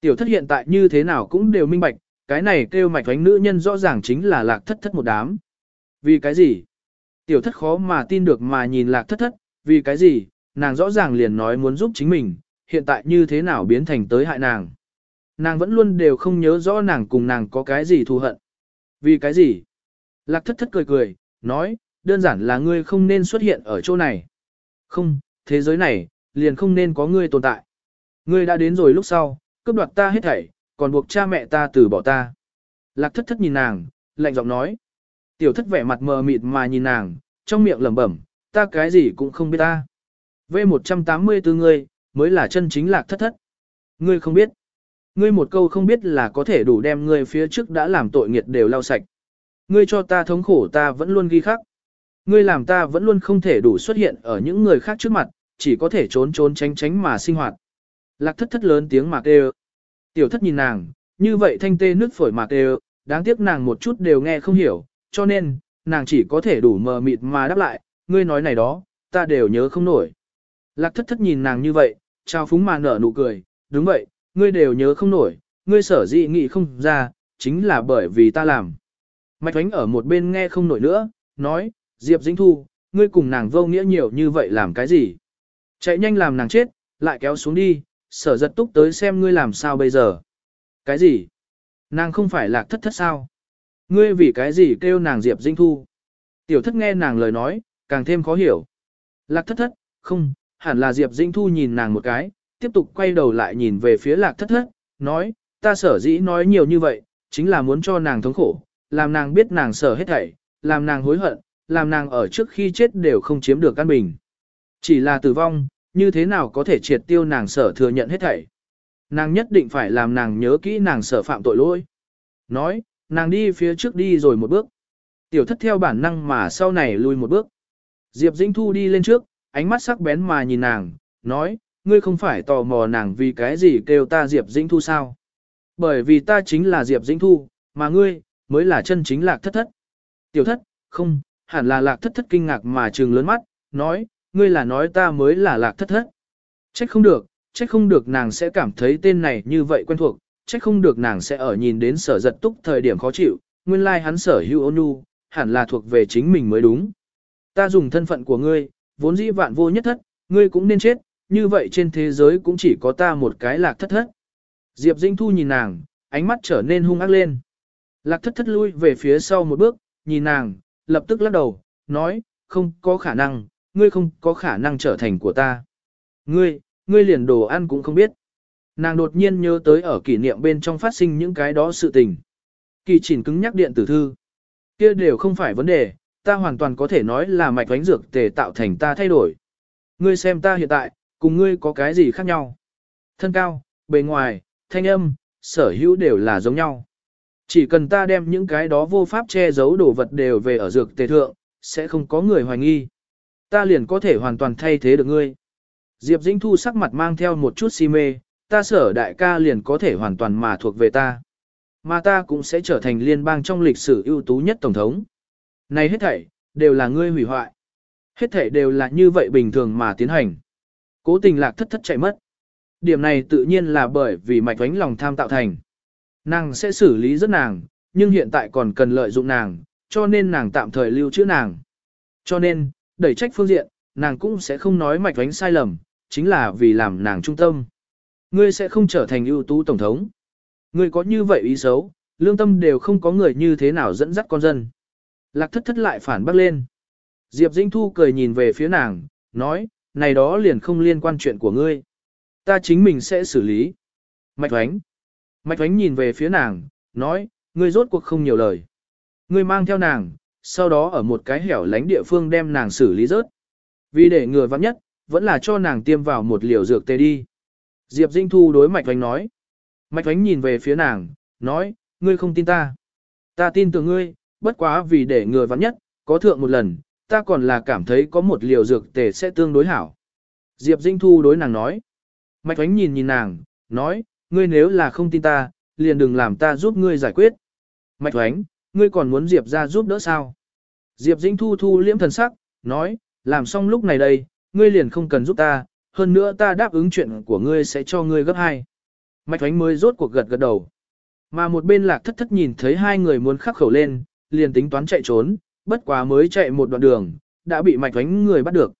Tiểu thất hiện tại như thế nào cũng đều minh bạch, cái này kêu mạch Thoánh nữ nhân rõ ràng chính là lạc thất thất một đám. Vì cái gì? Tiểu thất khó mà tin được mà nhìn lạc thất thất, vì cái gì? Nàng rõ ràng liền nói muốn giúp chính mình, hiện tại như thế nào biến thành tới hại nàng. Nàng vẫn luôn đều không nhớ rõ nàng cùng nàng có cái gì thù hận. Vì cái gì? Lạc thất thất cười cười, nói, đơn giản là ngươi không nên xuất hiện ở chỗ này. Không, thế giới này, liền không nên có ngươi tồn tại. Ngươi đã đến rồi lúc sau, cướp đoạt ta hết thảy, còn buộc cha mẹ ta từ bỏ ta. Lạc thất thất nhìn nàng, lạnh giọng nói. Tiểu thất vẻ mặt mờ mịt mà nhìn nàng, trong miệng lẩm bẩm, ta cái gì cũng không biết ta. V184 ngươi, mới là chân chính lạc thất thất. Ngươi không biết. Ngươi một câu không biết là có thể đủ đem ngươi phía trước đã làm tội nghiệt đều lau sạch. Ngươi cho ta thống khổ ta vẫn luôn ghi khắc. Ngươi làm ta vẫn luôn không thể đủ xuất hiện ở những người khác trước mặt, chỉ có thể trốn trốn tránh tránh mà sinh hoạt. Lạc thất thất lớn tiếng mạc đều. Tiểu thất nhìn nàng, như vậy thanh tê nước phổi mạc đều, đáng tiếc nàng một chút đều nghe không hiểu, cho nên, nàng chỉ có thể đủ mờ mịt mà đáp lại, ngươi nói này đó, ta đều nhớ không nổi. Lạc thất thất nhìn nàng như vậy, trao phúng mà nở nụ cười, đúng vậy, ngươi đều nhớ không nổi, ngươi sở dị nghị không ra, chính là bởi vì ta làm. Mạch Thoánh ở một bên nghe không nổi nữa, nói, Diệp Dĩnh Thu, ngươi cùng nàng vô nghĩa nhiều như vậy làm cái gì? Chạy nhanh làm nàng chết, lại kéo xuống đi, sở giật túc tới xem ngươi làm sao bây giờ. Cái gì? Nàng không phải lạc thất thất sao? Ngươi vì cái gì kêu nàng Diệp Dinh Thu? Tiểu thất nghe nàng lời nói, càng thêm khó hiểu. Lạc thất thất, không, hẳn là Diệp Dinh Thu nhìn nàng một cái, tiếp tục quay đầu lại nhìn về phía lạc thất thất, nói, ta sở dĩ nói nhiều như vậy, chính là muốn cho nàng thống khổ, làm nàng biết nàng sở hết thảy, làm nàng hối hận, làm nàng ở trước khi chết đều không chiếm được căn bình. Chỉ là tử vong, như thế nào có thể triệt tiêu nàng sở thừa nhận hết thảy. Nàng nhất định phải làm nàng nhớ kỹ nàng sở phạm tội lỗi. Nói, nàng đi phía trước đi rồi một bước. Tiểu thất theo bản năng mà sau này lùi một bước. Diệp Dĩnh Thu đi lên trước, ánh mắt sắc bén mà nhìn nàng, nói, ngươi không phải tò mò nàng vì cái gì kêu ta Diệp Dĩnh Thu sao? Bởi vì ta chính là Diệp Dĩnh Thu, mà ngươi, mới là chân chính lạc thất thất. Tiểu thất, không, hẳn là lạc thất thất kinh ngạc mà trừng lớn mắt, nói, ngươi là nói ta mới là lạc thất thất. Trách không được, trách không được nàng sẽ cảm thấy tên này như vậy quen thuộc, trách không được nàng sẽ ở nhìn đến sở giật túc thời điểm khó chịu, nguyên lai like hắn sở hữu ôn nhu, hẳn là thuộc về chính mình mới đúng. Ta dùng thân phận của ngươi, vốn dĩ vạn vô nhất thất, ngươi cũng nên chết, như vậy trên thế giới cũng chỉ có ta một cái lạc thất thất. Diệp Dinh Thu nhìn nàng, ánh mắt trở nên hung ác lên. Lạc thất thất lui về phía sau một bước, nhìn nàng, lập tức lắc đầu, nói, không có khả năng, ngươi không có khả năng trở thành của ta. Ngươi, ngươi liền đồ ăn cũng không biết. Nàng đột nhiên nhớ tới ở kỷ niệm bên trong phát sinh những cái đó sự tình. Kỳ chỉnh cứng nhắc điện tử thư. kia đều không phải vấn đề, ta hoàn toàn có thể nói là mạch vánh dược tề tạo thành ta thay đổi. Ngươi xem ta hiện tại, cùng ngươi có cái gì khác nhau. Thân cao, bề ngoài, thanh âm, sở hữu đều là giống nhau. Chỉ cần ta đem những cái đó vô pháp che giấu đồ vật đều về ở dược tề thượng, sẽ không có người hoài nghi. Ta liền có thể hoàn toàn thay thế được ngươi. Diệp Dĩnh Thu sắc mặt mang theo một chút si mê, ta sở đại ca liền có thể hoàn toàn mà thuộc về ta. Mà ta cũng sẽ trở thành liên bang trong lịch sử ưu tú nhất tổng thống. Này hết thảy, đều là ngươi hủy hoại. Hết thảy đều là như vậy bình thường mà tiến hành. Cố tình lạc thất thất chạy mất. Điểm này tự nhiên là bởi vì mạch vánh lòng tham tạo thành. Nàng sẽ xử lý rất nàng, nhưng hiện tại còn cần lợi dụng nàng, cho nên nàng tạm thời lưu trữ nàng. Cho nên, đẩy trách phương diện, nàng cũng sẽ không nói mạch vánh sai lầm, chính là vì làm nàng trung tâm. Ngươi sẽ không trở thành ưu tú tổng thống. Ngươi có như vậy ý xấu, lương tâm đều không có người như thế nào dẫn dắt con dân. Lạc thất thất lại phản bác lên. Diệp Dĩnh Thu cười nhìn về phía nàng, nói, này đó liền không liên quan chuyện của ngươi. Ta chính mình sẽ xử lý. Mạch Thoánh. Mạch Thoánh nhìn về phía nàng, nói, ngươi rốt cuộc không nhiều lời. Ngươi mang theo nàng, sau đó ở một cái hẻo lánh địa phương đem nàng xử lý rớt. Vì để ngừa vắng nhất, vẫn là cho nàng tiêm vào một liều dược tê đi. Diệp Dinh Thu đối Mạch Thoánh nói. Mạch Thoánh nhìn về phía nàng, nói, ngươi không tin ta. Ta tin tưởng ngươi, bất quá vì để ngừa vắn nhất, có thượng một lần, ta còn là cảm thấy có một liều dược tề sẽ tương đối hảo. Diệp Dinh Thu đối nàng nói. Mạch Thoánh nhìn nhìn nàng, nói, ngươi nếu là không tin ta, liền đừng làm ta giúp ngươi giải quyết. Mạch Thoánh, ngươi còn muốn Diệp ra giúp đỡ sao? Diệp Dinh Thu thu liễm thần sắc, nói, làm xong lúc này đây, ngươi liền không cần giúp ta, hơn nữa ta đáp ứng chuyện của ngươi sẽ cho ngươi gấp hai. Mạch Thoánh mới rốt cuộc gật gật đầu. Mà một bên lạc thất thất nhìn thấy hai người muốn khắc khẩu lên, liền tính toán chạy trốn, bất quá mới chạy một đoạn đường, đã bị Mạch Thoánh người bắt được.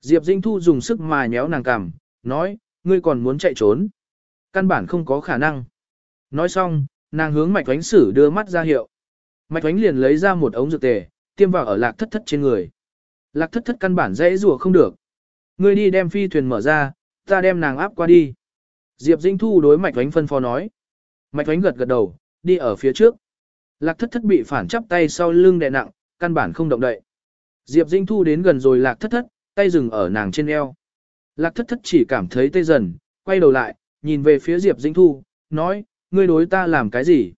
Diệp Dinh Thu dùng sức mà nhéo nàng cằm, nói, ngươi còn muốn chạy trốn. Căn bản không có khả năng. Nói xong, nàng hướng Mạch Thoánh sử đưa mắt ra hiệu. Mạch Thoánh liền lấy ra một ống dược tề, tiêm vào ở lạc thất thất trên người. Lạc thất thất căn bản dễ rùa không được. Ngươi đi đem phi thuyền mở ra, ta đem nàng áp qua đi. Diệp Dinh Thu đối Mạch Thoánh phân phó nói. Mạch Thoánh gật gật đầu, đi ở phía trước. Lạc thất thất bị phản chắp tay sau lưng đè nặng, căn bản không động đậy. Diệp Dinh Thu đến gần rồi lạc thất thất, tay dừng ở nàng trên eo. Lạc thất thất chỉ cảm thấy tê dần, quay đầu lại, nhìn về phía Diệp Dinh Thu, nói, ngươi đối ta làm cái gì?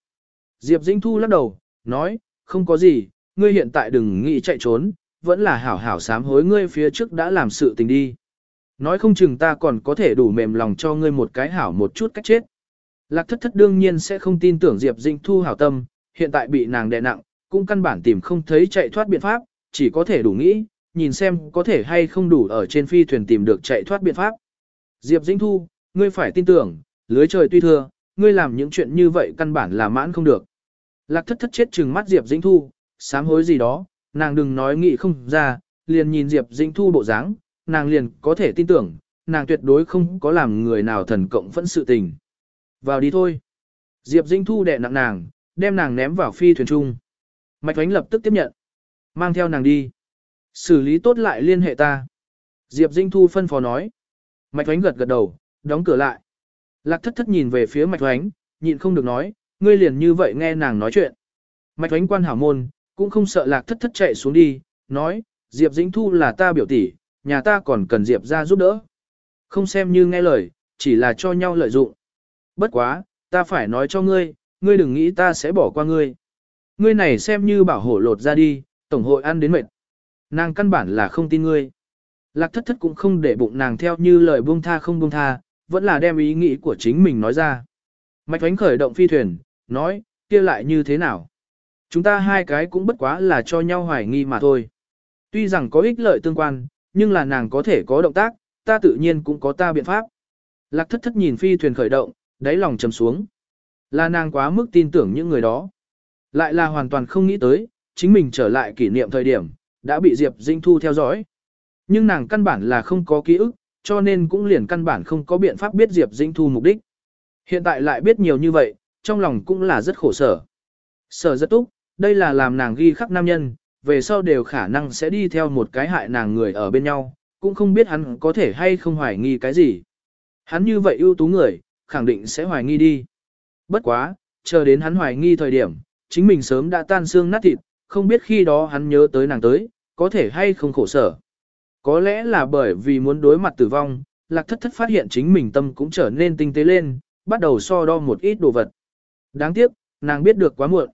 Diệp Dinh Thu lắc đầu, nói, không có gì, ngươi hiện tại đừng nghĩ chạy trốn, vẫn là hảo hảo sám hối ngươi phía trước đã làm sự tình đi. Nói không chừng ta còn có thể đủ mềm lòng cho ngươi một cái hảo một chút cách chết. Lạc thất thất đương nhiên sẽ không tin tưởng Diệp Dinh Thu hảo tâm, hiện tại bị nàng đè nặng, cũng căn bản tìm không thấy chạy thoát biện pháp, chỉ có thể đủ nghĩ, nhìn xem có thể hay không đủ ở trên phi thuyền tìm được chạy thoát biện pháp. Diệp Dĩnh Thu, ngươi phải tin tưởng, lưới trời tuy thưa, ngươi làm những chuyện như vậy căn bản là mãn không được. Lạc thất thất chết chừng mắt Diệp Dĩnh Thu, sám hối gì đó, nàng đừng nói nghĩ không ra, liền nhìn Diệp Dĩnh Thu bộ dáng, nàng liền có thể tin tưởng, nàng tuyệt đối không có làm người nào thần cộng phẫn sự tình. Vào đi thôi. Diệp Dĩnh Thu đè nặng nàng, đem nàng ném vào phi thuyền trung. Mạch Thoánh lập tức tiếp nhận. Mang theo nàng đi. Xử lý tốt lại liên hệ ta. Diệp Dĩnh Thu phân phó nói. Mạch Thoánh gật gật đầu, đóng cửa lại. Lạc thất thất nhìn về phía Mạch Thoánh, nhịn không được nói, ngươi liền như vậy nghe nàng nói chuyện. Mạch Thoánh quan hảo môn, cũng không sợ lạc thất thất chạy xuống đi, nói, Diệp Dĩnh Thu là ta biểu tỷ, nhà ta còn cần Diệp ra giúp đỡ. Không xem như nghe lời, chỉ là cho nhau lợi dụng. Bất quá, ta phải nói cho ngươi, ngươi đừng nghĩ ta sẽ bỏ qua ngươi. Ngươi này xem như bảo hổ lột ra đi, tổng hội ăn đến mệt. Nàng căn bản là không tin ngươi. Lạc thất thất cũng không để bụng nàng theo như lời buông tha không buông tha, vẫn là đem ý nghĩ của chính mình nói ra. Mạch Thoánh khởi động phi thuyền, nói, kia lại như thế nào? Chúng ta hai cái cũng bất quá là cho nhau hoài nghi mà thôi. Tuy rằng có ích lợi tương quan, nhưng là nàng có thể có động tác, ta tự nhiên cũng có ta biện pháp. Lạc thất thất nhìn phi thuyền khởi động, đáy lòng trầm xuống. Là nàng quá mức tin tưởng những người đó. Lại là hoàn toàn không nghĩ tới, chính mình trở lại kỷ niệm thời điểm, đã bị Diệp Dinh Thu theo dõi. Nhưng nàng căn bản là không có ký ức, cho nên cũng liền căn bản không có biện pháp biết Diệp Dinh Thu mục đích. Hiện tại lại biết nhiều như vậy, trong lòng cũng là rất khổ sở. Sở rất túc, đây là làm nàng ghi khắc nam nhân, về sau đều khả năng sẽ đi theo một cái hại nàng người ở bên nhau, cũng không biết hắn có thể hay không hoài nghi cái gì. Hắn như vậy ưu tú người, khẳng định sẽ hoài nghi đi. Bất quá, chờ đến hắn hoài nghi thời điểm, chính mình sớm đã tan xương nát thịt, không biết khi đó hắn nhớ tới nàng tới, có thể hay không khổ sở. Có lẽ là bởi vì muốn đối mặt tử vong, lạc thất thất phát hiện chính mình tâm cũng trở nên tinh tế lên, bắt đầu so đo một ít đồ vật. Đáng tiếc, nàng biết được quá muộn.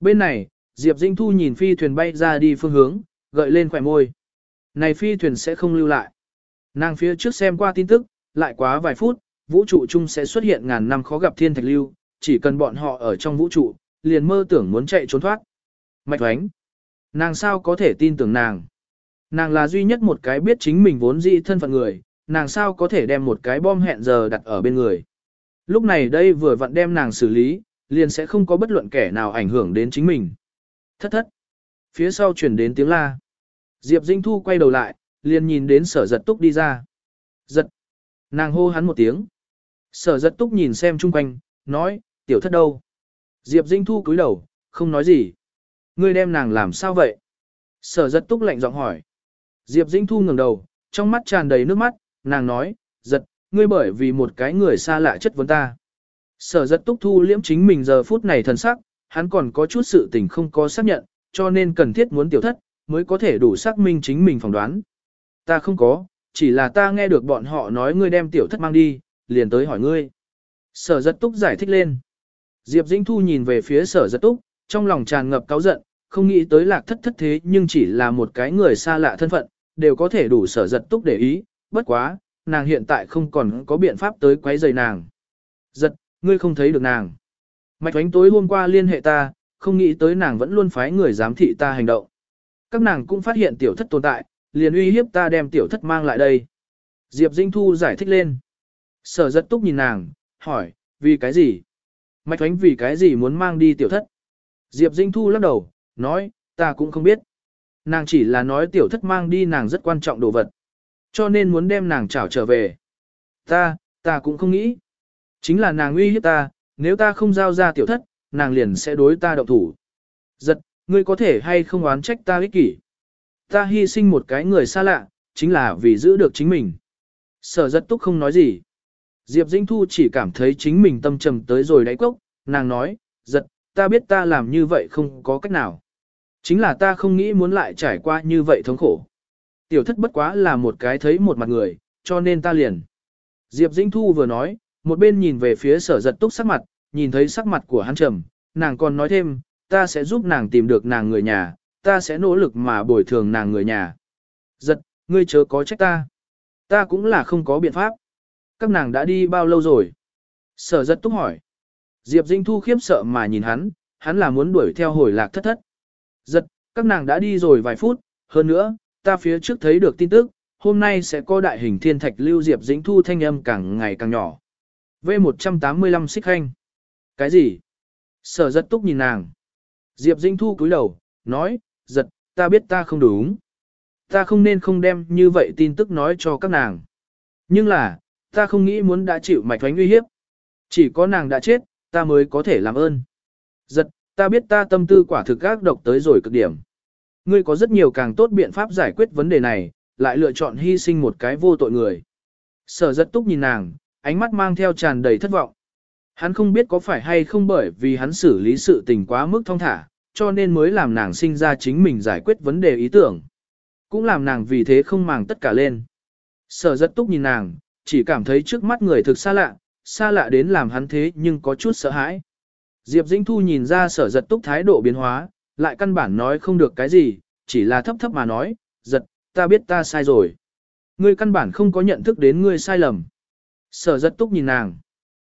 Bên này, Diệp Dinh Thu nhìn phi thuyền bay ra đi phương hướng, gợi lên khỏe môi. Này phi thuyền sẽ không lưu lại. Nàng phía trước xem qua tin tức, lại quá vài phút, vũ trụ chung sẽ xuất hiện ngàn năm khó gặp thiên thạch lưu, chỉ cần bọn họ ở trong vũ trụ, liền mơ tưởng muốn chạy trốn thoát. Mạch thoánh. Nàng sao có thể tin tưởng nàng? Nàng là duy nhất một cái biết chính mình vốn dĩ thân phận người, nàng sao có thể đem một cái bom hẹn giờ đặt ở bên người. Lúc này đây vừa vặn đem nàng xử lý, liền sẽ không có bất luận kẻ nào ảnh hưởng đến chính mình. Thất thất. Phía sau chuyển đến tiếng la. Diệp Dinh Thu quay đầu lại, liền nhìn đến sở giật túc đi ra. Giật. Nàng hô hắn một tiếng. Sở giật túc nhìn xem chung quanh, nói, tiểu thất đâu? Diệp Dinh Thu cúi đầu, không nói gì. Ngươi đem nàng làm sao vậy? Sở giật túc lạnh giọng hỏi. Diệp Dinh Thu ngẩng đầu, trong mắt tràn đầy nước mắt, nàng nói, giật, ngươi bởi vì một cái người xa lạ chất vấn ta. Sở giật túc thu liễm chính mình giờ phút này thần sắc, hắn còn có chút sự tình không có xác nhận, cho nên cần thiết muốn tiểu thất, mới có thể đủ xác minh chính mình phỏng đoán. Ta không có, chỉ là ta nghe được bọn họ nói ngươi đem tiểu thất mang đi, liền tới hỏi ngươi. Sở giật túc giải thích lên. Diệp Dĩnh Thu nhìn về phía sở giật túc, trong lòng tràn ngập cáu giận, không nghĩ tới lạc thất thất thế nhưng chỉ là một cái người xa lạ thân phận, đều có thể đủ sở giật túc để ý, bất quá, nàng hiện tại không còn có biện pháp tới quấy rầy nàng. Giật, ngươi không thấy được nàng. Mạch Thoánh tối hôm qua liên hệ ta, không nghĩ tới nàng vẫn luôn phái người giám thị ta hành động. Các nàng cũng phát hiện tiểu thất tồn tại, liền uy hiếp ta đem tiểu thất mang lại đây. Diệp Dinh Thu giải thích lên. Sở giật túc nhìn nàng, hỏi, vì cái gì? Mạch Thoánh vì cái gì muốn mang đi tiểu thất? Diệp Dinh Thu lắc đầu, nói, ta cũng không biết. Nàng chỉ là nói tiểu thất mang đi nàng rất quan trọng đồ vật. Cho nên muốn đem nàng trảo trở về. Ta, ta cũng không nghĩ. Chính là nàng uy hiếp ta, nếu ta không giao ra tiểu thất, nàng liền sẽ đối ta động thủ. Giật, ngươi có thể hay không oán trách ta ích kỷ. Ta hy sinh một cái người xa lạ, chính là vì giữ được chính mình. Sở giật túc không nói gì. Diệp Dĩnh Thu chỉ cảm thấy chính mình tâm trầm tới rồi đáy cốc, nàng nói, giật, ta biết ta làm như vậy không có cách nào. Chính là ta không nghĩ muốn lại trải qua như vậy thống khổ. Tiểu thất bất quá là một cái thấy một mặt người, cho nên ta liền. Diệp Dĩnh Thu vừa nói, một bên nhìn về phía sở giật túc sắc mặt, nhìn thấy sắc mặt của hắn trầm, nàng còn nói thêm, ta sẽ giúp nàng tìm được nàng người nhà, ta sẽ nỗ lực mà bồi thường nàng người nhà. Giật, ngươi chớ có trách ta. Ta cũng là không có biện pháp. Các nàng đã đi bao lâu rồi? Sở giật túc hỏi. Diệp Dinh Thu khiếp sợ mà nhìn hắn, hắn là muốn đuổi theo hồi lạc thất thất. Giật, các nàng đã đi rồi vài phút, hơn nữa, ta phía trước thấy được tin tức, hôm nay sẽ có đại hình thiên thạch lưu Diệp Dĩnh Thu thanh âm càng ngày càng nhỏ. V185 xích khanh. Cái gì? Sở giật túc nhìn nàng. Diệp Dinh Thu cúi đầu, nói, giật, ta biết ta không đúng. Ta không nên không đem như vậy tin tức nói cho các nàng. Nhưng là, ta không nghĩ muốn đã chịu mạch thoánh uy hiếp. Chỉ có nàng đã chết, ta mới có thể làm ơn. Giật, ta biết ta tâm tư quả thực gác độc tới rồi cực điểm. Ngươi có rất nhiều càng tốt biện pháp giải quyết vấn đề này, lại lựa chọn hy sinh một cái vô tội người. Sở giật túc nhìn nàng, ánh mắt mang theo tràn đầy thất vọng. Hắn không biết có phải hay không bởi vì hắn xử lý sự tình quá mức thông thả, cho nên mới làm nàng sinh ra chính mình giải quyết vấn đề ý tưởng. Cũng làm nàng vì thế không màng tất cả lên. Sở rất túc nhìn nàng, chỉ cảm thấy trước mắt người thực xa lạ, xa lạ đến làm hắn thế nhưng có chút sợ hãi. Diệp Dĩnh Thu nhìn ra sở giật túc thái độ biến hóa, lại căn bản nói không được cái gì, chỉ là thấp thấp mà nói, giật, ta biết ta sai rồi. Ngươi căn bản không có nhận thức đến ngươi sai lầm. Sở rất túc nhìn nàng.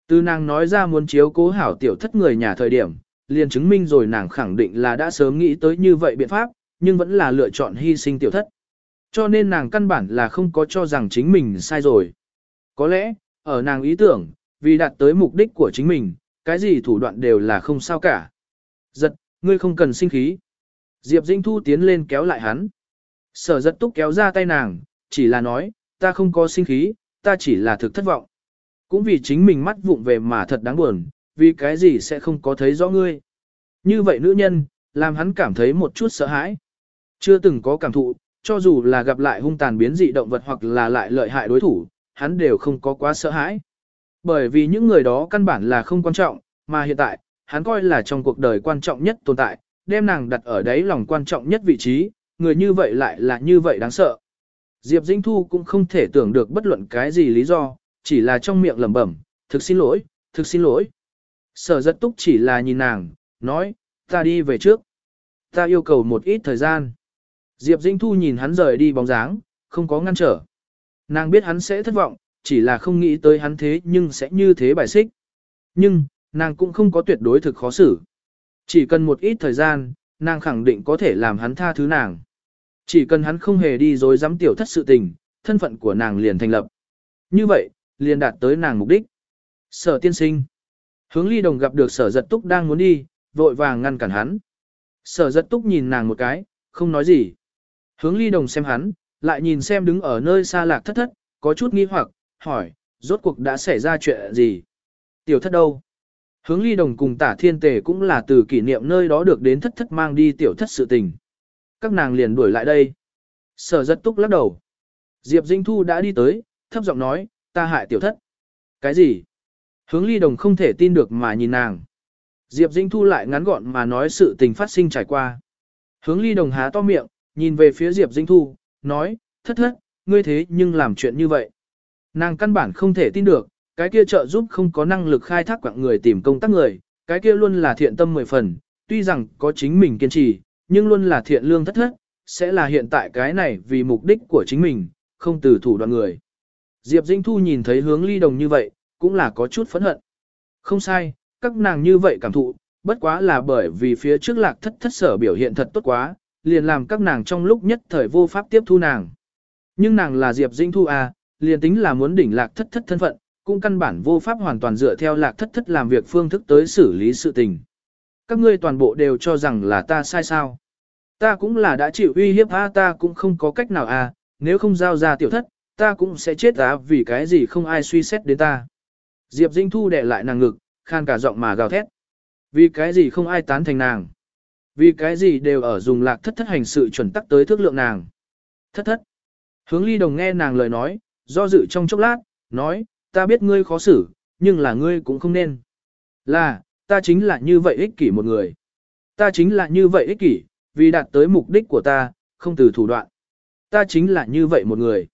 Từ nàng nói ra muốn chiếu cố hảo tiểu thất người nhà thời điểm, liền chứng minh rồi nàng khẳng định là đã sớm nghĩ tới như vậy biện pháp, nhưng vẫn là lựa chọn hy sinh tiểu thất. Cho nên nàng căn bản là không có cho rằng chính mình sai rồi. Có lẽ, ở nàng ý tưởng, vì đạt tới mục đích của chính mình, cái gì thủ đoạn đều là không sao cả. Giật, ngươi không cần sinh khí. Diệp Dinh Thu tiến lên kéo lại hắn. Sở giật túc kéo ra tay nàng, chỉ là nói, ta không có sinh khí, ta chỉ là thực thất vọng. Cũng vì chính mình mắt vụng về mà thật đáng buồn, vì cái gì sẽ không có thấy rõ ngươi. Như vậy nữ nhân, làm hắn cảm thấy một chút sợ hãi. Chưa từng có cảm thụ, cho dù là gặp lại hung tàn biến dị động vật hoặc là lại lợi hại đối thủ, hắn đều không có quá sợ hãi. Bởi vì những người đó căn bản là không quan trọng, mà hiện tại, hắn coi là trong cuộc đời quan trọng nhất tồn tại, đem nàng đặt ở đấy lòng quan trọng nhất vị trí, người như vậy lại là như vậy đáng sợ. Diệp Dĩnh Thu cũng không thể tưởng được bất luận cái gì lý do, chỉ là trong miệng lẩm bẩm, thực xin lỗi, thực xin lỗi. Sở giật túc chỉ là nhìn nàng, nói, ta đi về trước. Ta yêu cầu một ít thời gian. Diệp Dĩnh Thu nhìn hắn rời đi bóng dáng, không có ngăn trở. Nàng biết hắn sẽ thất vọng, chỉ là không nghĩ tới hắn thế nhưng sẽ như thế bài xích. Nhưng, nàng cũng không có tuyệt đối thực khó xử. Chỉ cần một ít thời gian, nàng khẳng định có thể làm hắn tha thứ nàng. Chỉ cần hắn không hề đi dối dám tiểu thất sự tình, thân phận của nàng liền thành lập. Như vậy, liền đạt tới nàng mục đích. Sở tiên sinh. Hướng ly đồng gặp được sở giật túc đang muốn đi, vội vàng ngăn cản hắn. Sở giật túc nhìn nàng một cái, không nói gì. Hướng ly đồng xem hắn, lại nhìn xem đứng ở nơi xa lạc thất thất, có chút nghi hoặc, hỏi, rốt cuộc đã xảy ra chuyện gì? Tiểu thất đâu? Hướng ly đồng cùng tả thiên tề cũng là từ kỷ niệm nơi đó được đến thất thất mang đi tiểu thất sự tình. Các nàng liền đuổi lại đây. Sở rất túc lắc đầu. Diệp Dinh Thu đã đi tới, thấp giọng nói, ta hại tiểu thất. Cái gì? Hướng ly đồng không thể tin được mà nhìn nàng. Diệp Dinh Thu lại ngắn gọn mà nói sự tình phát sinh trải qua. Hướng ly đồng há to miệng, nhìn về phía Diệp Dinh Thu, nói, thất thất, ngươi thế nhưng làm chuyện như vậy. Nàng căn bản không thể tin được, cái kia trợ giúp không có năng lực khai thác quạng người tìm công tác người, cái kia luôn là thiện tâm mười phần, tuy rằng có chính mình kiên trì, nhưng luôn là thiện lương thất thất, sẽ là hiện tại cái này vì mục đích của chính mình, không từ thủ đoạn người. Diệp Dinh Thu nhìn thấy hướng ly đồng như vậy, cũng là có chút phẫn hận. Không sai, các nàng như vậy cảm thụ, bất quá là bởi vì phía trước lạc thất thất sở biểu hiện thật tốt quá, liền làm các nàng trong lúc nhất thời vô pháp tiếp thu nàng. Nhưng nàng là Diệp Dinh Thu à, liền tính là muốn đỉnh lạc thất thất thân phận, cũng căn bản vô pháp hoàn toàn dựa theo lạc thất thất làm việc phương thức tới xử lý sự tình. Các ngươi toàn bộ đều cho rằng là ta sai sao. Ta cũng là đã chịu uy hiếp a ta cũng không có cách nào à, nếu không giao ra tiểu thất, ta cũng sẽ chết á vì cái gì không ai suy xét đến ta. Diệp Dinh Thu đè lại nàng ngực, khan cả giọng mà gào thét. Vì cái gì không ai tán thành nàng. Vì cái gì đều ở dùng lạc thất thất hành sự chuẩn tắc tới thước lượng nàng. Thất thất. Hướng ly đồng nghe nàng lời nói, do dự trong chốc lát, nói, ta biết ngươi khó xử, nhưng là ngươi cũng không nên. Là, ta chính là như vậy ích kỷ một người. Ta chính là như vậy ích kỷ, vì đạt tới mục đích của ta, không từ thủ đoạn. Ta chính là như vậy một người.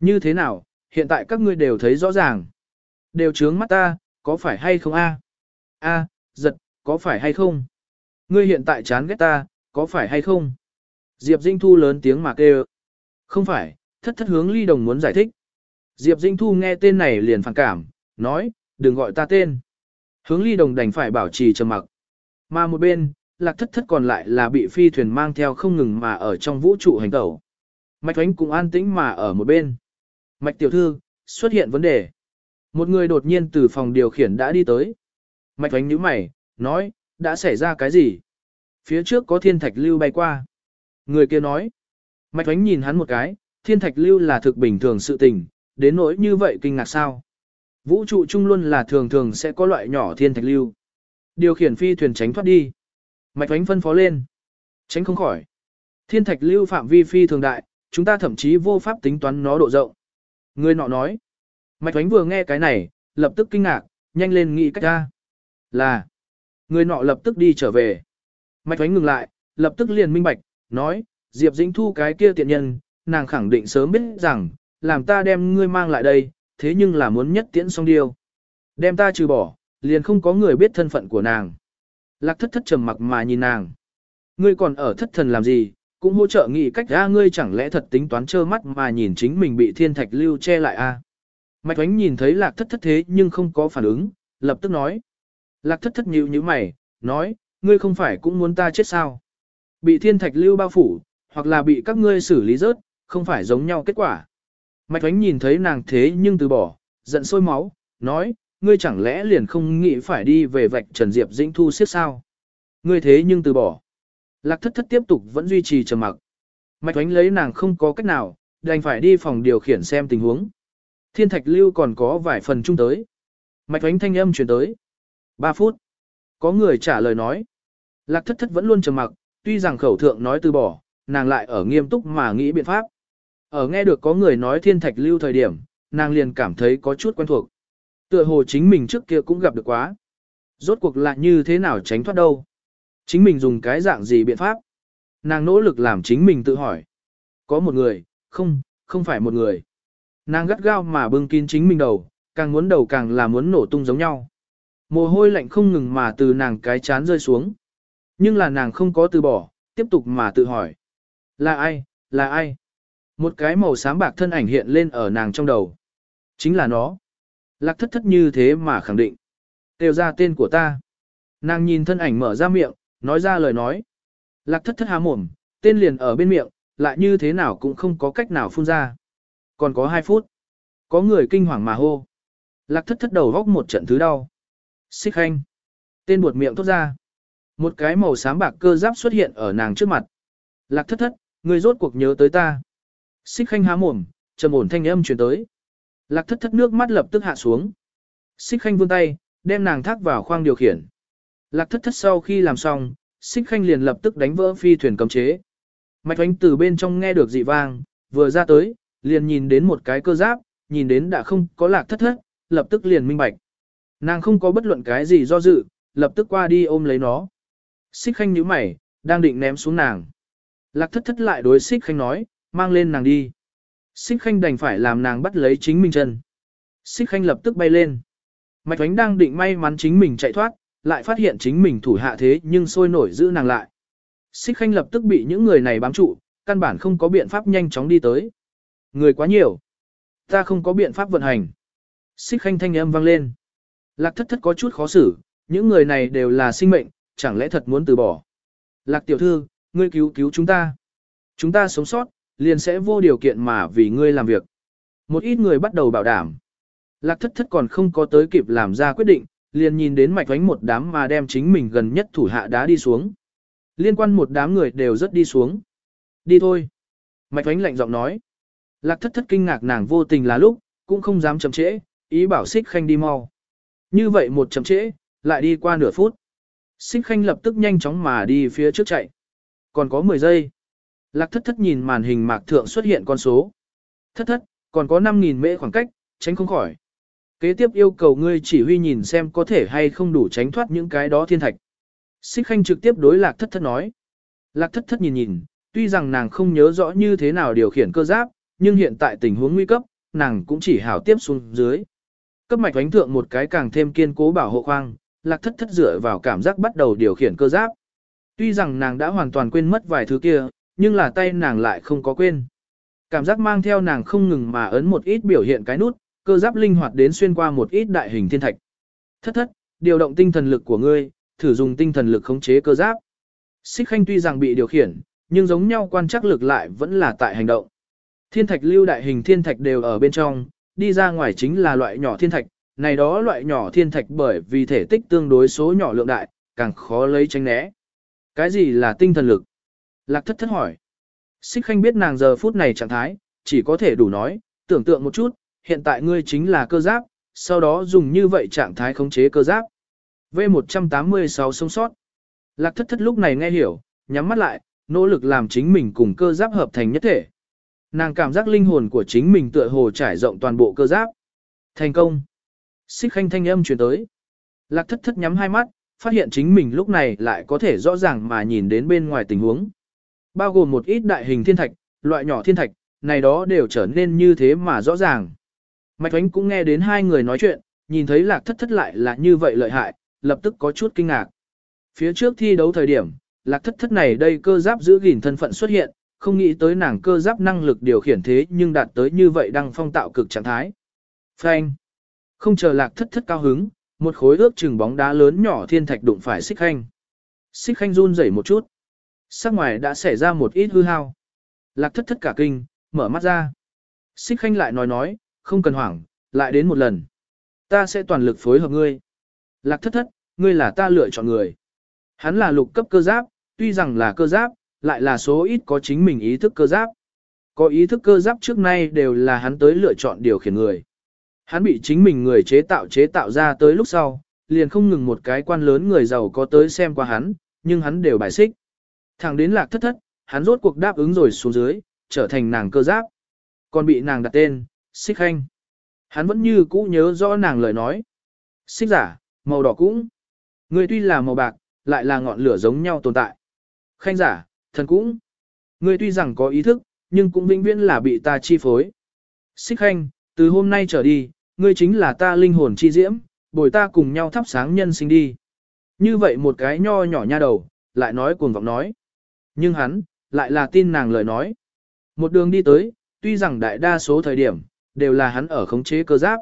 Như thế nào, hiện tại các ngươi đều thấy rõ ràng. Đều trướng mắt ta, có phải hay không a? A, giật, có phải hay không? Ngươi hiện tại chán ghét ta, có phải hay không? Diệp Dinh Thu lớn tiếng mà kêu. Không phải, thất thất hướng ly đồng muốn giải thích. Diệp Dinh Thu nghe tên này liền phản cảm, nói, đừng gọi ta tên. Hướng ly đồng đành phải bảo trì trầm mặc. Mà một bên, lạc thất thất còn lại là bị phi thuyền mang theo không ngừng mà ở trong vũ trụ hành tẩu. Mạch Thoánh cũng an tĩnh mà ở một bên. Mạch tiểu thư, xuất hiện vấn đề. Một người đột nhiên từ phòng điều khiển đã đi tới. Mạch Thoánh nhíu mày, nói, đã xảy ra cái gì? Phía trước có thiên thạch lưu bay qua. Người kia nói. Mạch Thoánh nhìn hắn một cái, thiên thạch lưu là thực bình thường sự tình, đến nỗi như vậy kinh ngạc sao. Vũ trụ chung luôn là thường thường sẽ có loại nhỏ thiên thạch lưu. Điều khiển phi thuyền tránh thoát đi. Mạch Thoánh phân phó lên. Tránh không khỏi. Thiên thạch lưu phạm vi phi thường đại, chúng ta thậm chí vô pháp tính toán nó độ rộng. Người nọ nói. Mạch Thoánh vừa nghe cái này, lập tức kinh ngạc, nhanh lên nghĩ cách ra. Là. Người nọ lập tức đi trở về. Mạch Thoánh ngừng lại, lập tức liền minh bạch, nói, Diệp Dĩnh Thu cái kia tiện nhân, nàng khẳng định sớm biết rằng, làm ta đem ngươi mang lại đây, thế nhưng là muốn nhất tiễn xong điều. Đem ta trừ bỏ, liền không có người biết thân phận của nàng. Lạc thất thất trầm mặc mà nhìn nàng. Ngươi còn ở thất thần làm gì, cũng hỗ trợ nghị cách ra ngươi chẳng lẽ thật tính toán trơ mắt mà nhìn chính mình bị thiên thạch lưu che lại a? À? Mạch Oánh nhìn thấy lạc thất thất thế nhưng không có phản ứng, lập tức nói. Lạc thất thất nhíu như mày, nói, ngươi không phải cũng muốn ta chết sao? Bị thiên thạch lưu bao phủ, hoặc là bị các ngươi xử lý rớt, không phải giống nhau kết quả. Mạch Thoánh nhìn thấy nàng thế nhưng từ bỏ, giận sôi máu, nói, ngươi chẳng lẽ liền không nghĩ phải đi về vạch Trần Diệp Dĩnh thu siết sao? Ngươi thế nhưng từ bỏ. Lạc thất thất tiếp tục vẫn duy trì trầm mặc. Mạch Thoánh lấy nàng không có cách nào, đành phải đi phòng điều khiển xem tình huống. Thiên thạch lưu còn có vài phần chung tới. Mạch Thoánh thanh âm chuyển tới. 3 phút. Có người trả lời nói. Lạc thất thất vẫn luôn trầm mặc, tuy rằng khẩu thượng nói từ bỏ, nàng lại ở nghiêm túc mà nghĩ biện pháp. Ở nghe được có người nói thiên thạch lưu thời điểm, nàng liền cảm thấy có chút quen thuộc. Tựa hồ chính mình trước kia cũng gặp được quá. Rốt cuộc lại như thế nào tránh thoát đâu. Chính mình dùng cái dạng gì biện pháp. Nàng nỗ lực làm chính mình tự hỏi. Có một người, không, không phải một người. Nàng gắt gao mà bưng kín chính mình đầu, càng muốn đầu càng là muốn nổ tung giống nhau. Mồ hôi lạnh không ngừng mà từ nàng cái chán rơi xuống. Nhưng là nàng không có từ bỏ, tiếp tục mà tự hỏi. Là ai, là ai? Một cái màu xám bạc thân ảnh hiện lên ở nàng trong đầu. Chính là nó. Lạc thất thất như thế mà khẳng định. Kêu ra tên của ta. Nàng nhìn thân ảnh mở ra miệng, nói ra lời nói. Lạc thất thất há mồm, tên liền ở bên miệng, lại như thế nào cũng không có cách nào phun ra. Còn có 2 phút. Có người kinh hoàng mà hô. Lạc thất thất đầu góc một trận thứ đau. Xích khanh. Tên buột miệng thốt ra. Một cái màu xám bạc cơ giáp xuất hiện ở nàng trước mặt. Lạc thất thất, người rốt cuộc nhớ tới ta. Xích khanh há mồm, trầm ổn thanh âm truyền tới. Lạc thất thất nước mắt lập tức hạ xuống. Xích khanh vươn tay, đem nàng thác vào khoang điều khiển. Lạc thất thất sau khi làm xong, xích khanh liền lập tức đánh vỡ phi thuyền cấm chế. Mạch oánh từ bên trong nghe được dị vang, vừa ra tới, liền nhìn đến một cái cơ giáp, nhìn đến đã không có lạc thất thất, lập tức liền minh bạch. Nàng không có bất luận cái gì do dự, lập tức qua đi ôm lấy nó. Xích khanh nhíu mày, đang định ném xuống nàng. Lạc thất thất lại đối xích khanh nói, mang lên nàng đi. Xích khanh đành phải làm nàng bắt lấy chính mình chân. Xích khanh lập tức bay lên. Mạch Oánh đang định may mắn chính mình chạy thoát, lại phát hiện chính mình thủ hạ thế nhưng sôi nổi giữ nàng lại. Xích khanh lập tức bị những người này bám trụ, căn bản không có biện pháp nhanh chóng đi tới. Người quá nhiều. Ta không có biện pháp vận hành. Xích khanh thanh âm vang lên. Lạc thất thất có chút khó xử, những người này đều là sinh mệnh, chẳng lẽ thật muốn từ bỏ. Lạc tiểu thư, ngươi cứu cứu chúng ta. Chúng ta sống sót, liền sẽ vô điều kiện mà vì ngươi làm việc. Một ít người bắt đầu bảo đảm. Lạc thất thất còn không có tới kịp làm ra quyết định, liền nhìn đến mạch vánh một đám mà đem chính mình gần nhất thủ hạ đá đi xuống. Liên quan một đám người đều rất đi xuống. Đi thôi. Mạch vánh lạnh giọng nói. Lạc thất thất kinh ngạc nàng vô tình là lúc, cũng không dám chậm trễ, ý bảo xích khanh đi mau. Như vậy một chậm trễ, lại đi qua nửa phút. Xích khanh lập tức nhanh chóng mà đi phía trước chạy. Còn có 10 giây. Lạc thất thất nhìn màn hình mạc thượng xuất hiện con số. Thất thất, còn có 5.000 mễ khoảng cách, tránh không khỏi. Kế tiếp yêu cầu ngươi chỉ huy nhìn xem có thể hay không đủ tránh thoát những cái đó thiên thạch. Xích khanh trực tiếp đối lạc thất thất nói. Lạc thất thất nhìn nhìn, tuy rằng nàng không nhớ rõ như thế nào điều khiển cơ giáp, nhưng hiện tại tình huống nguy cấp, nàng cũng chỉ hảo tiếp xuống dưới. Cấp mạch đánh thượng một cái càng thêm kiên cố bảo hộ khoang, lạc thất thất dựa vào cảm giác bắt đầu điều khiển cơ giáp. Tuy rằng nàng đã hoàn toàn quên mất vài thứ kia, nhưng là tay nàng lại không có quên. Cảm giác mang theo nàng không ngừng mà ấn một ít biểu hiện cái nút, cơ giáp linh hoạt đến xuyên qua một ít đại hình thiên thạch. Thất thất, điều động tinh thần lực của ngươi, thử dùng tinh thần lực khống chế cơ giáp. Xích khanh tuy rằng bị điều khiển, nhưng giống nhau quan trắc lực lại vẫn là tại hành động. Thiên thạch lưu đại hình thiên thạch đều ở bên trong, đi ra ngoài chính là loại nhỏ thiên thạch, này đó loại nhỏ thiên thạch bởi vì thể tích tương đối số nhỏ lượng đại, càng khó lấy tránh né. Cái gì là tinh thần lực? Lạc thất thất hỏi. Xích khanh biết nàng giờ phút này trạng thái, chỉ có thể đủ nói, tưởng tượng một chút, hiện tại ngươi chính là cơ giáp, sau đó dùng như vậy trạng thái khống chế cơ giáp. V186 sống sót. Lạc thất thất lúc này nghe hiểu, nhắm mắt lại, nỗ lực làm chính mình cùng cơ giáp hợp thành nhất thể. Nàng cảm giác linh hồn của chính mình tựa hồ trải rộng toàn bộ cơ giáp. Thành công. Xích khanh thanh âm truyền tới. Lạc thất thất nhắm hai mắt, phát hiện chính mình lúc này lại có thể rõ ràng mà nhìn đến bên ngoài tình huống. Bao gồm một ít đại hình thiên thạch, loại nhỏ thiên thạch, này đó đều trở nên như thế mà rõ ràng. Mạch Thoánh cũng nghe đến hai người nói chuyện, nhìn thấy lạc thất thất lại là như vậy lợi hại, lập tức có chút kinh ngạc. Phía trước thi đấu thời điểm, lạc thất thất này đây cơ giáp giữ gìn thân phận xuất hiện, không nghĩ tới nàng cơ giáp năng lực điều khiển thế nhưng đạt tới như vậy đang phong tạo cực trạng thái. Phanh. Không chờ lạc thất thất cao hứng, một khối ước chừng bóng đá lớn nhỏ thiên thạch đụng phải xích khanh. Xích khanh run rẩy một chút. Sắc ngoài đã xảy ra một ít hư hao. Lạc thất thất cả kinh, mở mắt ra. Xích khanh lại nói nói, không cần hoảng, lại đến một lần. Ta sẽ toàn lực phối hợp ngươi. Lạc thất thất, ngươi là ta lựa chọn người. Hắn là lục cấp cơ giáp, tuy rằng là cơ giáp, lại là số ít có chính mình ý thức cơ giáp. Có ý thức cơ giáp trước nay đều là hắn tới lựa chọn điều khiển người. Hắn bị chính mình người chế tạo chế tạo ra tới lúc sau, liền không ngừng một cái quan lớn người giàu có tới xem qua hắn, nhưng hắn đều bài xích. Thẳng đến lạc thất thất, hắn rốt cuộc đáp ứng rồi xuống dưới, trở thành nàng cơ giáp. Còn bị nàng đặt tên, xích khanh. Hắn vẫn như cũ nhớ rõ nàng lời nói. Xích giả, màu đỏ cũng. Người tuy là màu bạc, lại là ngọn lửa giống nhau tồn tại. Khanh giả, thần cũng. Người tuy rằng có ý thức, nhưng cũng vĩnh viễn là bị ta chi phối. Xích khanh, từ hôm nay trở đi, ngươi chính là ta linh hồn chi diễm, bồi ta cùng nhau thắp sáng nhân sinh đi. Như vậy một cái nho nhỏ nha đầu, lại nói cuồng vọng nói. Nhưng hắn, lại là tin nàng lời nói. Một đường đi tới, tuy rằng đại đa số thời điểm, đều là hắn ở khống chế cơ giáp.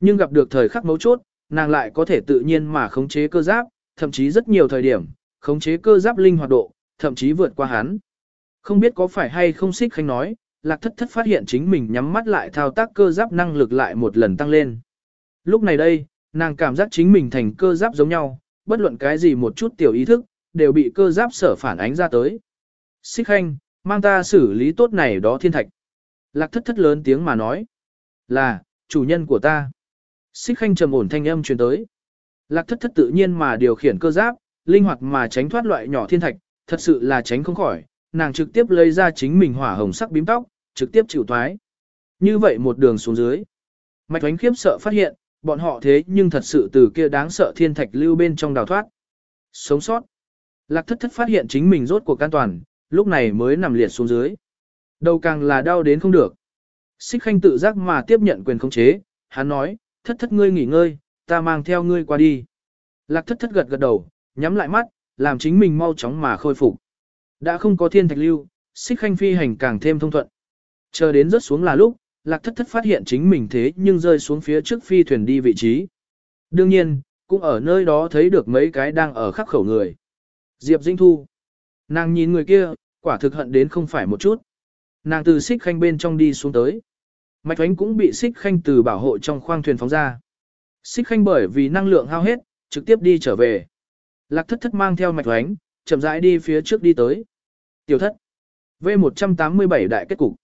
Nhưng gặp được thời khắc mấu chốt, nàng lại có thể tự nhiên mà khống chế cơ giáp, thậm chí rất nhiều thời điểm, khống chế cơ giáp linh hoạt độ, thậm chí vượt qua hắn. Không biết có phải hay không xích khanh nói, lạc thất thất phát hiện chính mình nhắm mắt lại thao tác cơ giáp năng lực lại một lần tăng lên. Lúc này đây, nàng cảm giác chính mình thành cơ giáp giống nhau, bất luận cái gì một chút tiểu ý thức, đều bị cơ giáp sở phản ánh ra tới. Xích khanh, mang ta xử lý tốt này đó thiên thạch. Lạc thất thất lớn tiếng mà nói. Là, chủ nhân của ta. Xích khanh trầm ổn thanh âm truyền tới. Lạc thất thất tự nhiên mà điều khiển cơ giáp, linh hoạt mà tránh thoát loại nhỏ thiên thạch, thật sự là tránh không khỏi, nàng trực tiếp lấy ra chính mình hỏa hồng sắc bím tóc, trực tiếp chịu thoái. Như vậy một đường xuống dưới. Mạch Thoánh khiếp sợ phát hiện, bọn họ thế nhưng thật sự từ kia đáng sợ thiên thạch lưu bên trong đào thoát. Sống sót. Lạc thất thất phát hiện chính mình rốt cuộc an toàn, lúc này mới nằm liệt xuống dưới. Đầu càng là đau đến không được. Xích khanh tự giác mà tiếp nhận quyền khống chế, hắn nói, thất thất ngươi nghỉ ngơi, ta mang theo ngươi qua đi. Lạc thất thất gật gật đầu, nhắm lại mắt, làm chính mình mau chóng mà khôi phục. Đã không có thiên thạch lưu, xích khanh phi hành càng thêm thông thuận. Chờ đến rớt xuống là lúc, lạc thất thất phát hiện chính mình thế nhưng rơi xuống phía trước phi thuyền đi vị trí. Đương nhiên, cũng ở nơi đó thấy được mấy cái đang ở khắc khẩu người. Diệp Dinh Thu. Nàng nhìn người kia, quả thực hận đến không phải một chút. Nàng từ xích khanh bên trong đi xuống tới. Mạch Thoánh cũng bị xích khanh từ bảo hộ trong khoang thuyền phóng ra. Xích khanh bởi vì năng lượng hao hết, trực tiếp đi trở về. Lạc thất thất mang theo mạch Thoánh, chậm rãi đi phía trước đi tới. Tiểu thất. V187 đại kết cục.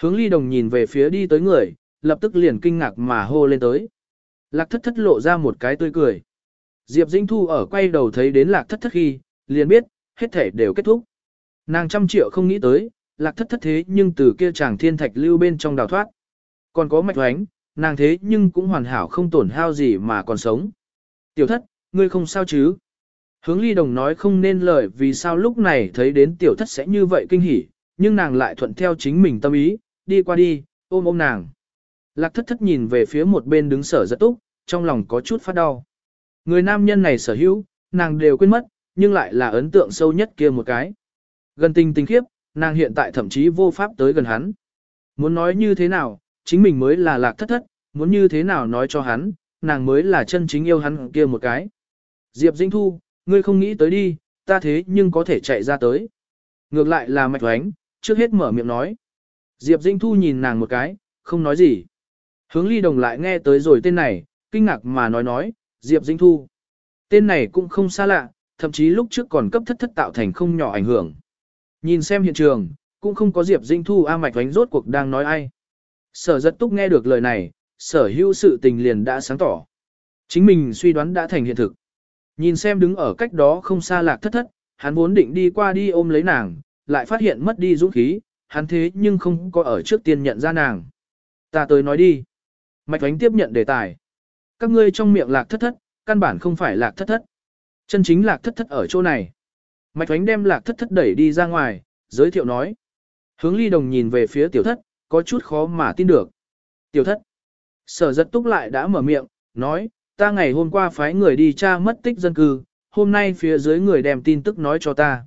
Hướng ly đồng nhìn về phía đi tới người, lập tức liền kinh ngạc mà hô lên tới. Lạc thất thất lộ ra một cái tươi cười. Diệp Dĩnh Thu ở quay đầu thấy đến lạc thất thất khi, liền biết, hết thể đều kết thúc. Nàng trăm triệu không nghĩ tới, lạc thất thất thế nhưng từ kia chàng thiên thạch lưu bên trong đào thoát. Còn có mạch hoánh, nàng thế nhưng cũng hoàn hảo không tổn hao gì mà còn sống. Tiểu thất, ngươi không sao chứ? Hướng ly đồng nói không nên lời vì sao lúc này thấy đến tiểu thất sẽ như vậy kinh hỉ, nhưng nàng lại thuận theo chính mình tâm ý, đi qua đi, ôm ôm nàng. Lạc thất thất nhìn về phía một bên đứng sở rất túc, trong lòng có chút phát đau. Người nam nhân này sở hữu, nàng đều quên mất, nhưng lại là ấn tượng sâu nhất kia một cái. Gần tình tình khiếp, nàng hiện tại thậm chí vô pháp tới gần hắn. Muốn nói như thế nào, chính mình mới là lạc thất thất, muốn như thế nào nói cho hắn, nàng mới là chân chính yêu hắn kia một cái. Diệp Dĩnh Thu, ngươi không nghĩ tới đi, ta thế nhưng có thể chạy ra tới. Ngược lại là mạch oánh, trước hết mở miệng nói. Diệp Dĩnh Thu nhìn nàng một cái, không nói gì. Hướng ly đồng lại nghe tới rồi tên này, kinh ngạc mà nói nói, Diệp Dĩnh Thu. Tên này cũng không xa lạ, thậm chí lúc trước còn cấp thất thất tạo thành không nhỏ ảnh hưởng. Nhìn xem hiện trường, cũng không có Diệp dinh Thu A Mạch Vánh rốt cuộc đang nói ai. Sở giật túc nghe được lời này, sở hữu sự tình liền đã sáng tỏ. Chính mình suy đoán đã thành hiện thực. Nhìn xem đứng ở cách đó không xa lạc thất thất, hắn vốn định đi qua đi ôm lấy nàng, lại phát hiện mất đi dũng khí, hắn thế nhưng không có ở trước tiên nhận ra nàng. Ta tới nói đi. Mạch Vánh tiếp nhận đề tài. Các ngươi trong miệng lạc thất thất, căn bản không phải lạc thất thất. Chân chính lạc thất thất ở chỗ này. Mạch Thoánh đem lạc thất thất đẩy đi ra ngoài, giới thiệu nói. Hướng ly đồng nhìn về phía tiểu thất, có chút khó mà tin được. Tiểu thất. Sở giật túc lại đã mở miệng, nói, ta ngày hôm qua phái người đi tra mất tích dân cư, hôm nay phía dưới người đem tin tức nói cho ta.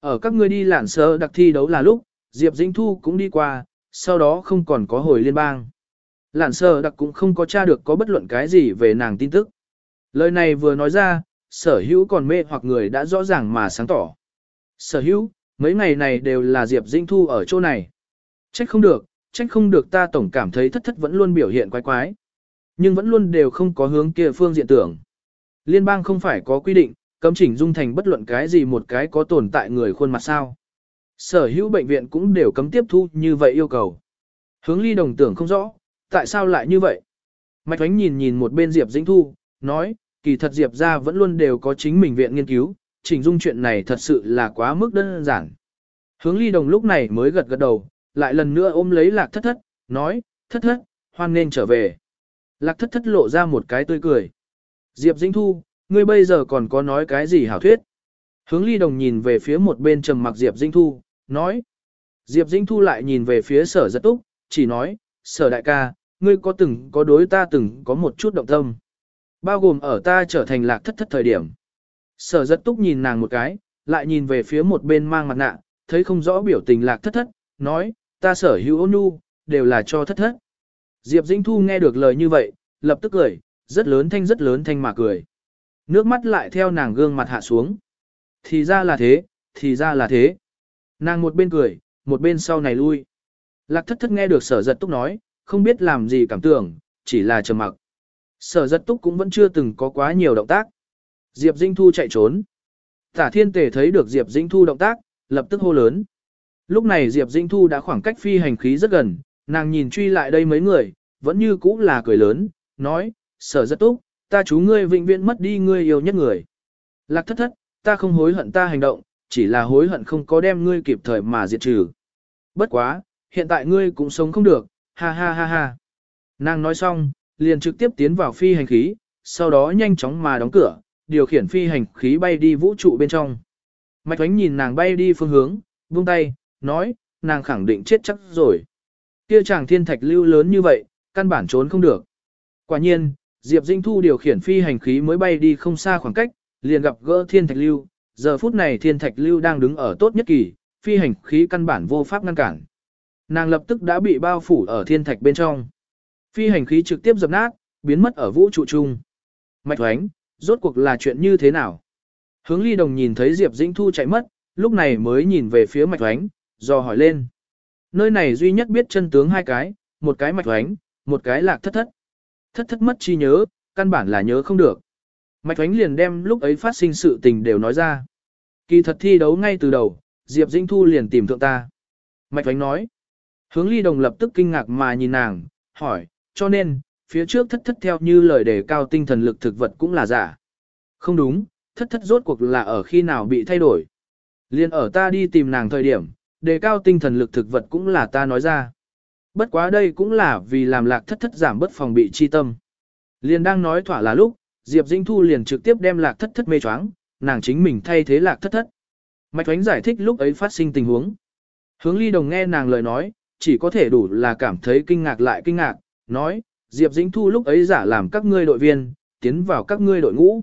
Ở các ngươi đi lản sơ đặc thi đấu là lúc, Diệp Dĩnh Thu cũng đi qua, sau đó không còn có hồi liên bang. Lản sơ đặc cũng không có tra được có bất luận cái gì về nàng tin tức. Lời này vừa nói ra, sở hữu còn mê hoặc người đã rõ ràng mà sáng tỏ. Sở hữu, mấy ngày này đều là Diệp dinh Thu ở chỗ này. Trách không được, trách không được ta tổng cảm thấy thất thất vẫn luôn biểu hiện quái quái. Nhưng vẫn luôn đều không có hướng kia phương diện tưởng. Liên bang không phải có quy định, cấm chỉnh dung thành bất luận cái gì một cái có tồn tại người khuôn mặt sao. Sở hữu bệnh viện cũng đều cấm tiếp thu như vậy yêu cầu. Hướng ly đồng tưởng không rõ, tại sao lại như vậy? Mạch Thoánh nhìn nhìn một bên Diệp Dĩnh Thu, nói, kỳ thật Diệp ra vẫn luôn đều có chính mình viện nghiên cứu, chỉnh dung chuyện này thật sự là quá mức đơn giản. Hướng ly đồng lúc này mới gật gật đầu, lại lần nữa ôm lấy lạc thất thất, nói, thất thất, hoan nên trở về. Lạc thất thất lộ ra một cái tươi cười. Diệp Dĩnh Thu, ngươi bây giờ còn có nói cái gì hảo thuyết? Hướng ly đồng nhìn về phía một bên trầm mặc Diệp Dĩnh Thu, nói. Diệp Dĩnh Thu lại nhìn về phía sở giật túc, chỉ nói, sở đại ca, ngươi có từng có đối ta từng có một chút động tâm. Bao gồm ở ta trở thành lạc thất thất thời điểm. Sở giật túc nhìn nàng một cái, lại nhìn về phía một bên mang mặt nạ, thấy không rõ biểu tình lạc thất thất, nói, ta sở hữu ôn nhu, đều là cho thất thất. Diệp Dĩnh Thu nghe được lời như vậy, lập tức cười, rất lớn thanh rất lớn thanh mà cười. Nước mắt lại theo nàng gương mặt hạ xuống. Thì ra là thế, thì ra là thế. Nàng một bên cười, một bên sau này lui. Lạc thất thất nghe được sở giật túc nói, không biết làm gì cảm tưởng, chỉ là trầm mặc. Sở giật túc cũng vẫn chưa từng có quá nhiều động tác. Diệp Dĩnh Thu chạy trốn. Tả thiên tề thấy được Diệp Dĩnh Thu động tác, lập tức hô lớn. Lúc này Diệp Dĩnh Thu đã khoảng cách phi hành khí rất gần, nàng nhìn truy lại đây mấy người, vẫn như cũ là cười lớn, nói, sở giật túc, ta chú ngươi vĩnh viễn mất đi ngươi yêu nhất người. Lạc thất thất, ta không hối hận ta hành động, chỉ là hối hận không có đem ngươi kịp thời mà diệt trừ. Bất quá, hiện tại ngươi cũng sống không được, ha ha ha ha. Nàng nói xong, liền trực tiếp tiến vào phi hành khí, sau đó nhanh chóng mà đóng cửa, điều khiển phi hành khí bay đi vũ trụ bên trong. Mạch Thoánh nhìn nàng bay đi phương hướng, buông tay, nói, nàng khẳng định chết chắc rồi. Kia chàng thiên thạch lưu lớn như vậy, căn bản trốn không được. Quả nhiên, Diệp Dinh Thu điều khiển phi hành khí mới bay đi không xa khoảng cách, liền gặp gỡ thiên thạch lưu. Giờ phút này thiên thạch lưu đang đứng ở tốt nhất kỳ, phi hành khí căn bản vô pháp ngăn cản. Nàng lập tức đã bị bao phủ ở thiên thạch bên trong. Phi hành khí trực tiếp dập nát, biến mất ở vũ trụ chung. Mạch thoánh, rốt cuộc là chuyện như thế nào? Hướng ly đồng nhìn thấy Diệp Dĩnh Thu chạy mất, lúc này mới nhìn về phía mạch thoánh, do hỏi lên. Nơi này duy nhất biết chân tướng hai cái, một cái mạch thoánh, một cái lạc thất thất. Thất thất mất chi nhớ, căn bản là nhớ không được. Mạch thoánh liền đem lúc ấy phát sinh sự tình đều nói ra. Kỳ thật thi đấu ngay từ đầu, Diệp Dĩnh Thu liền tìm thượng ta. Mạch thoánh nói. Hướng ly đồng lập tức kinh ngạc mà nhìn nàng, hỏi, cho nên, phía trước thất thất theo như lời đề cao tinh thần lực thực vật cũng là giả. Không đúng, thất thất rốt cuộc là ở khi nào bị thay đổi. Liên ở ta đi tìm nàng thời điểm, đề cao tinh thần lực thực vật cũng là ta nói ra. Bất quá đây cũng là vì làm lạc thất thất giảm bất phòng bị chi tâm. Liên đang nói thỏa là lúc, Diệp Dĩnh Thu liền trực tiếp đem lạc thất thất mê choáng, nàng chính mình thay thế lạc thất thất. Mạch Thoánh giải thích lúc ấy phát sinh tình huống. Hướng ly đồng nghe nàng lời nói, chỉ có thể đủ là cảm thấy kinh ngạc lại kinh ngạc, nói, Diệp Dĩnh Thu lúc ấy giả làm các ngươi đội viên, tiến vào các ngươi đội ngũ.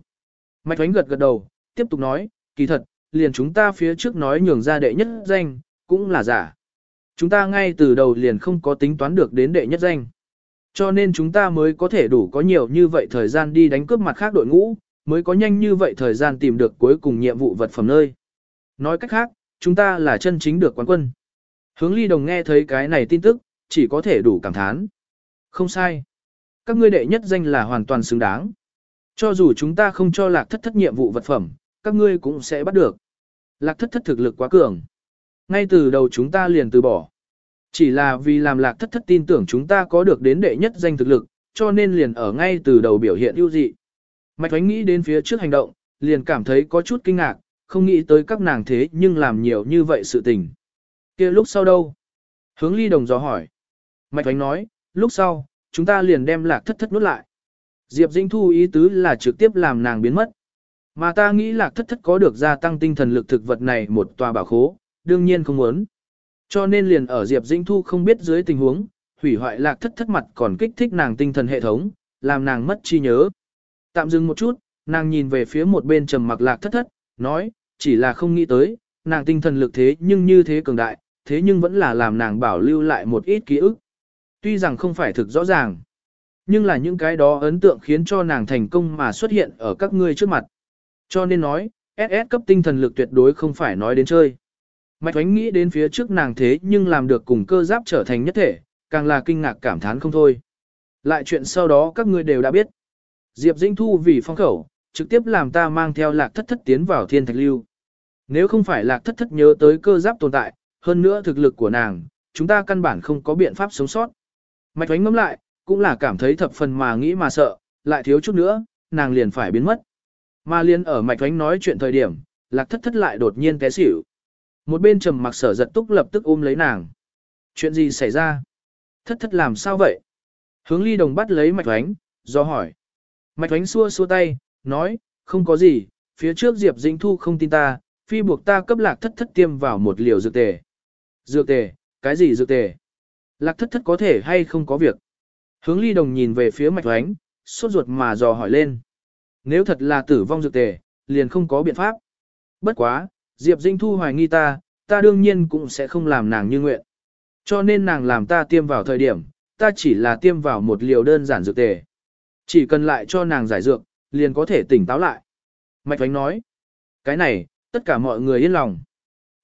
Mạch Thoánh gật gật đầu, tiếp tục nói, kỳ thật, liền chúng ta phía trước nói nhường ra đệ nhất danh, cũng là giả. Chúng ta ngay từ đầu liền không có tính toán được đến đệ nhất danh. Cho nên chúng ta mới có thể đủ có nhiều như vậy thời gian đi đánh cướp mặt khác đội ngũ, mới có nhanh như vậy thời gian tìm được cuối cùng nhiệm vụ vật phẩm nơi. Nói cách khác, chúng ta là chân chính được quán quân. Hướng ly đồng nghe thấy cái này tin tức, chỉ có thể đủ cảm thán. Không sai. Các ngươi đệ nhất danh là hoàn toàn xứng đáng. Cho dù chúng ta không cho lạc thất thất nhiệm vụ vật phẩm, các ngươi cũng sẽ bắt được. Lạc thất thất thực lực quá cường. Ngay từ đầu chúng ta liền từ bỏ. Chỉ là vì làm lạc thất thất tin tưởng chúng ta có được đến đệ nhất danh thực lực, cho nên liền ở ngay từ đầu biểu hiện ưu dị. Mạch Thoánh nghĩ đến phía trước hành động, liền cảm thấy có chút kinh ngạc, không nghĩ tới các nàng thế nhưng làm nhiều như vậy sự tình. kia lúc sau đâu? Hướng ly đồng dò hỏi. Mạch Thoánh nói, lúc sau, chúng ta liền đem lạc thất thất nuốt lại. Diệp Dĩnh Thu ý tứ là trực tiếp làm nàng biến mất. Mà ta nghĩ lạc thất thất có được gia tăng tinh thần lực thực vật này một tòa bảo khố, đương nhiên không muốn. Cho nên liền ở Diệp Dĩnh Thu không biết dưới tình huống, hủy hoại lạc thất thất mặt còn kích thích nàng tinh thần hệ thống, làm nàng mất chi nhớ. Tạm dừng một chút, Nàng nhìn về phía một bên trầm mặc lạc thất thất, nói, chỉ là không nghĩ tới, nàng tinh thần lực thế nhưng như thế cường đại, thế nhưng vẫn là làm nàng bảo lưu lại một ít ký ức. Tuy rằng không phải thực rõ ràng, nhưng là những cái đó ấn tượng khiến cho nàng thành công mà xuất hiện ở các ngươi trước mặt. Cho nên nói, SS cấp tinh thần lực tuyệt đối không phải nói đến chơi. Mạch Thoánh nghĩ đến phía trước nàng thế nhưng làm được cùng cơ giáp trở thành nhất thể, càng là kinh ngạc cảm thán không thôi. Lại chuyện sau đó các ngươi đều đã biết. Diệp Dĩnh Thu vì phong khẩu, trực tiếp làm ta mang theo lạc thất thất tiến vào thiên thạch lưu. Nếu không phải lạc thất thất nhớ tới cơ giáp tồn tại, hơn nữa thực lực của nàng, chúng ta căn bản không có biện pháp sống sót. Mạch Thoánh ngẫm lại, cũng là cảm thấy thập phần mà nghĩ mà sợ, lại thiếu chút nữa, nàng liền phải biến mất. Mà liên ở Mạch Thoánh nói chuyện thời điểm, lạc thất thất lại đột nhiên té xỉu. Một bên trầm mặc sở giật túc lập tức ôm lấy nàng. Chuyện gì xảy ra? Thất thất làm sao vậy? Hướng ly đồng bắt lấy Mạch Thoánh, do hỏi. Mạch Thoánh xua xua tay, nói, không có gì, phía trước Diệp Dĩnh Thu không tin ta, phi buộc ta cấp lạc thất thất tiêm vào một liều dược tề. Dược tề, cái gì dược tề? Lạc thất thất có thể hay không có việc? Hướng ly đồng nhìn về phía mạch oánh, sốt ruột mà dò hỏi lên. Nếu thật là tử vong dược tề, liền không có biện pháp. Bất quá, Diệp dinh Thu hoài nghi ta, ta đương nhiên cũng sẽ không làm nàng như nguyện. Cho nên nàng làm ta tiêm vào thời điểm, ta chỉ là tiêm vào một liều đơn giản dược tề. Chỉ cần lại cho nàng giải dược, liền có thể tỉnh táo lại. Mạch Oánh nói, cái này, tất cả mọi người yên lòng.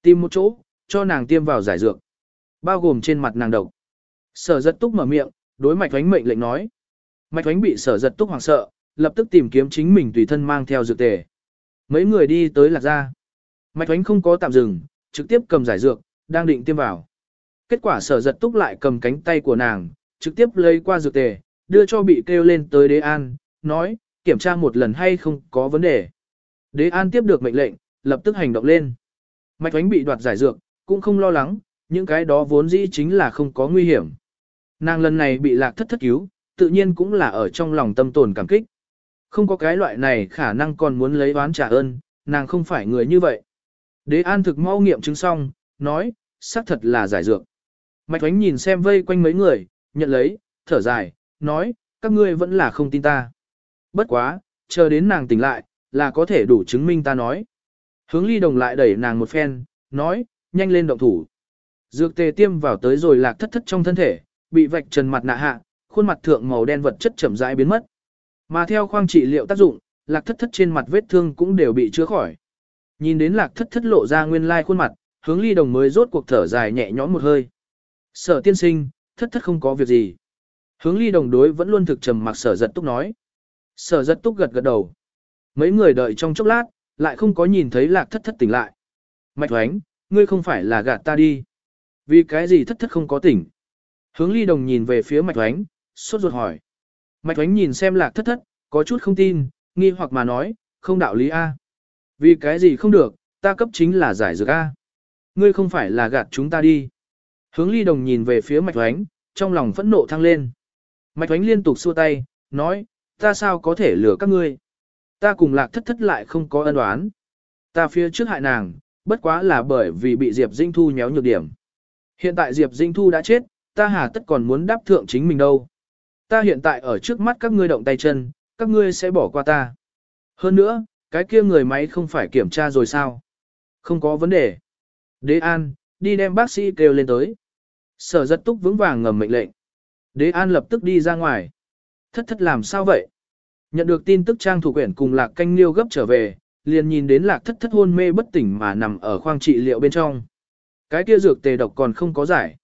Tìm một chỗ, cho nàng tiêm vào giải dược. Bao gồm trên mặt nàng độc. Sở giật túc mở miệng, đối mạch thoánh mệnh lệnh nói. Mạch thoánh bị sở giật túc hoảng sợ, lập tức tìm kiếm chính mình tùy thân mang theo dược tề. Mấy người đi tới lạc ra. Mạch thoánh không có tạm dừng, trực tiếp cầm giải dược, đang định tiêm vào. Kết quả sở giật túc lại cầm cánh tay của nàng, trực tiếp lấy qua dược tề, đưa cho bị kêu lên tới đế an, nói, kiểm tra một lần hay không có vấn đề. Đế an tiếp được mệnh lệnh, lập tức hành động lên. Mạch thoánh bị đoạt giải dược, cũng không lo lắng, những cái đó vốn dĩ chính là không có nguy hiểm. Nàng lần này bị lạc thất thất cứu, tự nhiên cũng là ở trong lòng tâm tồn cảm kích. Không có cái loại này khả năng còn muốn lấy oán trả ơn, nàng không phải người như vậy. Đế an thực mau nghiệm chứng xong, nói, xác thật là giải dược. Mạch Thoánh nhìn xem vây quanh mấy người, nhận lấy, thở dài, nói, các ngươi vẫn là không tin ta. Bất quá, chờ đến nàng tỉnh lại, là có thể đủ chứng minh ta nói. Hướng ly đồng lại đẩy nàng một phen, nói, nhanh lên động thủ. Dược tề tiêm vào tới rồi lạc thất thất trong thân thể, bị vạch trần mặt nạ hạ, khuôn mặt thượng màu đen vật chất chậm rãi biến mất. Mà theo khoang trị liệu tác dụng, lạc thất thất trên mặt vết thương cũng đều bị chữa khỏi. Nhìn đến lạc thất thất lộ ra nguyên lai khuôn mặt, hướng ly đồng mới rốt cuộc thở dài nhẹ nhõm một hơi. Sở tiên sinh, thất thất không có việc gì. Hướng ly đồng đối vẫn luôn thực trầm mặc sở giật túc nói. Sở giật túc gật gật đầu. Mấy người đợi trong chốc lát, lại không có nhìn thấy lạc thất thất tỉnh lại. Mạch thoánh, ngươi không phải là gạt ta đi. Vì cái gì thất thất không có tỉnh? Hướng ly đồng nhìn về phía mạch thoánh, sốt ruột hỏi. Mạch thoánh nhìn xem lạc thất thất, có chút không tin, nghi hoặc mà nói, không đạo lý A. Vì cái gì không được, ta cấp chính là giải dược A. Ngươi không phải là gạt chúng ta đi. Hướng ly đồng nhìn về phía mạch thoánh, trong lòng phẫn nộ thăng lên. Mạch thoánh liên tục xua tay, nói, ta sao có thể lừa các ngươi. Ta cùng lạc thất thất lại không có ân oán. Ta phía trước hại nàng, bất quá là bởi vì bị Diệp Dinh Thu nhéo nhược điểm. Hiện tại Diệp Dinh Thu đã chết, ta hà tất còn muốn đáp thượng chính mình đâu. Ta hiện tại ở trước mắt các ngươi động tay chân, các ngươi sẽ bỏ qua ta. Hơn nữa, cái kia người máy không phải kiểm tra rồi sao? Không có vấn đề. Đế An, đi đem bác sĩ kêu lên tới. Sở giật túc vững vàng ngầm mệnh lệnh. Đế An lập tức đi ra ngoài. Thất thất làm sao vậy? Nhận được tin tức Trang Thủ Quyển cùng Lạc Canh Liêu gấp trở về, liền nhìn đến Lạc thất thất hôn mê bất tỉnh mà nằm ở khoang trị liệu bên trong. Cái kia dược tề độc còn không có giải.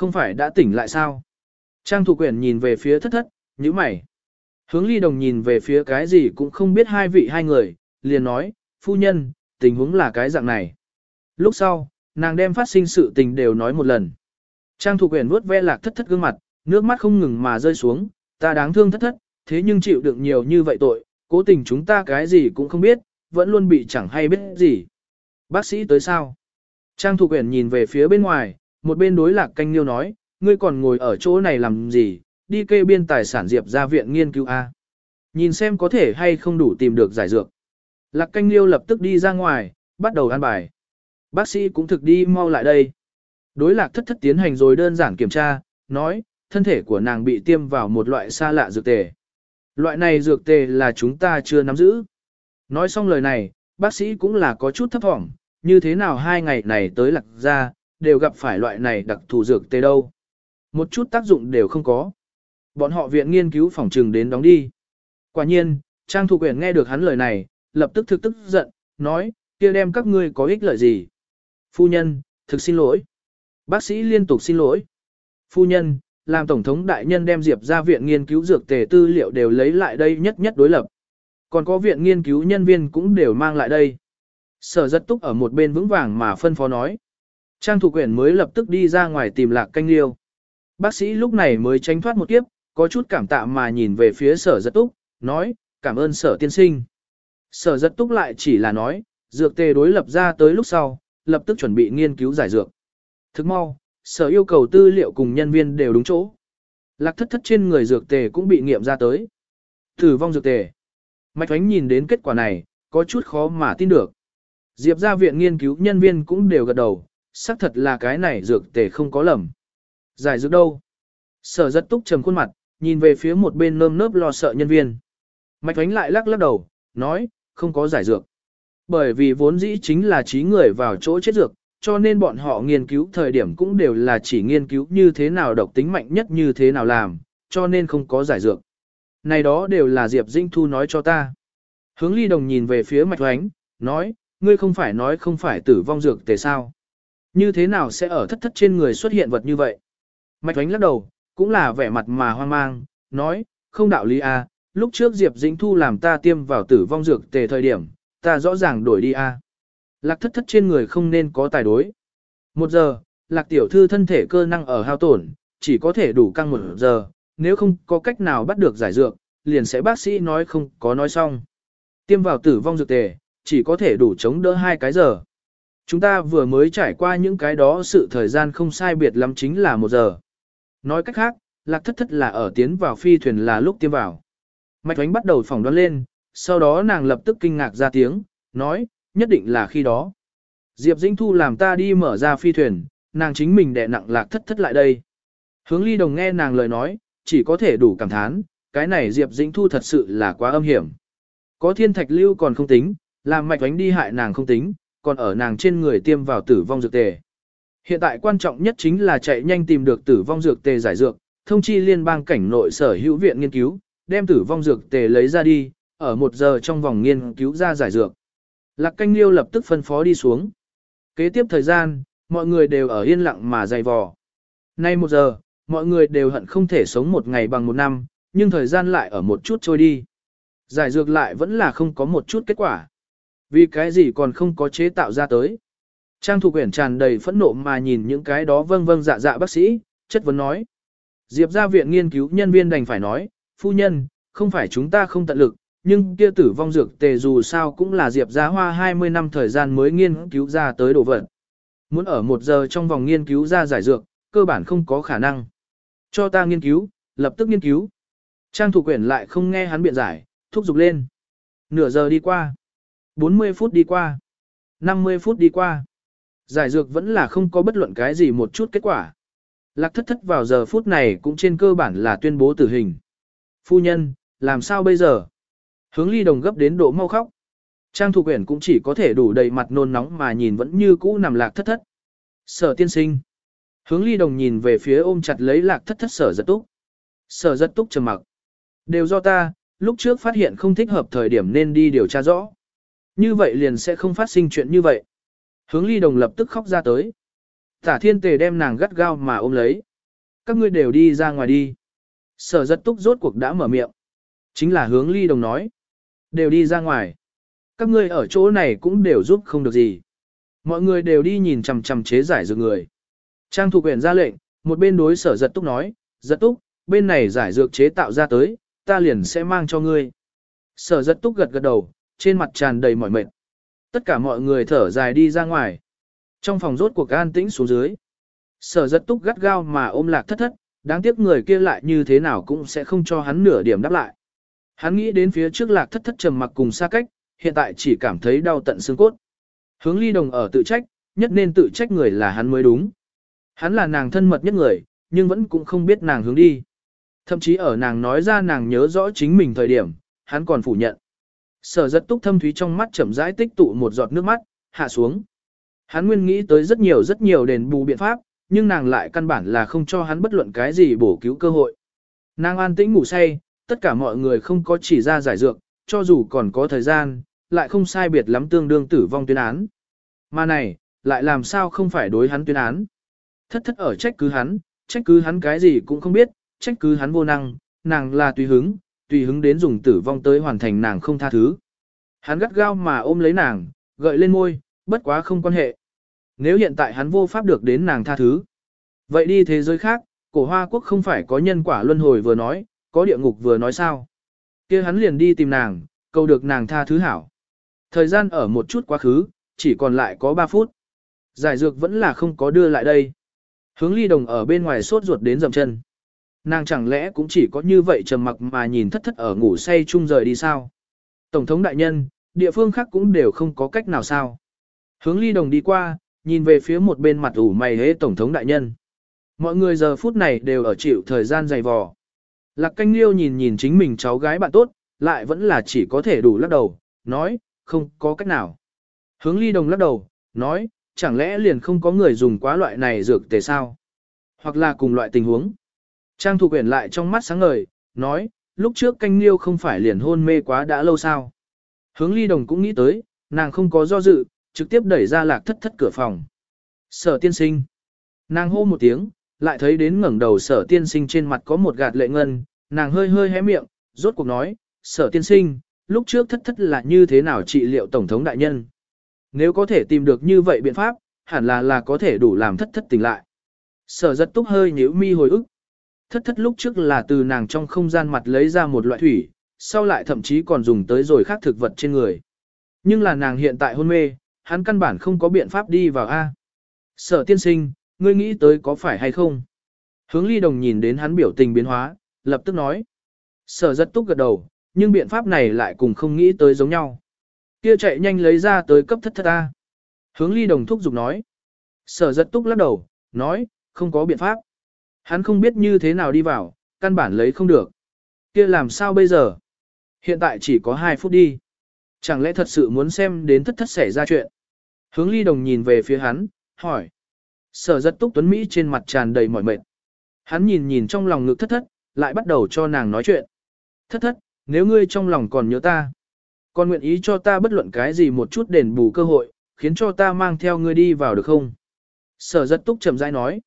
Không phải đã tỉnh lại sao? Trang Thủ Quyển nhìn về phía thất thất, như mày. Hướng ly đồng nhìn về phía cái gì cũng không biết hai vị hai người, liền nói, phu nhân, tình huống là cái dạng này. Lúc sau, nàng đem phát sinh sự tình đều nói một lần. Trang Thủ Quyển vuốt ve lạc thất thất gương mặt, nước mắt không ngừng mà rơi xuống, ta đáng thương thất thất, thế nhưng chịu đựng nhiều như vậy tội, cố tình chúng ta cái gì cũng không biết, vẫn luôn bị chẳng hay biết gì. Bác sĩ tới sao? Trang thủ quyển nhìn về phía bên ngoài, một bên đối lạc canh liêu nói, ngươi còn ngồi ở chỗ này làm gì, đi kê biên tài sản diệp ra viện nghiên cứu A. Nhìn xem có thể hay không đủ tìm được giải dược. Lạc canh liêu lập tức đi ra ngoài, bắt đầu ăn bài. Bác sĩ cũng thực đi mau lại đây. Đối lạc thất thất tiến hành rồi đơn giản kiểm tra, nói, thân thể của nàng bị tiêm vào một loại xa lạ dược tề. Loại này dược tề là chúng ta chưa nắm giữ. Nói xong lời này, bác sĩ cũng là có chút thấp thỏm, như thế nào hai ngày này tới lạc ra, đều gặp phải loại này đặc thù dược tê đâu. Một chút tác dụng đều không có. Bọn họ viện nghiên cứu phòng trừng đến đóng đi. Quả nhiên, Trang Thục Uyển nghe được hắn lời này, lập tức thực tức giận, nói, kia đem các ngươi có ích lợi gì. Phu nhân, thực xin lỗi. Bác sĩ liên tục xin lỗi. Phu nhân, làm Tổng thống đại nhân đem Diệp ra viện nghiên cứu dược tề tư liệu đều lấy lại đây nhất nhất đối lập. Còn có viện nghiên cứu nhân viên cũng đều mang lại đây. Sở rất túc ở một bên vững vàng mà phân phó nói. Trang thủ quyển mới lập tức đi ra ngoài tìm lạc canh liêu. Bác sĩ lúc này mới tránh thoát một kiếp, có chút cảm tạ mà nhìn về phía sở rất túc, nói, cảm ơn sở tiên sinh. Sở rất túc lại chỉ là nói, dược tề đối lập ra tới lúc sau, lập tức chuẩn bị nghiên cứu giải dược. Thức mau, sở yêu cầu tư liệu cùng nhân viên đều đúng chỗ. Lạc thất thất trên người dược tề cũng bị nghiệm ra tới. Thử vong dược tề. Mạch Thoánh nhìn đến kết quả này, có chút khó mà tin được. Diệp ra viện nghiên cứu nhân viên cũng đều gật đầu, xác thật là cái này dược tề không có lầm. Giải dược đâu? Sở rất túc trầm khuôn mặt, nhìn về phía một bên nơm nớp lo sợ nhân viên. Mạch Thoánh lại lắc lắc đầu, nói, không có giải dược. Bởi vì vốn dĩ chính là trí người vào chỗ chết dược, cho nên bọn họ nghiên cứu thời điểm cũng đều là chỉ nghiên cứu như thế nào độc tính mạnh nhất như thế nào làm, cho nên không có giải dược. Này đó đều là Diệp Dinh Thu nói cho ta. Hướng ly đồng nhìn về phía mạch oánh, nói, ngươi không phải nói không phải tử vong dược tề sao. Như thế nào sẽ ở thất thất trên người xuất hiện vật như vậy? Mạch Thoánh lắc đầu, cũng là vẻ mặt mà hoang mang, nói, không đạo lý à, lúc trước Diệp Dĩnh Thu làm ta tiêm vào tử vong dược tề thời điểm, ta rõ ràng đổi đi à. Lạc thất thất trên người không nên có tài đối. Một giờ, lạc tiểu thư thân thể cơ năng ở hao tổn, chỉ có thể đủ căng một giờ, nếu không có cách nào bắt được giải dược, liền sẽ bác sĩ nói không có nói xong. Tiêm vào tử vong dược tề, chỉ có thể đủ chống đỡ hai cái giờ. Chúng ta vừa mới trải qua những cái đó sự thời gian không sai biệt lắm chính là một giờ. Nói cách khác, lạc thất thất là ở tiến vào phi thuyền là lúc tiêm vào. Mạch Thoánh bắt đầu phỏng đoán lên, sau đó nàng lập tức kinh ngạc ra tiếng, nói, nhất định là khi đó. Diệp Dĩnh Thu làm ta đi mở ra phi thuyền, nàng chính mình đè nặng lạc thất thất lại đây. Hướng ly đồng nghe nàng lời nói, chỉ có thể đủ cảm thán, cái này Diệp Dĩnh Thu thật sự là quá âm hiểm. Có thiên thạch lưu còn không tính, làm mạch ánh đi hại nàng không tính, còn ở nàng trên người tiêm vào tử vong dược tề. Hiện tại quan trọng nhất chính là chạy nhanh tìm được tử vong dược tề giải dược, thông chi liên bang cảnh nội sở hữu viện nghiên cứu, đem tử vong dược tề lấy ra đi, ở một giờ trong vòng nghiên cứu ra giải dược. Lạc canh liêu lập tức phân phó đi xuống. Kế tiếp thời gian, mọi người đều ở yên lặng mà dày vò. Nay một giờ, mọi người đều hận không thể sống một ngày bằng một năm, nhưng thời gian lại ở một chút trôi đi. Giải dược lại vẫn là không có một chút kết quả. Vì cái gì còn không có chế tạo ra tới. Trang thủ quyển tràn đầy phẫn nộ mà nhìn những cái đó vâng vâng dạ dạ bác sĩ, chất vấn nói. Diệp ra viện nghiên cứu nhân viên đành phải nói, phu nhân, không phải chúng ta không tận lực, nhưng kia tử vong dược tề dù sao cũng là Diệp ra hoa 20 năm thời gian mới nghiên cứu ra tới đồ vật. Muốn ở một giờ trong vòng nghiên cứu ra giải dược, cơ bản không có khả năng. Cho ta nghiên cứu, lập tức nghiên cứu. Trang thủ quyển lại không nghe hắn biện giải, thúc giục lên. Nửa giờ đi qua. 40 phút đi qua. 50 phút đi qua. Giải dược vẫn là không có bất luận cái gì một chút kết quả. Lạc thất thất vào giờ phút này cũng trên cơ bản là tuyên bố tử hình. Phu nhân, làm sao bây giờ? Hướng ly đồng gấp đến độ mau khóc. Trang thủ quyển cũng chỉ có thể đủ đầy mặt nôn nóng mà nhìn vẫn như cũ nằm lạc thất thất. Sở tiên sinh. Hướng ly đồng nhìn về phía ôm chặt lấy lạc thất thất sở giật túc. Sở giật túc trầm mặc. Đều do ta, lúc trước phát hiện không thích hợp thời điểm nên đi điều tra rõ. Như vậy liền sẽ không phát sinh chuyện như vậy. Hướng ly đồng lập tức khóc ra tới. Tả thiên tề đem nàng gắt gao mà ôm lấy. Các ngươi đều đi ra ngoài đi. Sở giật túc rốt cuộc đã mở miệng. Chính là hướng ly đồng nói. Đều đi ra ngoài. Các ngươi ở chỗ này cũng đều giúp không được gì. Mọi người đều đi nhìn chằm chằm chế giải dược người. Trang thuộc quyền ra lệnh, một bên đối sở giật túc nói, giật túc, bên này giải dược chế tạo ra tới, ta liền sẽ mang cho ngươi. Sở giật túc gật gật đầu, trên mặt tràn đầy mỏi mệt. Tất cả mọi người thở dài đi ra ngoài. Trong phòng rốt cuộc an tĩnh xuống dưới. Sở giật túc gắt gao mà ôm lạc thất thất, đáng tiếc người kia lại như thế nào cũng sẽ không cho hắn nửa điểm đáp lại. Hắn nghĩ đến phía trước lạc thất thất trầm mặc cùng xa cách, hiện tại chỉ cảm thấy đau tận xương cốt. Hướng ly đồng ở tự trách, nhất nên tự trách người là hắn mới đúng. Hắn là nàng thân mật nhất người, nhưng vẫn cũng không biết nàng hướng đi. Thậm chí ở nàng nói ra nàng nhớ rõ chính mình thời điểm, hắn còn phủ nhận. Sở rất túc thâm thúy trong mắt chậm rãi tích tụ một giọt nước mắt, hạ xuống. Hắn nguyên nghĩ tới rất nhiều rất nhiều đền bù biện pháp, nhưng nàng lại căn bản là không cho hắn bất luận cái gì bổ cứu cơ hội. Nàng an tĩnh ngủ say, tất cả mọi người không có chỉ ra giải dược, cho dù còn có thời gian, lại không sai biệt lắm tương đương tử vong tuyên án. Mà này, lại làm sao không phải đối hắn tuyên án. Thất thất ở trách cứ hắn, trách cứ hắn cái gì cũng không biết, trách cứ hắn vô năng, nàng là tùy hứng, tùy hứng đến dùng tử vong tới hoàn thành nàng không tha thứ. Hắn gắt gao mà ôm lấy nàng, gợi lên môi, bất quá không quan hệ. Nếu hiện tại hắn vô pháp được đến nàng tha thứ. Vậy đi thế giới khác, cổ hoa quốc không phải có nhân quả luân hồi vừa nói, có địa ngục vừa nói sao. kia hắn liền đi tìm nàng, cầu được nàng tha thứ hảo. Thời gian ở một chút quá khứ, chỉ còn lại có 3 phút. Giải dược vẫn là không có đưa lại đây. Hướng ly đồng ở bên ngoài sốt ruột đến dầm chân. Nàng chẳng lẽ cũng chỉ có như vậy trầm mặc mà nhìn thất thất ở ngủ say chung rời đi sao? Tổng thống đại nhân, địa phương khác cũng đều không có cách nào sao? Hướng ly đồng đi qua, nhìn về phía một bên mặt ủ mày hế tổng thống đại nhân. Mọi người giờ phút này đều ở chịu thời gian dày vò. Lạc canh liêu nhìn nhìn chính mình cháu gái bạn tốt, lại vẫn là chỉ có thể đủ lắc đầu, nói, không có cách nào. Hướng ly đồng lắc đầu, nói, chẳng lẽ liền không có người dùng quá loại này dược tề sao? Hoặc là cùng loại tình huống. Trang Thục Uyển lại trong mắt sáng ngời, nói, lúc trước canh liêu không phải liền hôn mê quá đã lâu sao. Hướng ly đồng cũng nghĩ tới, nàng không có do dự, trực tiếp đẩy ra lạc thất thất cửa phòng. Sở tiên sinh. Nàng hô một tiếng, lại thấy đến ngẩng đầu sở tiên sinh trên mặt có một gạt lệ ngân, nàng hơi hơi hé miệng, rốt cuộc nói, sở tiên sinh, lúc trước thất thất là như thế nào trị liệu tổng thống đại nhân. Nếu có thể tìm được như vậy biện pháp, hẳn là là có thể đủ làm thất thất tỉnh lại. Sở giật túc hơi nhíu mi hồi ức. Thất thất lúc trước là từ nàng trong không gian mặt lấy ra một loại thủy, sau lại thậm chí còn dùng tới rồi khác thực vật trên người. Nhưng là nàng hiện tại hôn mê, hắn căn bản không có biện pháp đi vào A. Sở tiên sinh, ngươi nghĩ tới có phải hay không? Hướng ly đồng nhìn đến hắn biểu tình biến hóa, lập tức nói. Sở rất túc gật đầu, nhưng biện pháp này lại cùng không nghĩ tới giống nhau. Kia chạy nhanh lấy ra tới cấp thất thất A. Hướng ly đồng thúc giục nói. Sở rất túc lắc đầu, nói, không có biện pháp. Hắn không biết như thế nào đi vào, căn bản lấy không được. kia làm sao bây giờ? Hiện tại chỉ có 2 phút đi. Chẳng lẽ thật sự muốn xem đến thất thất xảy ra chuyện? Hướng ly đồng nhìn về phía hắn, hỏi. Sở giật túc tuấn Mỹ trên mặt tràn đầy mỏi mệt. Hắn nhìn nhìn trong lòng ngực thất thất, lại bắt đầu cho nàng nói chuyện. Thất thất, nếu ngươi trong lòng còn nhớ ta, còn nguyện ý cho ta bất luận cái gì một chút đền bù cơ hội, khiến cho ta mang theo ngươi đi vào được không? Sở giật túc chậm rãi nói.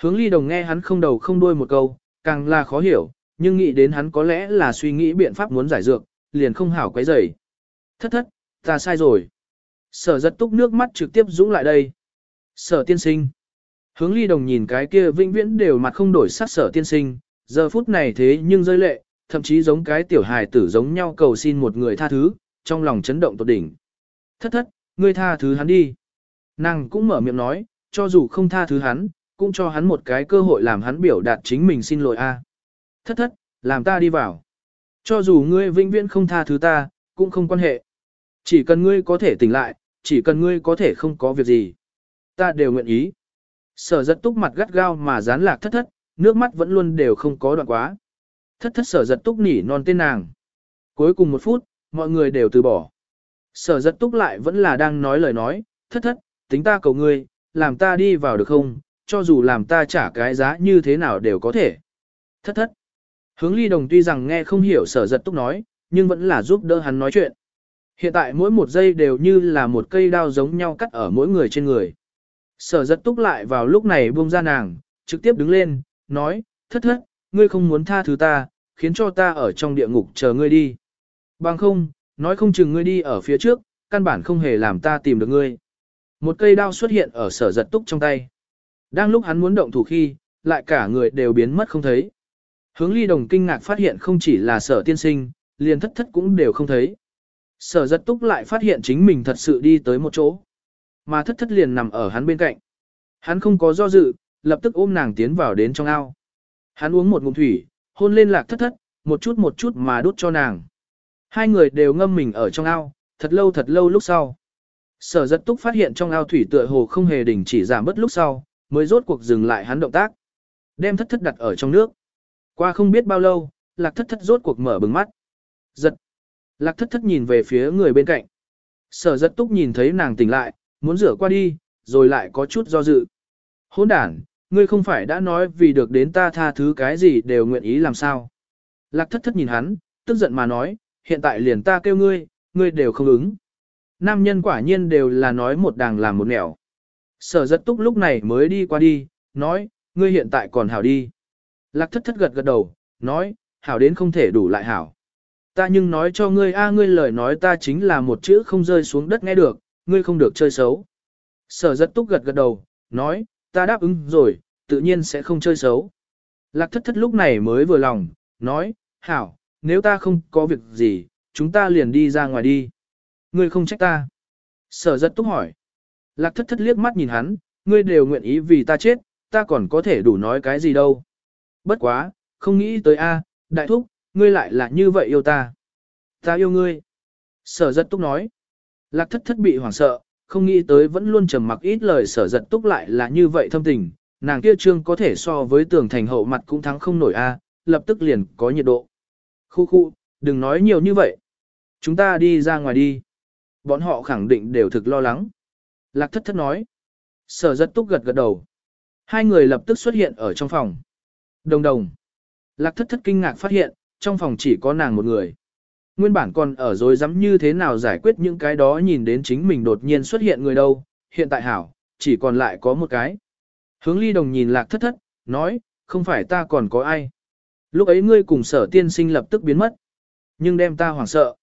Hướng ly đồng nghe hắn không đầu không đuôi một câu, càng là khó hiểu, nhưng nghĩ đến hắn có lẽ là suy nghĩ biện pháp muốn giải dược, liền không hảo quấy rầy. Thất thất, ta sai rồi. Sở giật túc nước mắt trực tiếp dũng lại đây. Sở tiên sinh. Hướng ly đồng nhìn cái kia vĩnh viễn đều mặt không đổi sắc sở tiên sinh, giờ phút này thế nhưng rơi lệ, thậm chí giống cái tiểu hài tử giống nhau cầu xin một người tha thứ, trong lòng chấn động tột đỉnh. Thất thất, ngươi tha thứ hắn đi. Nàng cũng mở miệng nói, cho dù không tha thứ hắn, cũng cho hắn một cái cơ hội làm hắn biểu đạt chính mình xin lỗi a. Thất thất, làm ta đi vào. Cho dù ngươi vĩnh viễn không tha thứ ta, cũng không quan hệ. Chỉ cần ngươi có thể tỉnh lại, chỉ cần ngươi có thể không có việc gì. Ta đều nguyện ý. Sở giật túc mặt gắt gao mà dán lạc thất thất, nước mắt vẫn luôn đều không có đoạn quá. Thất thất sở giật túc nỉ non tên nàng. Cuối cùng một phút, mọi người đều từ bỏ. Sở giật túc lại vẫn là đang nói lời nói, thất thất, tính ta cầu ngươi, làm ta đi vào được không, cho dù làm ta trả cái giá như thế nào đều có thể. Thất thất. Hướng ly đồng tuy rằng nghe không hiểu sở giật túc nói, nhưng vẫn là giúp đỡ hắn nói chuyện. Hiện tại mỗi một giây đều như là một cây đao giống nhau cắt ở mỗi người trên người. Sở giật túc lại vào lúc này buông ra nàng, trực tiếp đứng lên, nói, thất thất, ngươi không muốn tha thứ ta, khiến cho ta ở trong địa ngục chờ ngươi đi. Bằng không, nói không chừng ngươi đi ở phía trước, căn bản không hề làm ta tìm được ngươi. Một cây đao xuất hiện ở sở giật túc trong tay. Đang lúc hắn muốn động thủ khi, lại cả người đều biến mất không thấy. Hướng ly đồng kinh ngạc phát hiện không chỉ là sở tiên sinh, liền thất thất cũng đều không thấy. Sở giật túc lại phát hiện chính mình thật sự đi tới một chỗ. Mà thất thất liền nằm ở hắn bên cạnh. Hắn không có do dự, lập tức ôm nàng tiến vào đến trong ao. Hắn uống một ngụm thủy, hôn lên lạc thất thất, một chút một chút mà đút cho nàng. Hai người đều ngâm mình ở trong ao, thật lâu thật lâu lúc sau. Sở giật túc phát hiện trong ao thủy tựa hồ không hề đình chỉ giảm bớt lúc sau, mới rốt cuộc dừng lại hắn động tác. Đem thất thất đặt ở trong nước. Qua không biết bao lâu, lạc thất thất rốt cuộc mở bừng mắt. Giật. Lạc thất thất nhìn về phía người bên cạnh. Sở giật túc nhìn thấy nàng tỉnh lại, muốn rửa qua đi, rồi lại có chút do dự. Hôn đản, ngươi không phải đã nói vì được đến ta tha thứ cái gì đều nguyện ý làm sao. Lạc thất thất nhìn hắn, tức giận mà nói, hiện tại liền ta kêu ngươi, ngươi đều không ứng. Nam nhân quả nhiên đều là nói một đàng làm một nẻo. Sở giật túc lúc này mới đi qua đi, nói, ngươi hiện tại còn hảo đi. Lạc thất thất gật gật đầu, nói, hảo đến không thể đủ lại hảo. Ta nhưng nói cho ngươi a ngươi lời nói ta chính là một chữ không rơi xuống đất nghe được, ngươi không được chơi xấu. Sở giật túc gật gật đầu, nói, ta đáp ứng rồi, tự nhiên sẽ không chơi xấu. Lạc thất thất lúc này mới vừa lòng, nói, hảo, nếu ta không có việc gì, chúng ta liền đi ra ngoài đi. Ngươi không trách ta. Sở giật túc hỏi. Lạc thất thất liếc mắt nhìn hắn, ngươi đều nguyện ý vì ta chết, ta còn có thể đủ nói cái gì đâu. Bất quá, không nghĩ tới a, đại thúc, ngươi lại là như vậy yêu ta. Ta yêu ngươi. Sở giật túc nói. Lạc thất thất bị hoảng sợ, không nghĩ tới vẫn luôn trầm mặc ít lời sở giật túc lại là như vậy thâm tình. Nàng kia trương có thể so với tường thành hậu mặt cũng thắng không nổi a, lập tức liền có nhiệt độ. Khu khu, đừng nói nhiều như vậy. Chúng ta đi ra ngoài đi. Bọn họ khẳng định đều thực lo lắng. Lạc thất thất nói. Sở giật túc gật gật đầu. Hai người lập tức xuất hiện ở trong phòng. Đồng đồng. Lạc thất thất kinh ngạc phát hiện, trong phòng chỉ có nàng một người. Nguyên bản còn ở dối rắm như thế nào giải quyết những cái đó nhìn đến chính mình đột nhiên xuất hiện người đâu, hiện tại hảo, chỉ còn lại có một cái. Hướng ly đồng nhìn lạc thất thất, nói, không phải ta còn có ai. Lúc ấy ngươi cùng sở tiên sinh lập tức biến mất. Nhưng đem ta hoảng sợ.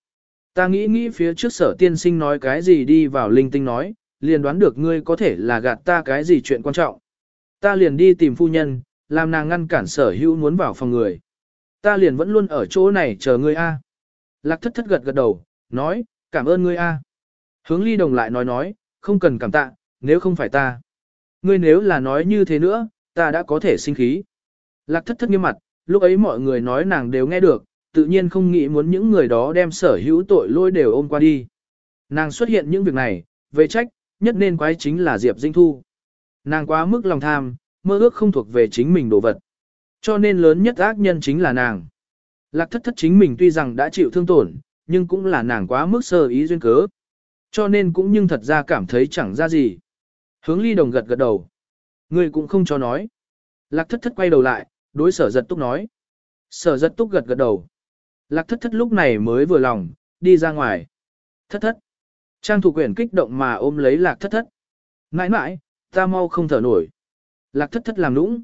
Ta nghĩ nghĩ phía trước sở tiên sinh nói cái gì đi vào linh tinh nói, liền đoán được ngươi có thể là gạt ta cái gì chuyện quan trọng. Ta liền đi tìm phu nhân, làm nàng ngăn cản sở hữu muốn vào phòng người. Ta liền vẫn luôn ở chỗ này chờ ngươi a. Lạc thất thất gật gật đầu, nói, cảm ơn ngươi a. Hướng ly đồng lại nói nói, không cần cảm tạ, nếu không phải ta. Ngươi nếu là nói như thế nữa, ta đã có thể sinh khí. Lạc thất thất nghiêm mặt, lúc ấy mọi người nói nàng đều nghe được, tự nhiên không nghĩ muốn những người đó đem sở hữu tội lôi đều ôm qua đi. Nàng xuất hiện những việc này, về trách, nhất nên quái chính là Diệp Dinh Thu. Nàng quá mức lòng tham, mơ ước không thuộc về chính mình đồ vật. Cho nên lớn nhất ác nhân chính là nàng. Lạc thất thất chính mình tuy rằng đã chịu thương tổn, nhưng cũng là nàng quá mức sơ ý duyên cớ. Cho nên cũng nhưng thật ra cảm thấy chẳng ra gì. Hướng ly đồng gật gật đầu. Người cũng không cho nói. Lạc thất thất quay đầu lại, đối sở giật túc nói. Sở giật túc gật gật đầu. Lạc thất thất lúc này mới vừa lòng, đi ra ngoài. Thất thất. Trang thủ quyển kích động mà ôm lấy lạc thất thất. Nãi nãi, ta mau không thở nổi. Lạc thất thất làm nũng.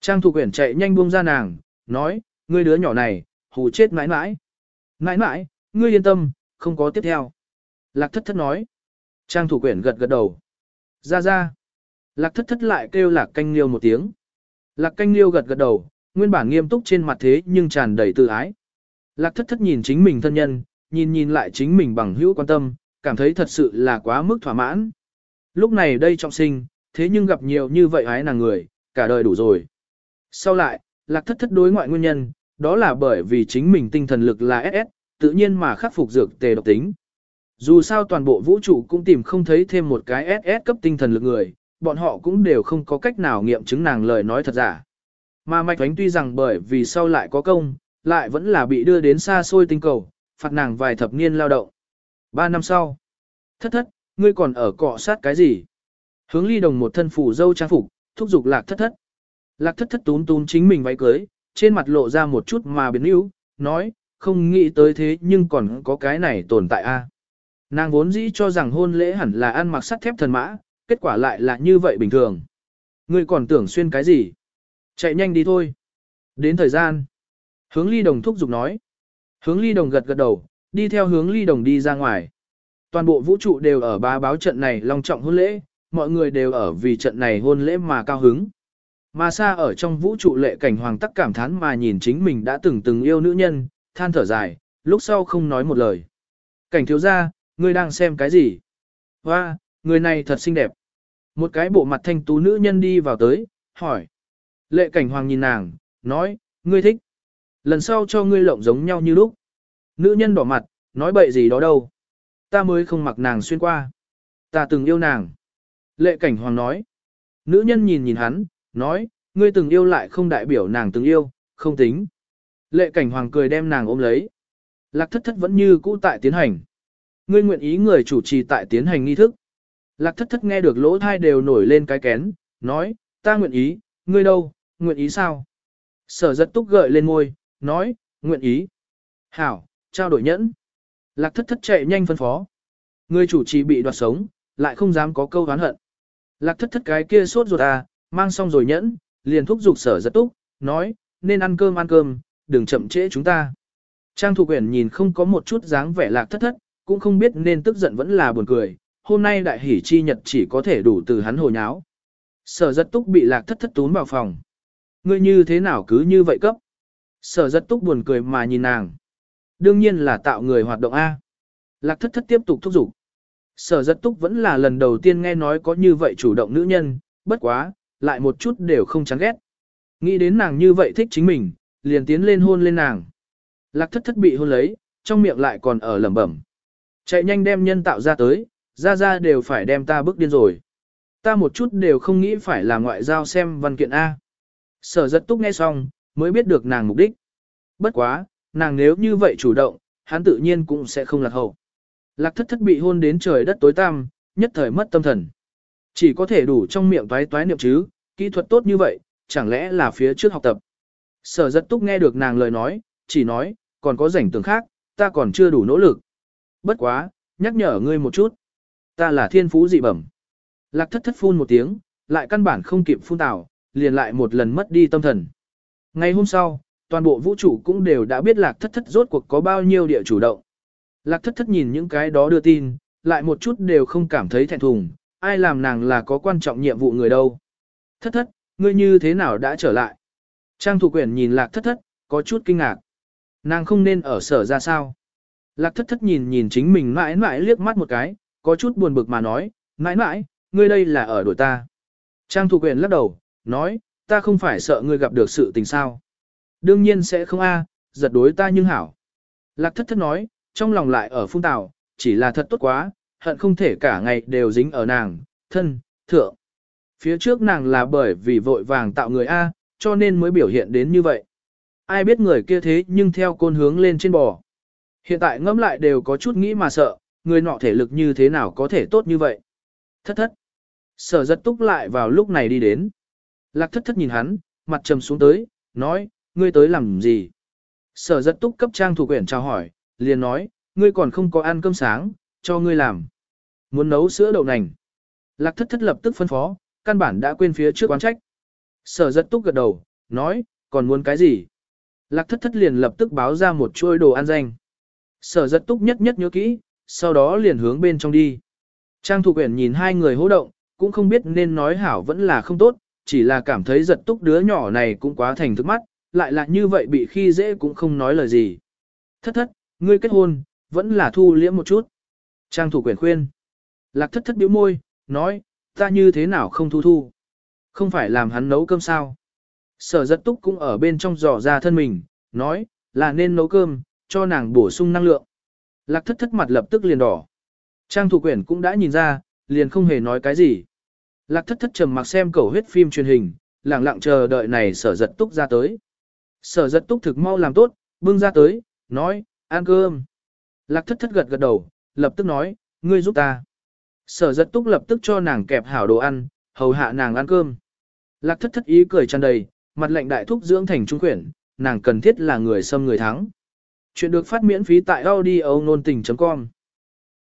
Trang thủ quyển chạy nhanh buông ra nàng, nói, ngươi đứa nhỏ này, hù chết nãi nãi. Nãi nãi, ngươi yên tâm, không có tiếp theo. Lạc thất thất nói. Trang thủ quyển gật gật đầu. Ra ra. Lạc thất thất lại kêu lạc canh liêu một tiếng. Lạc canh liêu gật gật đầu, nguyên bản nghiêm túc trên mặt thế nhưng tràn đầy tự ái. Lạc thất thất nhìn chính mình thân nhân, nhìn nhìn lại chính mình bằng hữu quan tâm, cảm thấy thật sự là quá mức thỏa mãn. Lúc này đây trọng sinh, thế nhưng gặp nhiều như vậy ái nàng người, cả đời đủ rồi. Sau lại, lạc thất thất đối ngoại nguyên nhân, đó là bởi vì chính mình tinh thần lực là SS, tự nhiên mà khắc phục dược tề độc tính. Dù sao toàn bộ vũ trụ cũng tìm không thấy thêm một cái SS cấp tinh thần lực người, bọn họ cũng đều không có cách nào nghiệm chứng nàng lời nói thật giả. Mà Mạch Thánh tuy rằng bởi vì sau lại có công, lại vẫn là bị đưa đến xa xôi tinh cầu, phạt nàng vài thập niên lao động. Ba năm sau, thất thất, ngươi còn ở cọ sát cái gì? Hướng ly đồng một thân phủ dâu trang phục, thúc giục lạc thất thất. Lạc thất thất tún tún chính mình váy cưới, trên mặt lộ ra một chút mà biến yếu, nói, không nghĩ tới thế nhưng còn có cái này tồn tại a. Nàng vốn dĩ cho rằng hôn lễ hẳn là ăn mặc sắt thép thần mã, kết quả lại là như vậy bình thường. Ngươi còn tưởng xuyên cái gì? Chạy nhanh đi thôi. Đến thời gian. Hướng ly đồng thúc giục nói. Hướng ly đồng gật gật đầu, đi theo hướng ly đồng đi ra ngoài. Toàn bộ vũ trụ đều ở bá báo trận này long trọng hôn lễ, mọi người đều ở vì trận này hôn lễ mà cao hứng. Mà xa ở trong vũ trụ lệ cảnh hoàng tắc cảm thán mà nhìn chính mình đã từng từng yêu nữ nhân, than thở dài, lúc sau không nói một lời. Cảnh thiếu gia, ngươi đang xem cái gì? Hoa, người này thật xinh đẹp. Một cái bộ mặt thanh tú nữ nhân đi vào tới, hỏi. Lệ cảnh hoàng nhìn nàng, nói, ngươi thích. Lần sau cho ngươi lộng giống nhau như lúc. Nữ nhân đỏ mặt, nói bậy gì đó đâu. Ta mới không mặc nàng xuyên qua. Ta từng yêu nàng. Lệ cảnh hoàng nói. Nữ nhân nhìn nhìn hắn, nói, ngươi từng yêu lại không đại biểu nàng từng yêu, không tính. Lệ cảnh hoàng cười đem nàng ôm lấy. Lạc thất thất vẫn như cũ tại tiến hành. Ngươi nguyện ý người chủ trì tại tiến hành nghi thức. Lạc thất thất nghe được lỗ thai đều nổi lên cái kén, nói, ta nguyện ý, ngươi đâu, nguyện ý sao? Sở giật túc gợi lên ngôi, nói, nguyện ý. Hảo, trao đổi nhẫn. Lạc thất thất chạy nhanh phân phó. Người chủ trì bị đoạt sống, lại không dám có câu oán hận. Lạc thất thất cái kia sốt ruột à, mang xong rồi nhẫn, liền thúc giục sở giật túc, nói, nên ăn cơm ăn cơm, đừng chậm trễ chúng ta. Trang thủ quyển nhìn không có một chút dáng vẻ lạc thất thất, cũng không biết nên tức giận vẫn là buồn cười, hôm nay đại hỷ chi nhật chỉ có thể đủ từ hắn hồ nháo. Sở giật túc bị lạc thất thất tún vào phòng. Ngươi như thế nào cứ như vậy cấp? Sở giật túc buồn cười mà nhìn nàng. Đương nhiên là tạo người hoạt động A. Lạc thất thất tiếp tục thúc giục. Sở giật túc vẫn là lần đầu tiên nghe nói có như vậy chủ động nữ nhân, bất quá, lại một chút đều không chán ghét. Nghĩ đến nàng như vậy thích chính mình, liền tiến lên hôn lên nàng. Lạc thất thất bị hôn lấy, trong miệng lại còn ở lẩm bẩm. Chạy nhanh đem nhân tạo ra tới, ra ra đều phải đem ta bước điên rồi. Ta một chút đều không nghĩ phải là ngoại giao xem văn kiện A. Sở giật túc nghe xong, mới biết được nàng mục đích. Bất quá, nàng nếu như vậy chủ động, hắn tự nhiên cũng sẽ không lạc hậu. Lạc thất thất bị hôn đến trời đất tối tăm, nhất thời mất tâm thần. Chỉ có thể đủ trong miệng toái toái niệm chứ, kỹ thuật tốt như vậy, chẳng lẽ là phía trước học tập. Sở giật túc nghe được nàng lời nói, chỉ nói, còn có rảnh tưởng khác, ta còn chưa đủ nỗ lực. Bất quá, nhắc nhở ngươi một chút. Ta là thiên phú dị bẩm. Lạc thất thất phun một tiếng, lại căn bản không kịp phun tảo, liền lại một lần mất đi tâm thần. Ngày hôm sau, toàn bộ vũ trụ cũng đều đã biết lạc thất thất rốt cuộc có bao nhiêu địa chủ động. Lạc thất thất nhìn những cái đó đưa tin, lại một chút đều không cảm thấy thẹn thùng, ai làm nàng là có quan trọng nhiệm vụ người đâu. Thất thất, ngươi như thế nào đã trở lại? Trang thủ quyển nhìn lạc thất thất, có chút kinh ngạc. Nàng không nên ở sở ra sao? Lạc thất thất nhìn nhìn chính mình mãi mãi liếc mắt một cái, có chút buồn bực mà nói, mãi mãi, ngươi đây là ở đuổi ta. Trang thủ quyển lắc đầu, nói, ta không phải sợ ngươi gặp được sự tình sao. Đương nhiên sẽ không a, giật đối ta nhưng hảo. Lạc thất thất nói, trong lòng lại ở phung tào, chỉ là thật tốt quá, hận không thể cả ngày đều dính ở nàng, thân, thượng. Phía trước nàng là bởi vì vội vàng tạo người A, cho nên mới biểu hiện đến như vậy. Ai biết người kia thế nhưng theo côn hướng lên trên bò. Hiện tại ngẫm lại đều có chút nghĩ mà sợ, người nọ thể lực như thế nào có thể tốt như vậy. Thất thất. Sở giật túc lại vào lúc này đi đến. Lạc thất thất nhìn hắn, mặt trầm xuống tới, nói, ngươi tới làm gì? Sở giật túc cấp trang thủ quyển chào hỏi, liền nói, ngươi còn không có ăn cơm sáng, cho ngươi làm. Muốn nấu sữa đậu nành. Lạc thất thất lập tức phân phó, căn bản đã quên phía trước quán trách. Sở giật túc gật đầu, nói, còn muốn cái gì? Lạc thất thất liền lập tức báo ra một chuôi đồ ăn danh. Sở giật túc nhất nhất nhớ kỹ, sau đó liền hướng bên trong đi. Trang thủ quyển nhìn hai người hô động, cũng không biết nên nói hảo vẫn là không tốt, chỉ là cảm thấy giật túc đứa nhỏ này cũng quá thành thức mắt, lại là như vậy bị khi dễ cũng không nói lời gì. Thất thất, ngươi kết hôn, vẫn là thu liễm một chút. Trang thủ quyền khuyên. Lạc thất thất biểu môi, nói, ta như thế nào không thu thu. Không phải làm hắn nấu cơm sao. Sở giật túc cũng ở bên trong giỏ ra thân mình, nói, là nên nấu cơm, cho nàng bổ sung năng lượng. Lạc thất thất mặt lập tức liền đỏ. Trang thủ quyển cũng đã nhìn ra, liền không hề nói cái gì. Lạc thất thất trầm mặc xem cầu huyết phim truyền hình, lặng lặng chờ đợi này sở giật túc ra tới. Sở giật túc thực mau làm tốt, bưng ra tới, nói, ăn cơm. Lạc thất thất gật gật đầu, lập tức nói, ngươi giúp ta. Sở giật túc lập tức cho nàng kẹp hảo đồ ăn, hầu hạ nàng ăn cơm. Lạc thất thất ý cười tràn đầy, mặt lệnh đại thúc dưỡng thành trung quyển, nàng cần thiết là người xâm người thắng. Chuyện được phát miễn phí tại audio nôn tình.com